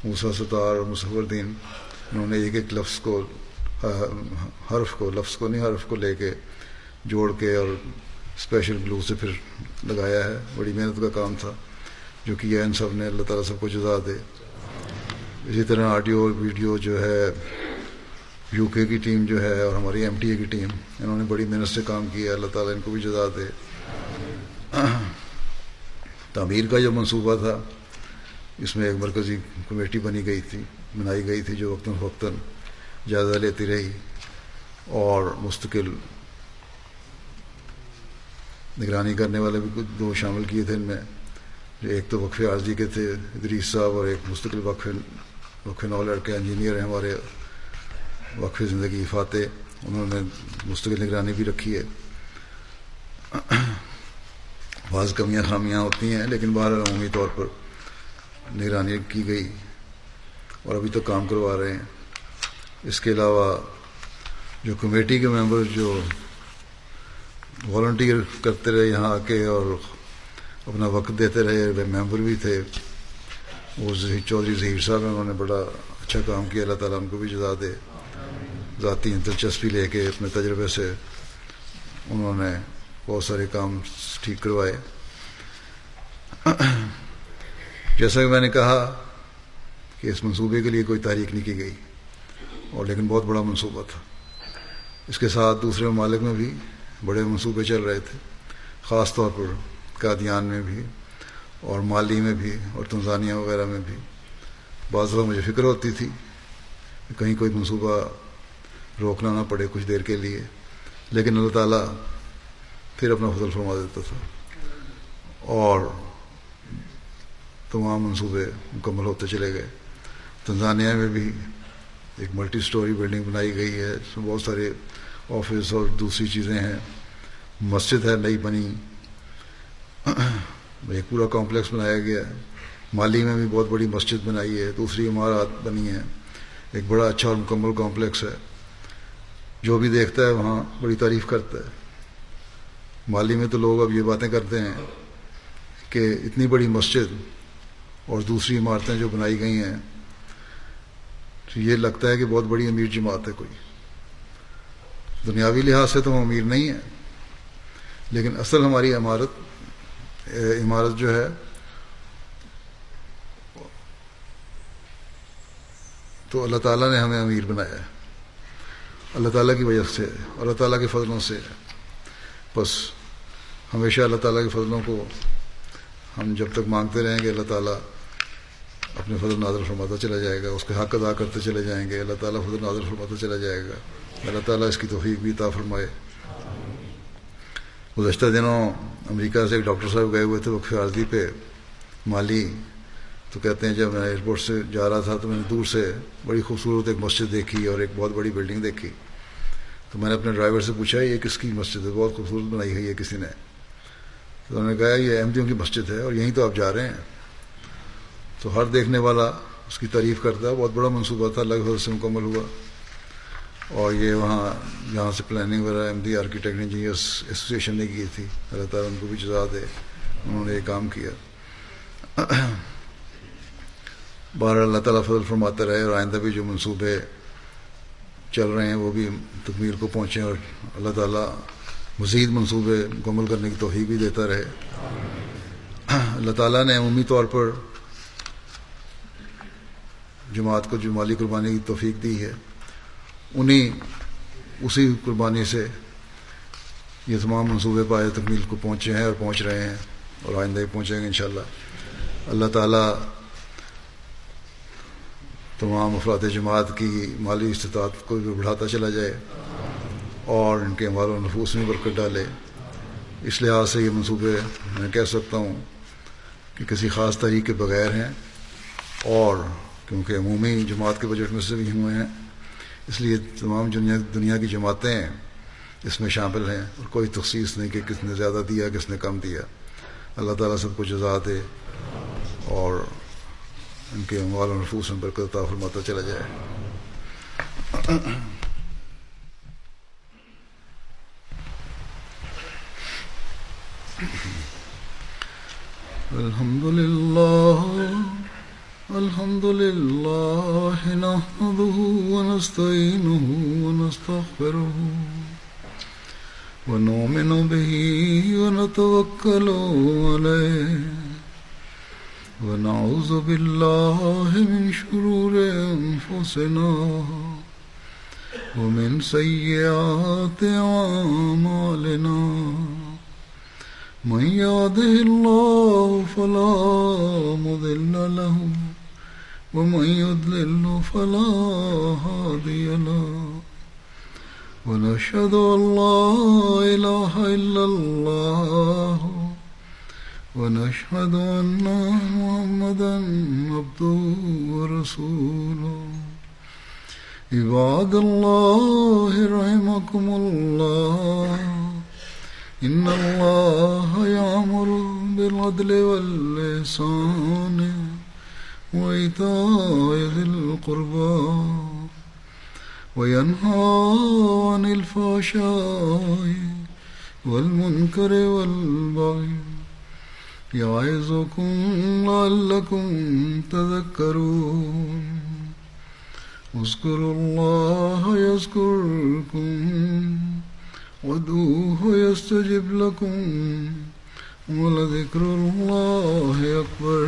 موسا ستار اور مصفر دین انہوں نے ایک ایک لفظ کو حرف کو، لفظ کو نہیں، حرف کو لے کے جوڑ کے اور اسپیشل گلو سے پھر لگایا ہے۔ بڑی محنت کا کام تھا، جو کیا ان سب نے اللہ تعالیٰ سب کو جزا دے۔ اسی طرح آڈیو ویڈیو جو ہے، یو کے کی ٹیم جو ہے اور ہماری ایم ٹی اے کی ٹیم، انہوں نے بڑی محنت سے کام کیا، اللہ تعالیٰ ان کو بھی جزا دے۔ تعمیر کا جو منصوبہ تھا اس میں ایک مرکزی کمیٹی بنی گئی تھی، بنائی گئی تھی جو وقتاً فوقتاً جائزہ لیتی رہی اور مستقل نگرانی کرنے والے بھی کچھ دو شامل کیے تھے ان میں۔ جو ایک تو وقف عارضی کے تھے، ادریس صاحب اور ایک مستقل وقف وقف نو لڑکے انجینئر ہیں ہمارے وقف زندگی فاتح، انہوں نے مستقل نگرانی بھی رکھی ہے۔ بعض کمیاں خامیاں ہوتی ہیں، لیکن باہر عمومی طور پر نگرانی کی گئی اور ابھی تو کام کروا رہے ہیں۔ اس کے علاوہ جو کمیٹی کے ممبر جو والنٹیئر کرتے رہے یہاں آ کے اور اپنا وقت دیتے رہے ممبر بھی تھے۔ وہ چودھری ظہیر صاحب ہیں، انہوں نے بڑا اچھا کام کیا۔ اللہ تعالیٰ ان کو بھی جزا دے۔ ذاتی دلچسپی لے کے اپنے تجربے سے انہوں نے بہت سارے کام ٹھیک کروائے۔ جیسا کہ میں نے کہا کہ اس منصوبے کے لیے کوئی تاریخ نہیں کی گئی، اور لیکن بہت بڑا منصوبہ تھا۔ اس کے ساتھ دوسرے ممالک میں بھی بڑے منصوبے چل رہے تھے، خاص طور پر قادیان میں بھی اور مالی میں بھی اور تنزانیہ وغیرہ میں بھی۔ بعض دفعہ مجھے فکر ہوتی تھی کہ کہیں کوئی منصوبہ روکنا نہ پڑے کچھ دیر کے لیے، لیکن اللہ تعالیٰ پھر اپنا فضل فرما دیتا تھا۔ اور تمام منصوبے مکمل ہوتے چلے گئے۔ تنزانیہ میں بھی ایک ملٹی سٹوری بلڈنگ بنائی گئی ہے۔ اس میں بہت سارے آفس اور دوسری چیزیں ہیں۔ مسجد ہے نئی بنی۔ ایک پورا کمپلیکس بنایا گیا۔ ہے مالی میں بھی بہت بڑی مسجد بنائی ہے۔ دوسری عمارات بنی ہیں۔ ایک بڑا اچھا اور مکمل کمپلیکس ہے۔ جو بھی دیکھتا ہے وہاں بڑی تعریف کرتا ہے۔ مالی میں تو لوگ اب یہ باتیں کرتے ہیں کہ اتنی بڑی مسجد اور دوسری عمارتیں جو بنائی گئی ہیں۔ تو یہ لگتا ہے کہ بہت بڑی امیر جماعت ہے کوئی۔ دنیاوی لحاظ سے تو ہم امیر نہیں ہیں، لیکن اصل ہماری عمارت عمارت جو ہے، تو اللہ تعالیٰ نے ہمیں امیر بنایا ہے۔ اللہ تعالیٰ کی وجہ سے اللہ تعالیٰ کے فضلوں سے بس ہمیشہ اللہ تعالیٰ کے فضلوں کو ہم جب تک مانگتے رہیں گے، اللہ تعالیٰ اپنے فضل نازل فرماتا چلا جائے گا، اس کے حق ادا کرتے چلے جائیں گے، اللہ تعالیٰ فضل نازل فرماتا چلا جائے گا۔ اللہ تعالیٰ اس کی توفیق بھی عطا فرمائے۔ گزشتہ دنوں امریکہ سے ایک ڈاکٹر صاحب گئے ہوئے تھے وقف عارضی پہ مالی۔ تو کہتے ہیں، جب میں ایئرپورٹ سے جا رہا تھا تو میں نے دور سے بڑی خوبصورت ایک مسجد دیکھی اور ایک بہت بڑی بلڈنگ دیکھی۔ تو میں نے اپنے ڈرائیور سے پوچھا، یہ کس کی مسجد ہے؟ بہت خوبصورت بنائی ہوئی ہے کسی نے۔ تو انہوں نے کہا، یہ احمدیوں کی مسجد ہے اور یہیں تو آپ جا رہے ہیں۔ تو ہر دیکھنے والا اس کی تعریف کرتا ہے۔ بہت بڑا منصوبہ تھا، لگ بھگ سے مکمل ہوا۔ اور یہ وہاں جہاں سے پلاننگ وغیرہ M D architect engineers association نے کی تھی۔ اللہ تعالیٰ ان کو بھی جزا دے۔ انہوں نے یہ کام کیا۔ بہر اللہ تعالیٰ فضل فرماتے رہے اور آئندہ بھی جو منصوبے چل رہے ہیں، وہ بھی تکمیل کو پہنچیں اور اللہ تعالیٰ مزید منصوبے مکمل کرنے کی توفیق بھی دیتا رہے۔ اللہ تعالیٰ نے عمومی طور پر جماعت کو جو مالی قربانی کی توفیق دی ہے انہیں اسی قربانی سے یہ تمام منصوبے پائے تکمیل کو پہنچے ہیں اور پہنچ رہے ہیں اور آئندہ ہی پہنچیں گے انشاءاللہ۔ اللہ تعالیٰ تمام افراد جماعت کی مالی استطاعت کو بھی بڑھاتا چلا جائے اور ان کے مال و نفوس میں برکت ڈالے۔ اس لحاظ سے یہ منصوبے میں کہہ سکتا ہوں کہ کسی خاص تاریخ کے بغیر ہیں اور کیونکہ عمومی جماعت کے بجٹ میں سے بھی ہوئے ہیں۔ اس لیے تمام دنیا دنیا کی جماعتیں اس میں شامل ہیں اور کوئی تخصیص نہیں کہ کس نے زیادہ دیا، کس نے کم دیا۔ اللہ تعالیٰ سب کو جزا دے اور ان کے اموال و نفوس میں برکت عطا فرماتا چلا جائے۔ الحمد لله الحمد لله نحمده ونستعينه ونستغفره ونؤمن به ونتوكل عليه ونعوذ بالله من شرور أنفسنا ومن سيئات أعمالنا من يهده الله فلا مضل له ومن يضلل فلا هادي له ونشهد أن لا إله إلا الله ونشهد أن محمدا عبده ورسوله عباد الله رحمكم الله إن الله يأمر بالعدل واللسان وإيتاء ذي القربى وينهى عن الفحشاء والمنكر والبغي يعظكم لعلكم تذكرون اذكروا الله يذكركم وادعوه يستجب لكم ولذكر الله أكبر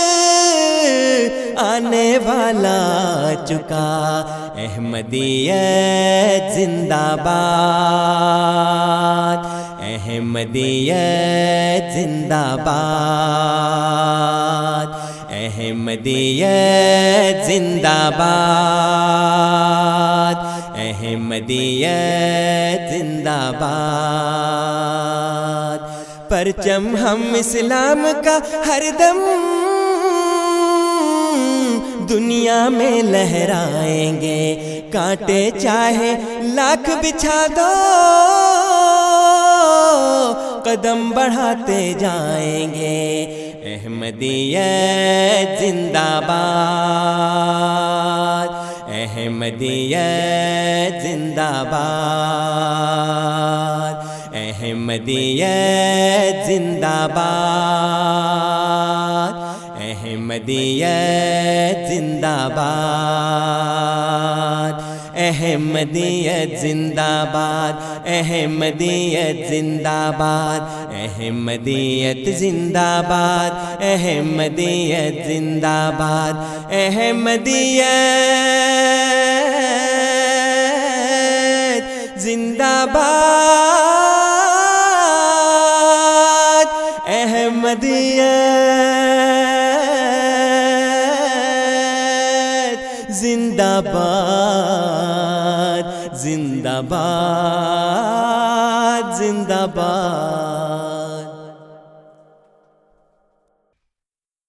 آنے والا چکا۔ احمدیت زندہ باد۔ احمدیت زندہ باد۔ احمدیت زندہ باد۔ احمدیت زندہ باد۔ پرچم ہم اسلام کا ہر دم دنیا میں لہرائیں گے۔ کانٹے چاہے لاکھ بچھا دو۔ قدم بڑھاتے جائیں گے۔ احمدیت زندہ باد۔ احمدیت زندہ باد۔ احمدیت زندہ باد۔ احمدیت زندہ باد احمدیت زندہ باد احمدیت زندہ باد احمدیت زندہ باد احمدیت زندہ باد احمدیت زندہ باد احمدیت زندہ باد زندہ باد زندہ باد۔